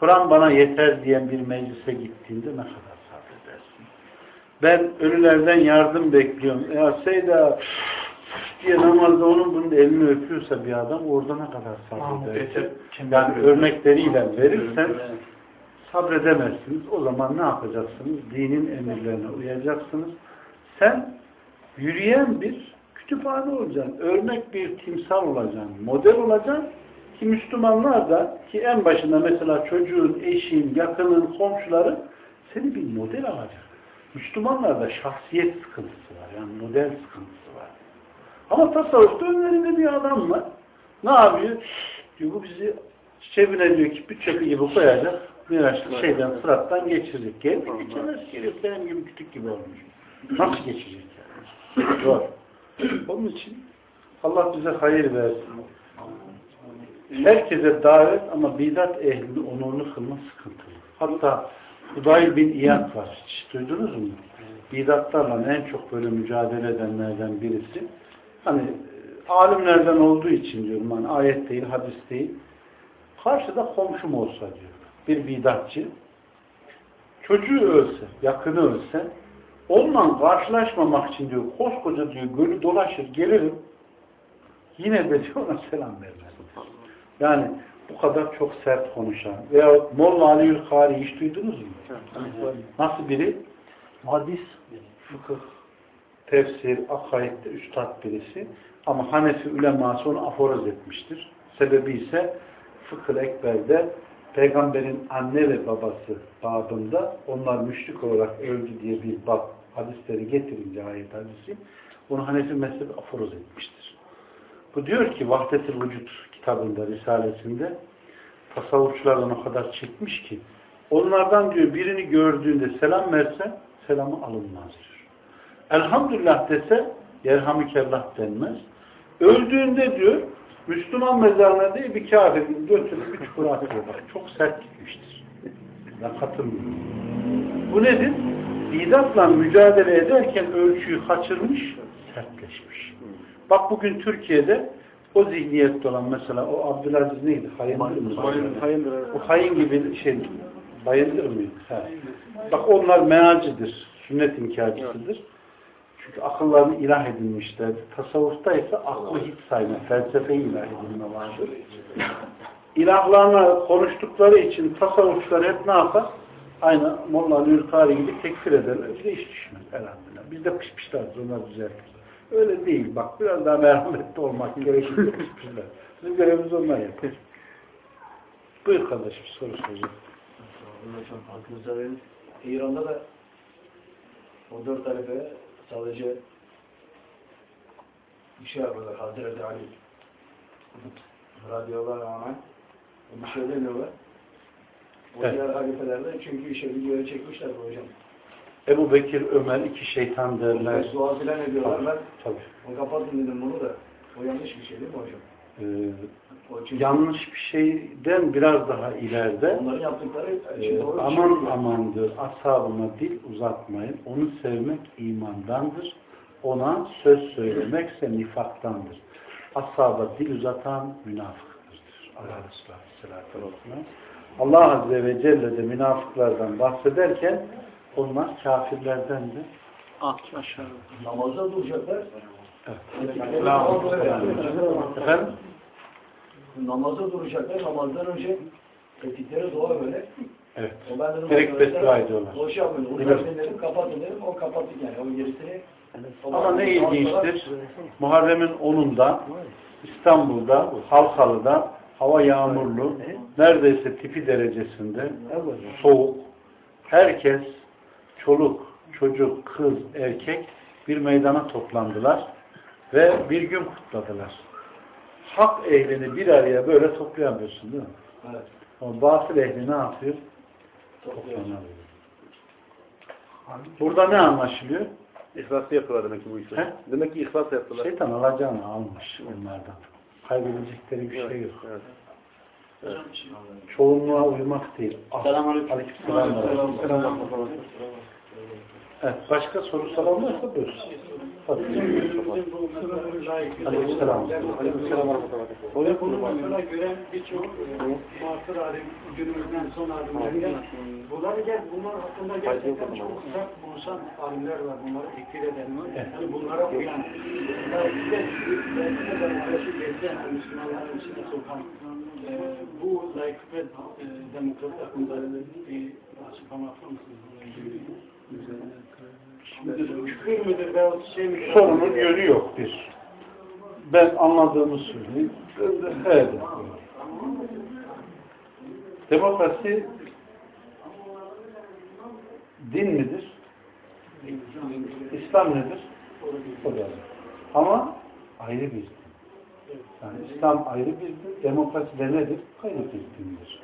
Speaker 5: Kur'an bana yeter diyen bir meclise gittiğinde ne kadar? Ben ölülerden yardım bekliyorum. Ya Seyda diye namazda onun bunun elini öpüyorsa bir adam orada ne kadar sabredersin? Yani örnekleriyle verirsen sabredemezsiniz. O zaman ne yapacaksınız? Dinin emirlerine uyacaksınız. Sen yürüyen bir kütüphane olacaksın. Örnek bir timsal olacaksın. Model olacaksın. Ki Müslümanlar da ki en başında mesela çocuğun, eşin, yakının, komşuları seni bir model alacak. Müslümanlarda şahsiyet sıkıntısı var. Yani model sıkıntısı var. Ama tasavvufta önlerinde bir adam var. Ne yapıyor? Diyor bu bizi cebine diyor ki çöpü gibi koyacak. Miraç şeyden sırattan geçirecek. Geldi geçemez ki. Benim gibi kütük gibi olmuş. Nasıl geçecek yani? Zor. Onun için Allah bize hayır versin. Herkese davet ama bidat ehlini onurlu kılma sıkıntılı. Hatta Hudayl bin İyad var. Hiç duydunuz mu? Bidatlarla en çok böyle mücadele edenlerden birisi. Hani e, alimlerden olduğu için diyorum. Hani ayet değil, hadis değil. Karşıda komşum olsa diyor. Bir bidatçı. Çocuğu ölse, yakını ölse onunla karşılaşmamak için diyor koskoca diyor gölü dolaşır gelirim. Yine de diyor ona selam vermez. Yani bu kadar çok sert konuşan. Veya Molla Ali Ülkari hiç duydunuz mu? Nasıl biri? Hadis, fıkıh, tefsir, akaidde üstad birisi. Ama Hanefi uleması onu aforoz etmiştir. Sebebi ise Fıkıh Ekber'de Peygamberin anne ve babası babında onlar müşrik olarak öldü diye bir bab hadisleri getirince ayet hadisi onu Hanefi mezhebi aforoz etmiştir. Bu diyor ki Vahdet-i Vücut kitabında, Risalesinde tasavvufçulardan o kadar çekmiş ki onlardan diyor birini gördüğünde selam verse selamı alınmaz diyor. Elhamdülillah dese yerhamükellah denmez. Öldüğünde diyor Müslüman mezarına değil bir kafirin götürüp bir çukura atıyor. Bak, çok sert gitmiştir. Ben. Bu nedir? Bidatla mücadele ederken ölçüyü kaçırmış, sertleşmiş. Bak bugün Türkiye'de o zihniyette olan mesela o Abdülaziz neydi? Hayındır mı? O hayın gibi şey bayındır mı? Ha. Bak onlar mealcidir. Sünnet inkarcısıdır. Çünkü akıllarını ilah edinmişler. Tasavvufta ise aklı hiç sayma, felsefeyi ilah edinme vardır. İlahlarına konuştukları için tasavvufçular hep ne yapar? Aynı Molla Ali Ülkari gibi tekfir ederler. Bize hiç düşmez elhamdülillah. Biz de pışpışlarız, onlar düzeltir. Öyle değil. Bak biraz daha merhametli olmak pışpışlar. *laughs* Bizim görevimiz onlar yapar. Buyur kardeşim soru soracağım.
Speaker 4: Hocam. İran'da da o dört tarife sadece bir şey yapıyorlar. Hazreti Ali radyolar hemen bir şey demiyorlar. O
Speaker 5: Evet.
Speaker 4: diğer halifelerde çünkü işe videoya çekmişler bu hocam.
Speaker 5: Ebu Bekir, Ömer iki şeytan derler.
Speaker 4: Dua filan ediyorlar. Ben
Speaker 5: Tabii.
Speaker 4: o kapatın dedim bunu da. O yanlış bir şey değil mi hocam?
Speaker 5: Ee, yanlış bir şeyden biraz daha ileride
Speaker 4: onların yaptıkları
Speaker 5: e,
Speaker 4: şey
Speaker 5: aman
Speaker 4: değil.
Speaker 5: amandır ashabına dil uzatmayın. Onu sevmek imandandır. Ona söz söylemekse nifaktandır. Ashaba dil uzatan münafıktır. Allah Resulü Aleyhisselatü Vesselam. Allah Azze ve Celle de münafıklardan bahsederken onlar kafirlerdendir.
Speaker 2: Ah aşağı.
Speaker 4: Namazda duracaklar.
Speaker 5: Evet. Efendim?
Speaker 4: Namazda duracaklar. Namazdan önce ettikleri dua böyle.
Speaker 5: Evet.
Speaker 4: O ben dedim
Speaker 5: Direkt beddua ediyorlar.
Speaker 4: O şey yapmıyor. Onu
Speaker 5: Evet.
Speaker 4: dedim kapatın dedim. O kapattık yani. O gerisini
Speaker 5: Ama ne ilginçtir. Muharrem'in 10'unda İstanbul'da, Halkalı'da hava yağmurlu, neredeyse tipi derecesinde soğuk. Herkes, çoluk, çocuk, kız, erkek bir meydana toplandılar ve bir gün kutladılar. Hak ehlini bir araya böyle toplayamıyorsun değil mi?
Speaker 4: Evet.
Speaker 5: Ama batıl ehli ne yapıyor? Toplanamıyor. Burada ne anlaşılıyor?
Speaker 9: İhlaslı yaptılar demek ki bu işi.
Speaker 5: He?
Speaker 9: Demek ki ihlas yaptılar.
Speaker 5: Şeytan alacağını almış onlardan. Kaybedecekleri bir şey yok.
Speaker 9: Evet.
Speaker 5: Çoğunluğa uymak değil.
Speaker 1: Selamünaleyküm.
Speaker 5: Aleykümselam. Evet, başka soru soran varsa buyursun. Aleykümselam. Aleykümselam.
Speaker 3: Ve bunu mesela gören birçok muasır alim, günümüzden son alimlerinde bunlar gel bunlar hakkında gerçekten çok sert konuşan alimler var. Bunları tekfir eden. Yani bunlara uyan. Belki de belki de demokrasi geçen Müslümanların içine sokan e, bu layık ve e, demokrasi hakkında bir açıklama yapar mısınız? Küfür müdür veyahut şey midir?
Speaker 5: Sorunun yönü yok bir. Ben anladığımı söyleyeyim. Evet. Demokrasi din midir? İslam nedir? Ama ayrı bir din. Yani İslam ayrı bir din, demokrasi de nedir? Ayrı bir dindir.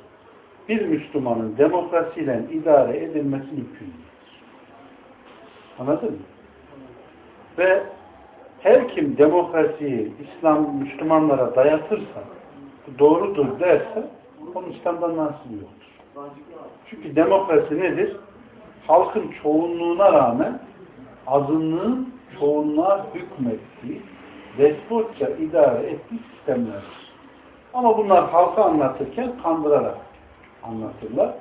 Speaker 5: Bir Müslümanın demokrasiyle idare edilmesi mümkün değildir. Anladın mı? Ve her kim demokrasiyi İslam Müslümanlara dayatırsa, doğrudur derse, onun İslam'dan nasibi yoktur. Çünkü demokrasi nedir? Halkın çoğunluğuna rağmen azınlığın çoğunluğa hükmettiği, despotça idare ettiği sistemlerdir. Ama bunlar halka anlatırken kandırarak anlatırlar.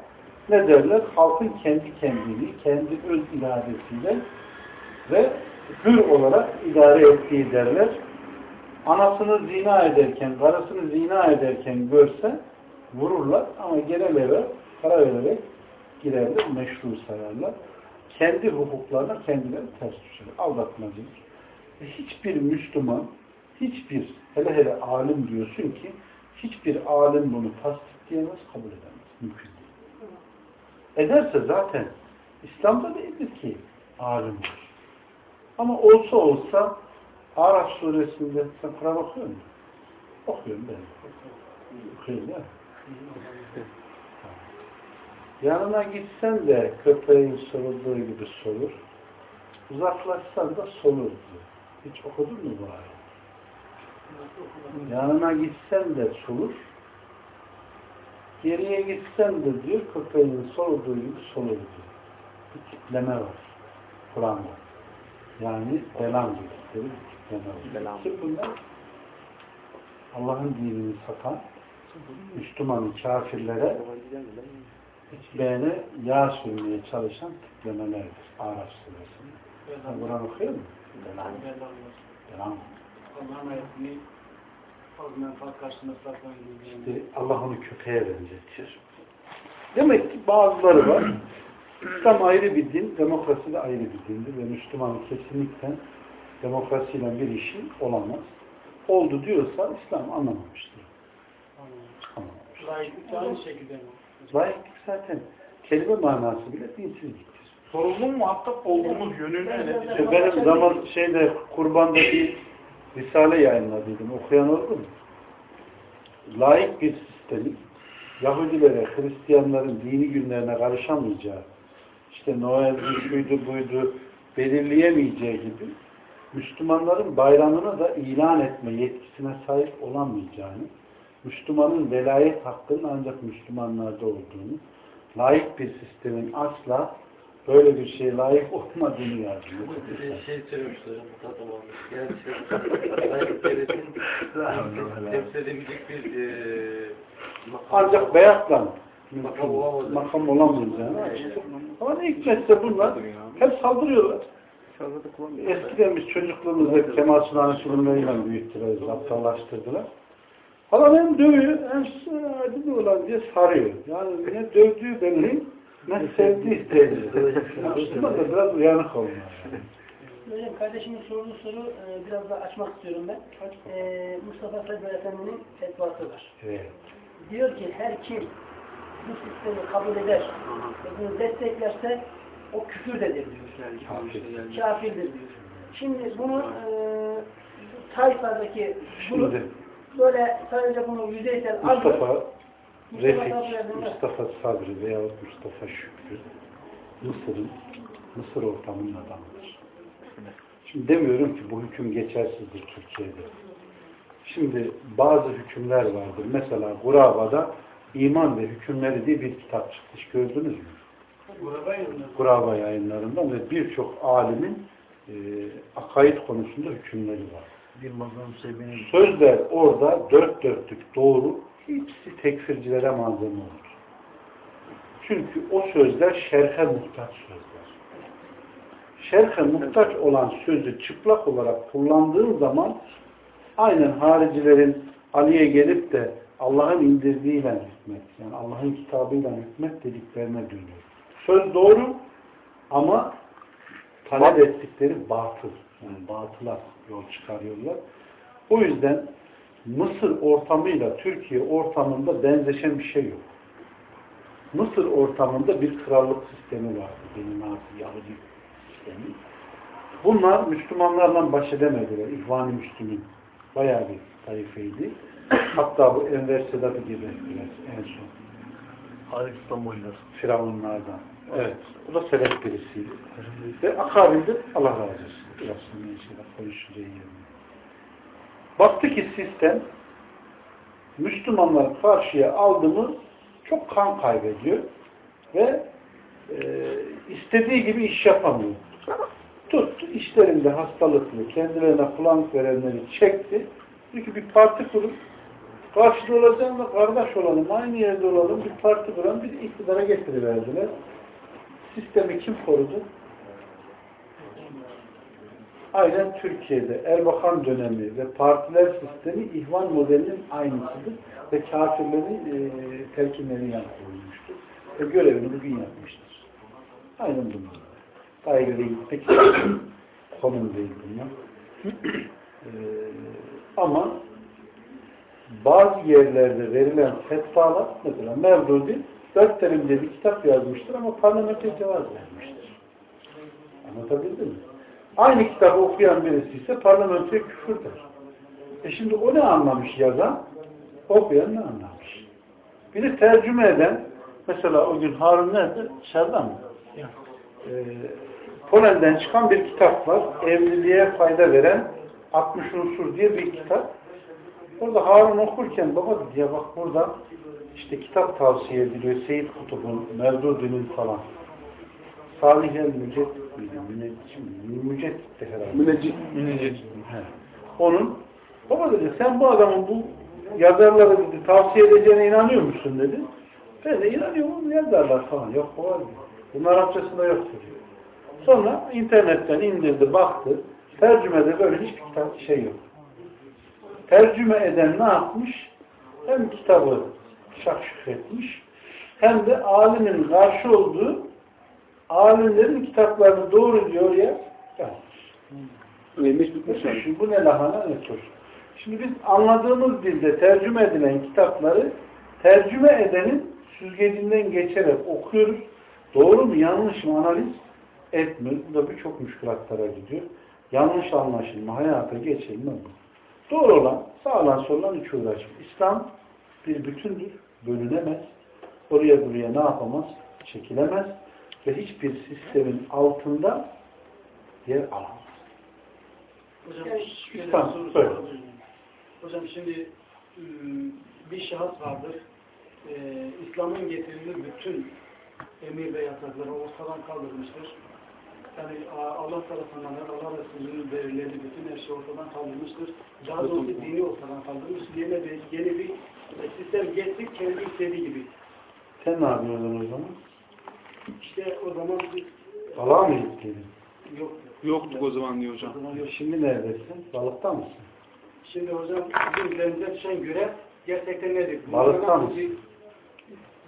Speaker 5: Ne derler? Halkın kendi kendini, kendi öz iradesiyle ve hür olarak idare ettiği derler. Anasını zina ederken, karısını zina ederken görse vururlar ama genel eve para vererek girerler, meşru sayarlar. Kendi hukuklarına kendileri ters düşer. Aldatmacıdır. Ve hiçbir Müslüman, hiçbir, hele hele alim diyorsun ki, hiçbir alim bunu tasdikleyemez, kabul edemez. Mümkün. Ederse zaten İslam'da değildir ki alim olur. Ama olsa olsa Araf suresinde sen Kur'an okuyor musun? Okuyorum ben. Okuyorum ya. Yanına gitsen de köpeğin sorulduğu gibi sorur. Uzaklaşsan da solur. Hiç okudun mu bu ayet? Yanına gitsen de solur. Geriye gitsen de diyor köpeğin sorulduğu gibi diyor. Bir tipleme var. Kur'an'da. Yani belam bir tipleme var. Kim bunlar? Allah'ın dinini satan Müslüman kafirlere içlerine yağ sürmeye çalışan tiplemelerdir. Araf suresinde. Kur'an okuyor musun? Belam. Belam.
Speaker 3: Allah'ın ayetini menfaat karşısında
Speaker 5: İşte Allah onu köpeğe benzetiyor. Demek ki bazıları var. İslam ayrı bir din, demokrasi de ayrı bir dindir ve Müslüman kesinlikle demokrasiyle bir işi olamaz. Oldu diyorsa İslam anlamamıştır. Anlamamıştır.
Speaker 3: Layıklık da aynı şekilde mi?
Speaker 5: Layıklık zaten kelime manası bile dinsizliktir.
Speaker 8: Sorumlu muhatap olduğumuz
Speaker 5: İşte benim zaman şeyde kurbanda bir risale yayınladıydım. Okuyan oldu mu? Layık bir sistemin Yahudilere, Hristiyanların dini günlerine karışamayacağı, işte Noel'di, şuydu, buydu, belirleyemeyeceği gibi Müslümanların bayramını da ilan etme yetkisine sahip olamayacağını, Müslümanın velayet hakkının ancak Müslümanlarda olduğunu, layık bir sistemin asla böyle bir şeye layık olmadığını yazıyor.
Speaker 10: şey söylemişler Mustafa abi. Yani şey, layık devletin temsil edebilecek bir eee
Speaker 5: Ancak beyatla
Speaker 10: Makam olamayacak.
Speaker 5: makam olamayacağını. Ama ne hikmetse bunlar hep saldırıyorlar. Eskiden biz çocukluğumuzda Kemal Sunay'ın filmleriyle büyüttüler, aptallaştırdılar. Adam hem dövüyor hem hadi de ulan diye sarıyor. Yani ne dövdüğü belli, ne sevdiği belli. Müslüman da biraz uyanık olmalı.
Speaker 6: Hocam kardeşimin sorduğu soru e, biraz daha açmak istiyorum ben. E, Mustafa Said Efendi'nin fetvası var.
Speaker 5: Evet.
Speaker 6: Diyor ki her kim bu sistemi kabul eder ve bunu desteklerse o küfürdedir diyor.
Speaker 5: Kafir.
Speaker 6: Kafirdir diyor. Şimdi bunu e, tayfadaki bunu
Speaker 5: Şimdi
Speaker 6: böyle sadece bunu yüzeysel alıyor.
Speaker 5: Mustafa Refik, Mustafa Sabri veyahut Mustafa Şükrü Mısır'ın Mısır ortamının adamıdır. Şimdi demiyorum ki bu hüküm geçersizdir Türkiye'de. Şimdi bazı hükümler vardır. Mesela Guraba'da iman ve hükümleri diye bir kitap çıkmış. Gördünüz mü? Kuraba yayınlarından ve birçok alimin e, akaid konusunda hükümleri var. Sözler orada dört dörtlük doğru, hepsi tekfircilere malzeme olur. Çünkü o sözler şerhe muhtaç sözler. Şerhe muhtaç olan sözü çıplak olarak kullandığın zaman aynen haricilerin Ali'ye gelip de Allah'ın indirdiğiyle hükmet, yani Allah'ın kitabıyla hükmet dediklerine dönüyor. Söz doğru ama talep ettikleri batıl. Yani batıla yol çıkarıyorlar. O yüzden Mısır ortamıyla Türkiye ortamında benzeşen bir şey yok. Mısır ortamında bir krallık sistemi vardı. Benim Nazi Yahudi sistemi. Bunlar Müslümanlarla baş edemediler. İhvan-ı Müslümin. Bayağı bir tayfeydi. Hatta bu Enver Sedat'ı geberttiler en son.
Speaker 7: İstanbullular.
Speaker 5: Firavunlardan. Evet. Bu da sebep birisiydi. Ve akabinde Allah razı olsun. Birazdan inşallah konuşacağız yerine. Baktı ki sistem Müslümanlar karşıya aldı mı çok kan kaybediyor ve e, istediği gibi iş yapamıyor. Tuttu işlerinde hastalıklı, kendilerine kullanık verenleri çekti. Dedi ki bir parti kurup karşıda olacağım da kardeş olalım, aynı yerde olalım, bir parti kuran bir iktidara getiriverdiler. Sistemi kim korudu? Aynen Türkiye'de Erbakan dönemi ve partiler sistemi ihvan modelinin aynısıdır ve kafirlerin e, telkinlerini yapılmıştır. Ve görevini bugün yapmıştır. Aynen bunlar. Dairede gitmek konum değil bunlar. E, ama bazı yerlerde verilen fetvalar mesela Mevdudi dört terimde bir kitap yazmıştır ama parlamentoya cevaz vermiştir. Anlatabildim mi? Aynı kitabı okuyan birisi ise parlamentoya küfür der. E şimdi o ne anlamış yazan? Okuyan ne anlamış? Bir de tercüme eden mesela o gün Harun nerede? Dışarıda mı? Ee, Polen'den çıkan bir kitap var. Evliliğe fayda veren 60 unsur diye bir kitap. Orada Harun okurken baba dedi ya bak burada işte kitap tavsiye ediliyor. Seyit Kutub'un, Mevdudi'nin falan. Salih el Müceddit miydi? Müneccim, Müceddit'ti herhalde.
Speaker 9: Müneccit.
Speaker 5: Müneccit. Onun, baba dedi sen bu adamın bu yazarlara dedi, tavsiye edeceğine inanıyor musun dedi. Ben de inanıyorum yazarlar falan. Yok var mı? Bunlar Arapçasında yoktur diyor. Sonra internetten indirdi, baktı. Tercümede böyle hiçbir kitap şey yok. Tercüme eden ne yapmış? Hem kitabı şakşuk etmiş, hem de alimin karşı olduğu alimlerin kitaplarını doğru diyor ya.
Speaker 9: Neymiş bitmiş
Speaker 5: bu ne lahana ne turşu. Şimdi biz anladığımız dilde tercüme edilen kitapları tercüme edenin süzgecinden geçerek okuyoruz. Doğru mu yanlış mı analiz etmiyoruz. Bu da birçok müşkülatlara gidiyor. Yanlış anlaşılma, hayata geçilme bu. Doğru olan sağlan sorulan hiç uğraşmıyor. İslam bir bütündür, bölünemez. Oraya buraya ne yapamaz? Çekilemez. Ve hiçbir sistemin altında yer alamaz.
Speaker 3: Hocam soru sorayım. Hocam şimdi ıı, bir şahıs vardır. Ee, İslam'ın getirdiği bütün emir ve yasakları ortadan kaldırmıştır. Yani Allah tarafından da Allah Resulü'nün belirlediği bütün her şey ortadan kaldırmıştır. Daha doğrusu dini ortadan kaldırmış. Yeni bir, yeni bir sistem getirip kendi istediği gibi.
Speaker 5: Sen ne yapıyordun o zaman?
Speaker 3: İşte o zaman bir,
Speaker 5: Balığa mı gittiydin?
Speaker 3: yok.
Speaker 8: Yoktuk o zaman diyor
Speaker 3: O
Speaker 8: hocam.
Speaker 3: zaman yok.
Speaker 5: Şimdi neredesin? Balıkta mısın?
Speaker 3: Şimdi hocam bizim üzerimize düşen görev gerçekten nedir?
Speaker 5: Balıkta
Speaker 3: Bunlara nasıl
Speaker 5: mısın?
Speaker 3: bir-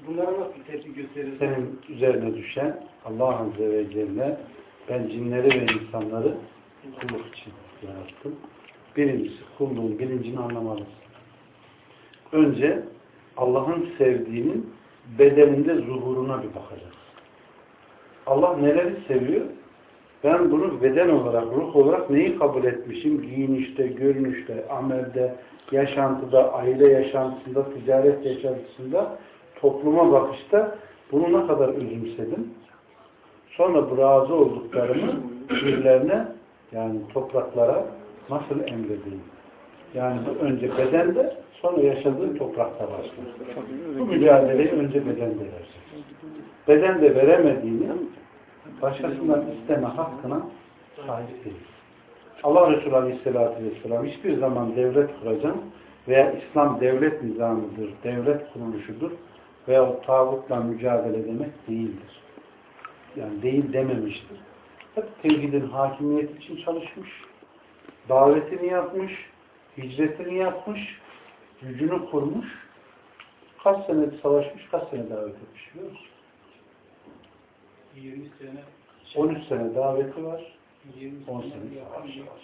Speaker 3: Bunlara nasıl tepki gösterirsin?
Speaker 5: Senin üzerine düşen Allah Azze ve Celle ben cinleri ve insanları kulluk için yarattım. Birincisi kulluğun bilincini anlamalısın. Önce Allah'ın sevdiğinin bedeninde zuhuruna bir bakacaksın. Allah neleri seviyor? Ben bunu beden olarak, ruh olarak neyi kabul etmişim? Giyinişte, görünüşte, amelde, yaşantıda, aile yaşantısında, ticaret yaşantısında, topluma bakışta bunu ne kadar özümsedim? Sonra bu razı olduklarımı birilerine yani topraklara nasıl emredeyim? Yani bu önce bedende sonra yaşadığın toprakta başlar. Bu mücadeleyi önce bedende vereceksin. beden de veremediğini başkasından isteme hakkına sahip değil. Allah Resulü Aleyhisselatü Vesselam hiçbir zaman devlet kuracağım veya İslam devlet nizamıdır, devlet kuruluşudur veya o tağutla mücadele demek değildir. Yani değil dememiştir. Hep tevhidin hakimiyeti için çalışmış, davetini yapmış, hicretini yapmış, gücünü kurmuş, kaç sene savaşmış, kaç sene davet etmiş biliyor musun?
Speaker 2: 20 sene
Speaker 5: 13 sene daveti var,
Speaker 2: 20
Speaker 5: 10 sene savaşı var.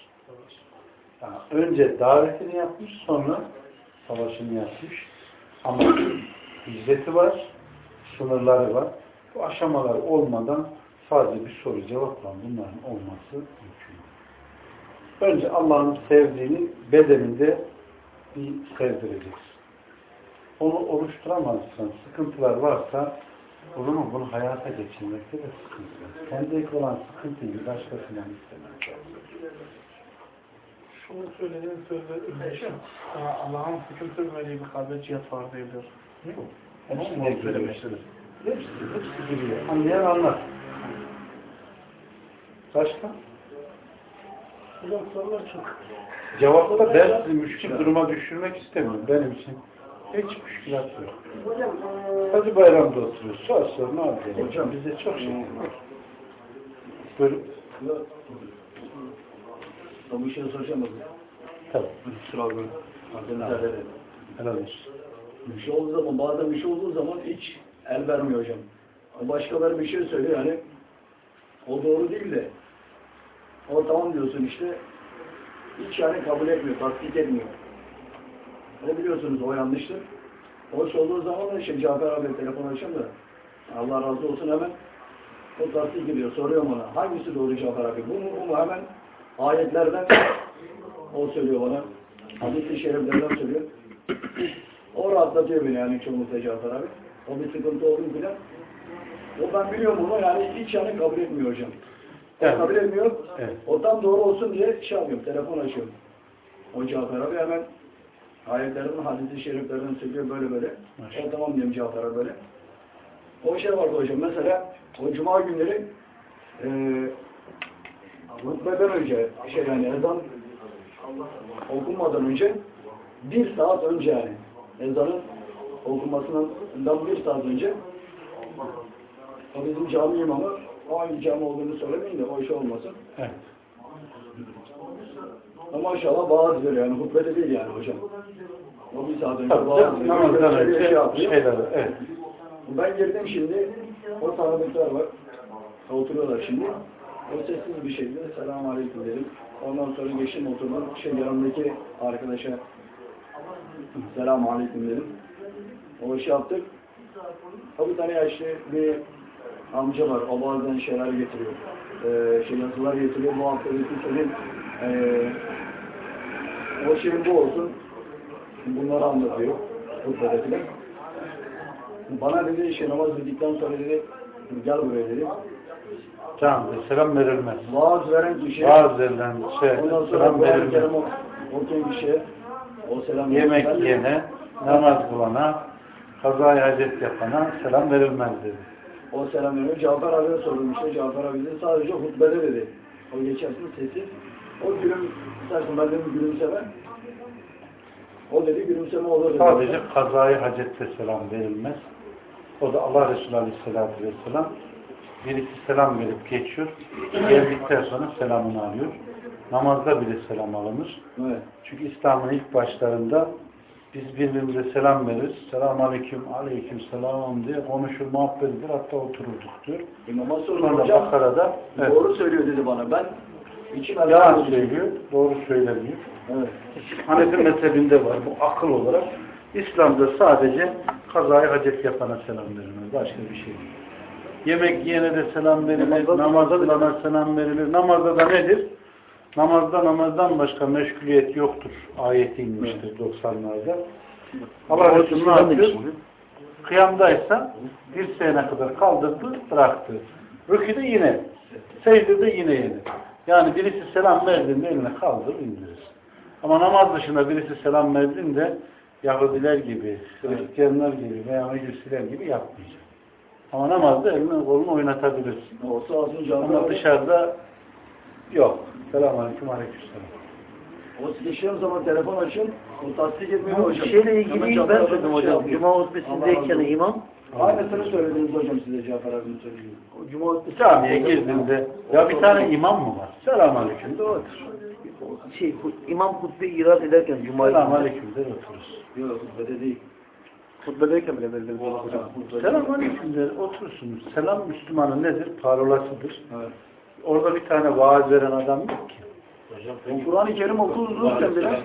Speaker 5: Yani önce davetini yapmış, sonra savaşını yapmış. Ama hicreti var, sınırları var. Bu aşamalar olmadan sadece bir soru cevapla bunların olması mümkün. Önce Allah'ın sevdiğini bedeninde bir sevdireceksin. Onu oluşturamazsan, sıkıntılar varsa o zaman bunu hayata geçirmekte de sıkıntı var. Kendine olan sıkıntıyı başkasından istemek
Speaker 3: Şunu söylediğin sözde. Allah'ın hüküm sürmediği bir kalbe cihat var diyorlar.
Speaker 5: Hepsi de giriyor. Hepsi, hepsi giriyor. Anlayan anlar. Başka?
Speaker 3: Hocam sorular çok.
Speaker 5: Cevapta ben sizi müşkil duruma düşürmek istemiyorum. Benim için hiç müşkilat yok.
Speaker 6: Hocam
Speaker 5: Hacı bayramda oturuyoruz. Sor sor ne yapacağız? Hocam bize çok şey var. Böyle,
Speaker 10: bir şey soracağım abi.
Speaker 5: tabii.
Speaker 10: Kusura bakma. Müsaade edin.
Speaker 5: Helal olsun.
Speaker 10: Bir şey olduğu zaman, bazen bir şey olduğu zaman hiç el vermiyor hocam. Başkaları bir şey söylüyor yani o doğru değil de o tamam diyorsun işte hiç yani kabul etmiyor, tasdik etmiyor. Ne biliyorsunuz o yanlıştır. Hoş olduğu zaman da işte Cafer abi telefon açayım da Allah razı olsun hemen o tasdik ediyor. Soruyorum ona hangisi doğru Cafer abi? Bu mu bu mu? Hemen ayetlerden o söylüyor bana. Hadis-i şeriflerden söylüyor. O rahatlatıyor beni yani çoğunlukla Cafer abi. O bir sıkıntı olduğunu bilen. O ben biliyorum bunu yani hiç yani kabul etmiyor hocam.
Speaker 5: Evet.
Speaker 10: kabul etmiyor.
Speaker 5: Evet.
Speaker 10: O tam doğru olsun diye şey yapıyorum, telefon açıyorum. O Cafer abi hemen ayetlerden, hadis-i şeriflerden söylüyor böyle böyle.
Speaker 5: Maşallah.
Speaker 10: O tamam diyorum Cafer abi böyle. O şey vardı hocam mesela o cuma günleri eee hutbeden önce şey yani ezan okunmadan önce bir saat önce yani ezanın okunmasından bir saat önce o bizim cami imamı o hangi cami olduğunu söylemeyin de o iş olmasın.
Speaker 5: Evet.
Speaker 10: Ama maşallah vaaz veriyor yani hutbede değil yani hocam. O bir saat önce
Speaker 5: Tabii,
Speaker 10: vaaz
Speaker 5: tabii,
Speaker 10: veriyor.
Speaker 5: namazdan önce
Speaker 10: şey yapıyor.
Speaker 5: şeyler, evet.
Speaker 10: Ben girdim şimdi, o tanıdıklar var, oturuyorlar şimdi. O sessiz bir şekilde selamun aleyküm dedim. Ondan sonra geçtim oturdum, şey yanımdaki arkadaşa selamun aleyküm dedim. O işi yaptık. O bir tane yaşlı bir amca var, o bazen şeyler getiriyor. Ee, şey yazılar getiriyor, bu haftadaki senin ee, o şeyin bu olsun, bunları anlatıyor. Hutbede filan. Bana dedi işte namaz dedikten sonra dedi gel buraya dedi.
Speaker 5: Tamam. Selam verilmez.
Speaker 10: Vaaz veren kişi
Speaker 5: Vaaz verilen şey,
Speaker 10: ondan sonra
Speaker 5: selam
Speaker 10: Kur'an-ı
Speaker 5: verilmez.
Speaker 10: Kerim okuyan kişiye o selam
Speaker 5: Yemek
Speaker 10: verilmez.
Speaker 5: yiyene, namaz kılana, kazaya hacet yapana selam verilmez dedi.
Speaker 10: O selam veriyor. Cafer abiye sordum işte. Cafer abi dedi sadece hutbede dedi. O geçersin sesi. O gülüm, istersen ben de bir gülümseme. O dedi gülümseme olur dedi.
Speaker 5: Sadece kazaya hacette selam verilmez. O da Allah Resulü Aleyhisselatü Vesselam birisi selam verip geçiyor. Geldikten sonra selamını alıyor. Namazda bile selam alınır.
Speaker 10: Evet.
Speaker 5: Çünkü İslam'ın ilk başlarında biz birbirimize selam veririz. Selamun aleyküm, aleyküm selam diye konuşur, muhabbet edilir. Hatta otururduk diyor.
Speaker 10: E, namaz sordum hocam.
Speaker 5: Bakara'da evet,
Speaker 10: Doğru söylüyor dedi bana. Ben içim
Speaker 5: yalan söylüyor, doğru söylemiyor.
Speaker 10: Evet.
Speaker 5: Hanefi mezhebinde var bu akıl olarak. İslam'da sadece kazayı hacet yapana selam verilir. Başka bir şey değil. Yemek yiyene de selam verilir, namaz kılana selam verilir. Namazda da nedir? Namazda namazdan başka meşguliyet yoktur. Ayeti inmiştir 90'larda. Allah Resulü ne yapıyor? Kıyamdaysa bir sene kadar kaldırdı, bıraktı. Rüküde yine, secdede yine yine. Yani birisi selam verdiğinde eline kaldır, indirir. Ama namaz dışında birisi selam verdiğinde Yahudiler gibi, Hristiyanlar gibi veya Mecusiler gibi yapmayacak. Ama namazda elini kolunu oynatabilirsin. Ama dışarıda yok. Selamünaleyküm aleykümselam.
Speaker 10: O sıkıştığım zaman telefon açın. O tasdik etmeli
Speaker 7: Bu
Speaker 10: hocam.
Speaker 7: şeyle ilgili ben söyledim hocam. Cuma hutbesindeyken imam
Speaker 10: Aynısını söylediniz hocam size Cafer abinin söylediği.
Speaker 7: o Cuma hutbesi
Speaker 5: Camiye girdiğinde ya bir tane imam mı var? Selamünaleyküm de otur.
Speaker 7: şey, imam hutbe irad ederken Cuma'yı
Speaker 5: Selamünaleyküm de otururuz.
Speaker 10: Yok hutbede değil.
Speaker 7: hutbedeyken bile belli hocam.
Speaker 5: Selamünaleyküm de oturursunuz. Selam Müslümanın nedir? Parolasıdır.
Speaker 10: Evet.
Speaker 5: Orada bir tane vaaz veren adam yok ki.
Speaker 10: Kur'an-ı Kerim okurken bile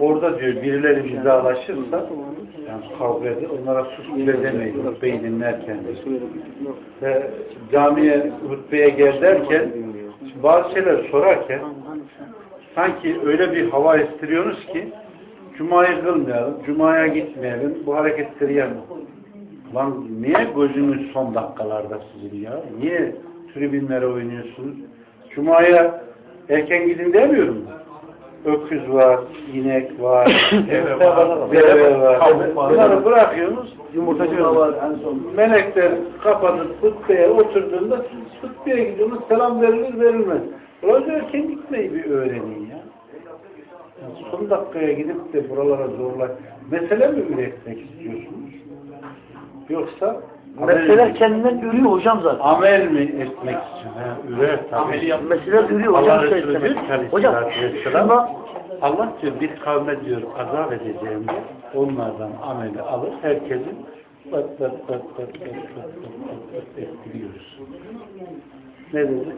Speaker 5: Orada diyor birileri bizalaşırsa yani kavga eder. Onlara sus bile demeyin. Hutbeyi dinlerken. Ve camiye hutbeye gel derken bazı şeyler sorarken sanki öyle bir hava estiriyorsunuz ki Cuma'yı kılmayalım, Cuma'ya gitmeyelim, bu hareketleri yapmayalım. Lan niye gözünüz son dakikalarda sizin ya? Niye tribünlere oynuyorsunuz? Cuma'ya erken gidin demiyorum ben. Öküz var, inek var, *coughs* deve var, deve var. Bunları bırakıyorsunuz.
Speaker 10: Yumurtacı var en son.
Speaker 5: Melekler kapatıp hutbeye oturduğunda siz hutbeye gidiyorsunuz, selam verilir verilmez. Biraz erken gitmeyi bir öğrenin ya. Son dakikaya gidip de buralara zorla mesele mi üretmek istiyorsunuz? Yoksa
Speaker 7: Meseleler kendinden ürüyor hocam zaten.
Speaker 5: amel mi etmek için? Ha, ürer tabii.
Speaker 7: Meseleler ürüyor
Speaker 5: Allah
Speaker 7: hocam.
Speaker 5: Resulü diyor ki
Speaker 7: Hocam şuna
Speaker 5: Allah diyor bir kavme diyor azap edeceğim diyor. Onlardan ameli alır. Herkesin bat bat bat bat bat bat bat bat ettiriyoruz. Ne dedi?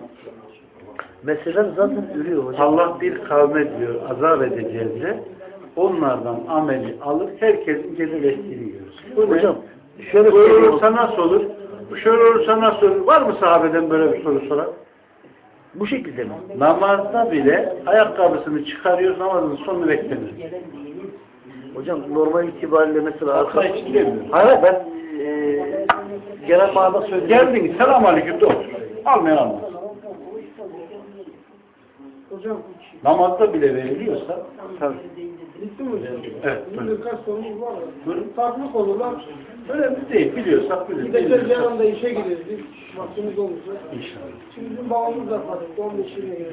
Speaker 7: meseleler zaten ürüyor hocam.
Speaker 5: Allah bir kavme diyor azap edeceğiz de onlardan ameli alır. Herkesin cebel ettiriyoruz. Bu ne?
Speaker 7: Şöyle
Speaker 5: Böyle
Speaker 7: söyleyeyim.
Speaker 5: olursa nasıl olur? Şöyle olursa nasıl olur? Var mı sahabeden böyle bir soru soran?
Speaker 7: Bu şekilde mi?
Speaker 5: Namazda bile ayakkabısını çıkarıyor, namazın sonunu beklemiyor.
Speaker 7: Hocam normal itibariyle mesela
Speaker 5: Arka.
Speaker 7: Hayır ben e, genel manada söylüyorum.
Speaker 5: Geldin, selam aleyküm de otur. Almayan almaz.
Speaker 3: Hocam,
Speaker 5: Namazda bile veriliyorsa,
Speaker 7: Tabii.
Speaker 3: bitti mi hocam?
Speaker 5: evet, buyurun.
Speaker 3: birkaç sorumuz var.
Speaker 5: Buyurun.
Speaker 3: Farklı konular.
Speaker 5: Önemli değil, biliyorsak.
Speaker 3: Gideceğiz bir
Speaker 5: bilmiyorsak-
Speaker 3: anda işe gideriz. Biz vaktimiz olursa.
Speaker 5: İnşallah.
Speaker 3: Şimdi bizim babamız da fatih. 15 yıl geçiyor.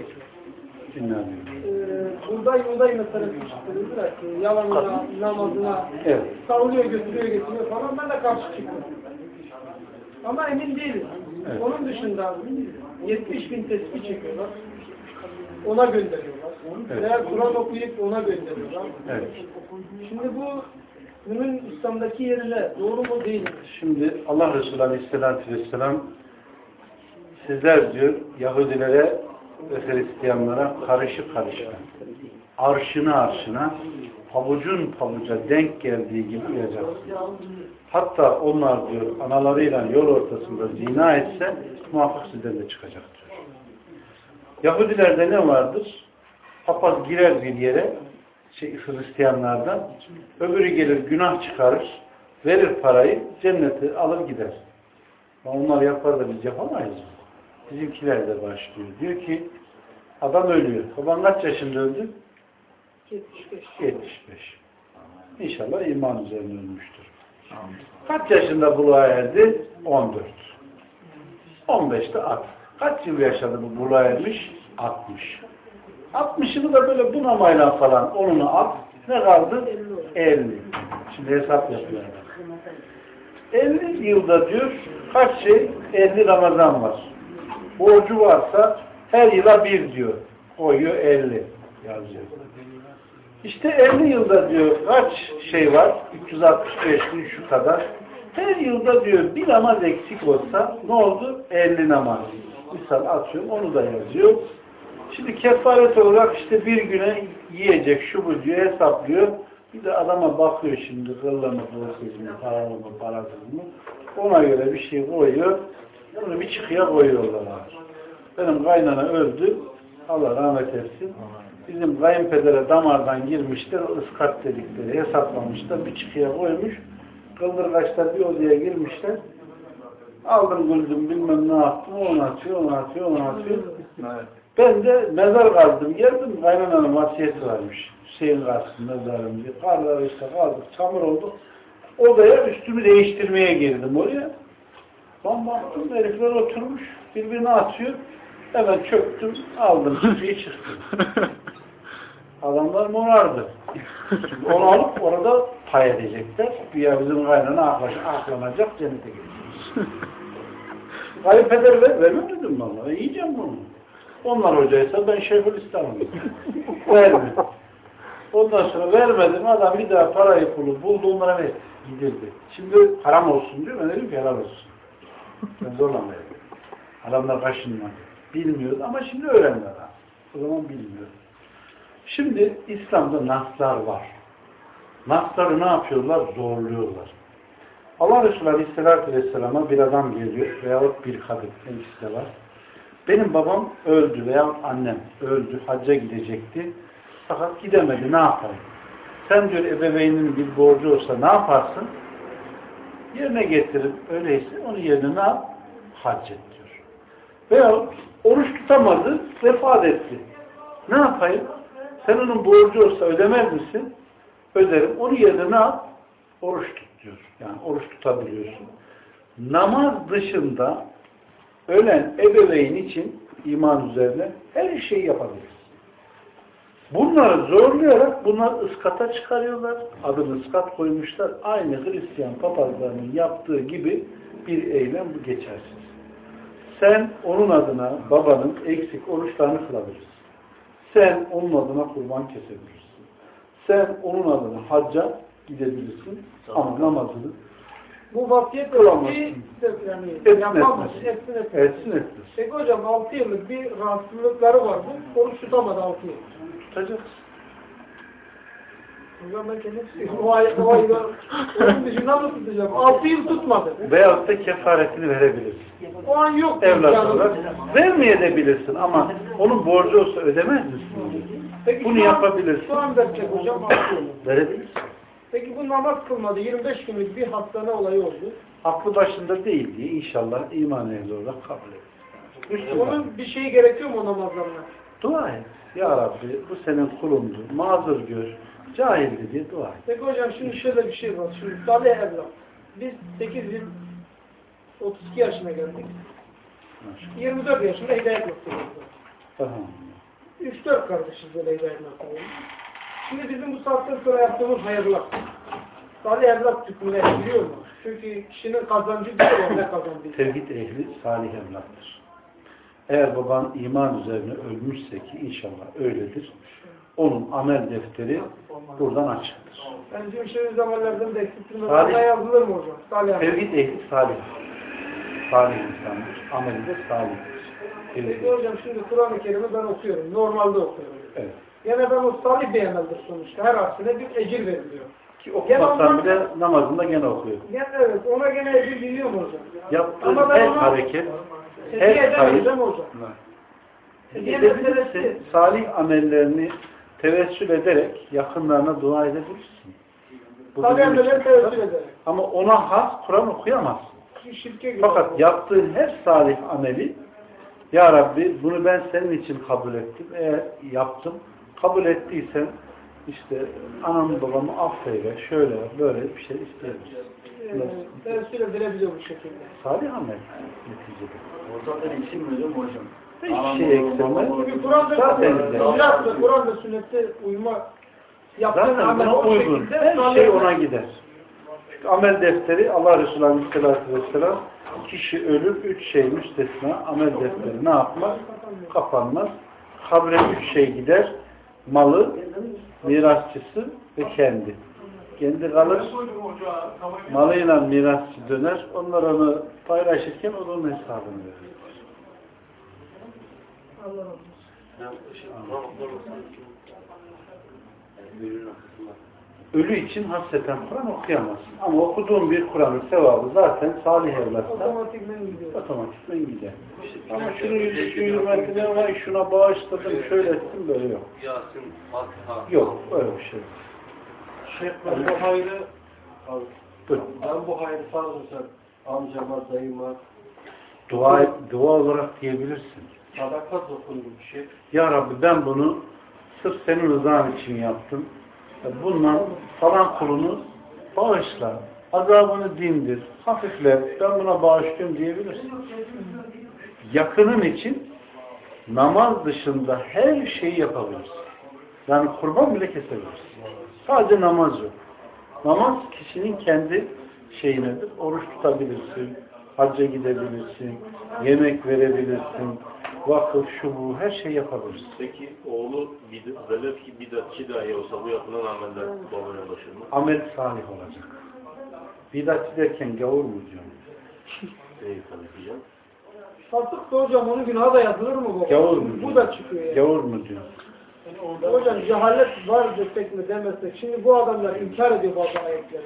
Speaker 5: Dinlenmiyorum.
Speaker 3: Ee, burada yoldayım mesela çıktı. Ki yalanına, namazına
Speaker 5: Evet.
Speaker 3: savunuyor, götürüyor, getiriyor falan. Ben de karşı çıktım. Ama emin değilim.
Speaker 5: Evet.
Speaker 3: Onun dışında 70 bin tespih çekiyorlar. Ona gönderiyorlar.
Speaker 5: Evet.
Speaker 3: Veya Kur'an okuyup ona gönderiyorlar.
Speaker 5: Evet.
Speaker 3: Şimdi bu bunun İslam'daki yerine doğru mu değil mi?
Speaker 5: Şimdi Allah Resulü Aleyhisselatü Vesselam sizler diyor Yahudilere ve Hristiyanlara karışı karışına arşına arşına pabucun pabuca denk geldiği gibi uyacaksınız. Hatta onlar diyor analarıyla yol ortasında zina etse muhakkak sizden de çıkacak diyor. Yahudilerde ne vardır? Papaz girer bir yere şey, Hristiyanlardan öbürü gelir günah çıkarır verir parayı cenneti alır gider. Ama onlar yapar da biz yapamayız. Bizimkiler de başlıyor. Diyor ki adam ölüyor. Baban kaç yaşında öldü?
Speaker 3: 75.
Speaker 5: 75. İnşallah iman üzerine ölmüştür. Kaç yaşında buluğa erdi? 14. 15'te at. Kaç yıl yaşadı bu buluğa ermiş? 60. 60'ını da böyle bunamayla falan onunu at. Ne kaldı? 50. Şimdi hesap yapıyor. adam. 50 yılda diyor kaç şey? 50 Ramazan var. Borcu varsa her yıla bir diyor. Koyuyor 50 yazıyor. İşte 50 yılda diyor kaç şey var? 365 gün şu kadar. Her yılda diyor bir namaz eksik olsa ne oldu? 50 namaz. Misal atıyorum onu da yazıyor. Şimdi kefaret olarak işte bir güne yiyecek şu bu diyor hesaplıyor. Bir de adama bakıyor şimdi kıllı mı kılsız mı paralı mı parasız mı. Ona göre bir şey koyuyor. Bunu bir çıkıya koyuyorlar. Benim kaynana öldü. Allah rahmet etsin. Bizim kayınpedere damardan girmişler, ıskat dedikleri hesaplamışlar, bir çıkıya koymuş. Kıldırgaçlar bir odaya girmişler. Aldım güldüm bilmem ne yaptım, onu atıyor, onu atıyor, onu atıyor. Ben de mezar kazdım, geldim, kaynananın vasiyeti varmış. şeyin karşısında mezarımızı. Karlar işte kaldık, çamur olduk. Odaya üstümü değiştirmeye girdim oraya. Ben baktım herifler oturmuş, birbirine atıyor. Hemen çöktüm, aldım, çıkıyı çıktım. *laughs* Adamlar morardı. Onu alıp orada pay edecekler. Güya bizim kaynana aklaş- aklanacak, cennete gidecek. *laughs* Kayınpeder ver, vermem dedim valla. Yiyeceğim bunu. Onlar hocaysa ben Şeyhülislam'ım. *laughs* Verme. Ondan sonra vermedim. Adam bir daha parayı pulu buldu onlara ver. Gidildi. Şimdi haram olsun diyor. Ben dedim ki helal olsun. Ben zorlamayayım. Adamlar kaşınma. Bilmiyordu ama şimdi öğrendiler. O zaman bilmiyor. Şimdi İslam'da naslar var. Nasları ne yapıyorlar? Zorluyorlar. Allah Resulü Aleyhisselatü Vesselam'a bir adam geliyor veyahut bir kadın. ikisi de var. Benim babam öldü veya annem öldü, hacca gidecekti. Fakat gidemedi, ne yapalım? Sen diyor ebeveynin bir borcu olsa ne yaparsın? Yerine getirin. Öyleyse onun yerine ne yap? Hac et diyor. Veya oruç tutamadı, vefat etti. Ne yapayım? Sen onun borcu olsa ödemez misin? Öderim. Onun yerine ne yap? Oruç tut. Yani oruç tutabiliyorsun. Namaz dışında ölen ebeveyn için iman üzerine her şeyi yapabiliriz. Bunları zorlayarak bunlar ıskata çıkarıyorlar. Adını ıskat koymuşlar. Aynı Hristiyan papazlarının yaptığı gibi bir eylem bu geçersiz. Sen onun adına babanın eksik oruçlarını kılabilirsin. Sen onun adına kurban kesebilirsin. Sen onun adına hacca gidebilirsin. Ama namazını
Speaker 11: Bu vasiyet
Speaker 5: Kılamazsın.
Speaker 11: ettiği yani
Speaker 5: Etsin
Speaker 11: yapamaz. Etsin etsin.
Speaker 5: etsin etsin.
Speaker 11: Peki hocam 6 yıllık bir rahatsızlıkları vardı. Oruç tutamadı 6 yıl.
Speaker 5: Tutacaksın.
Speaker 11: Hocam ben kendim. O ay, o ayda onun dışında mı tutacağım? 6 yıl tutmadı.
Speaker 5: Veyahut da kefaretini verebilirsin.
Speaker 11: O an yok.
Speaker 5: Evlat olarak vermeyebilirsin ama onun borcu olsa ödemez misin?
Speaker 11: Peki
Speaker 5: Bunu
Speaker 11: şu an-
Speaker 5: yapabilirsin.
Speaker 11: Şu an verecek hocam 6 yıl.
Speaker 5: Verebilirsin.
Speaker 11: Peki bu namaz kılmadı. 25 günlük bir hastane olayı oldu.
Speaker 5: Aklı başında değil diye inşallah iman ehli olarak kabul. Müslüman.
Speaker 11: Onun bir şeyi gerekiyor mu o namazlarına?
Speaker 5: Dua et. Ya Rabbi bu senin kulundu. Mazur gör. Cahildi diye dua et.
Speaker 11: Peki hocam şimdi şöyle bir şey var. Şimdi Salih evlat. Biz 8 yıl 32 yaşına geldik.
Speaker 5: Maşallah.
Speaker 11: 24 yaşında hidayet noktası.
Speaker 5: Tamam.
Speaker 11: 3-4 kardeşiz böyle hidayet noktası. Şimdi bizim bu saatten sonra yaptığımız hayırlar. Salih evlat hükmüne giriyor mu? Çünkü kişinin kazancı bir şey ne kazancı.
Speaker 5: Tevhid ehli salih evlattır. Eğer baban iman üzerine ölmüşse ki inşallah öyledir. Onun amel defteri buradan açıktır.
Speaker 11: Yani bizim şey zamanlardan da eksilttirmez.
Speaker 5: Salih.
Speaker 11: Yazılır mı hocam? Salih.
Speaker 5: Tevhid ehli salih. Salih insandır. Ameli de salihtir. Tevhid
Speaker 11: Peki hocam şimdi Kur'an-ı Kerim'i ben okuyorum. Normalde okuyorum.
Speaker 5: Evet.
Speaker 11: Yine ben o salih bir emeldir sonuçta. Her harfine bir ecir veriliyor.
Speaker 5: Ki okumasan bile namazında gene okuyor.
Speaker 11: Yani evet ona gene ecir biliyor mu hocam?
Speaker 5: Yaptığın
Speaker 11: Ama
Speaker 5: her
Speaker 11: ona
Speaker 5: hareket, her.
Speaker 11: Hediye
Speaker 5: edebilirsin. Salih amellerini tevessül ederek yakınlarına dua edebilirsin.
Speaker 11: Salih
Speaker 5: için-
Speaker 11: tevessül ederek.
Speaker 5: Ama ona has Kur'an okuyamazsın. Fakat yaptığın her salih ameli Ya Rabbi bunu ben senin için kabul ettim. Eğer yaptım, kabul ettiysen işte anamı babamı affeyle, şöyle böyle bir şey isteyebilirsin.
Speaker 11: Ee, Tevessül edilebiliyor bu şekilde.
Speaker 5: Salih amel neticede.
Speaker 10: Ortada isim mi hocam hocam?
Speaker 5: Hiçbir şey eksilmez.
Speaker 11: Çünkü Kur'an'da. Kur'an'da Kur'an'da sünnette uyma yaptığın amel o
Speaker 5: uygun.
Speaker 11: şekilde
Speaker 5: Her şey ona gider. Çünkü amel defteri Allah Resulü Aleyhisselatü Vesselam kişi ölür, üç şey müstesna amel defteri ne yapmaz? Kapanmaz. Kabre üç şey gider. Malı, mirasçısı ve kendi. Kendi kalır, malıyla mirasçı döner. Onlar onu paylaşırken onun hesabını verir.
Speaker 11: Allah razı
Speaker 1: şey.
Speaker 5: Ölü için hasreten Kur'an okuyamazsın. Ama okuduğun bir Kur'an'ın sevabı zaten salih evlatlar
Speaker 11: Otomatikmen gidiyor.
Speaker 5: otomatikman gider. Ama şunu yüzü şu hürmetine vay şuna bağışladım şöyle ettim böyle yok.
Speaker 1: Yasin, Fatiha.
Speaker 5: Yok öyle bir şey.
Speaker 8: Şeyh ben bu hayrı ben bu hayrı olsa amcama, dayıma
Speaker 5: Dua, dua olarak diyebilirsin.
Speaker 8: sadaka dokundu bir şey.
Speaker 5: Ya Rabbi ben bunu sırf senin rızan için yaptım. Bundan falan kulunu bağışla. Azabını dindir, hafiflet, ben buna bağışlıyorum diyebilirsin. Yakının için namaz dışında her şeyi yapabilirsin. Yani kurban bile kesebilirsin. Sadece namaz yok. Namaz kişinin kendi şeyinedir. Oruç tutabilirsin, hacca gidebilirsin, yemek verebilirsin, vakıf, şu bu, her şey yapabilirsin.
Speaker 12: Peki oğlu velev ki bidatçı dahi olsa bu yapılan ameller babaya ulaşır mı?
Speaker 5: Amel salih olacak. Bidatçı derken gavur mu diyorum?
Speaker 12: Değil tabii ki
Speaker 11: da hocam onun günahı da yazılır mı bu?
Speaker 5: Gavur mu
Speaker 11: Bu da çıkıyor yani.
Speaker 5: Gavur mu diyorum?
Speaker 11: Hocam cehalet var desek mi demesek. Şimdi bu adamlar inkar ediyor bazı ayetleri.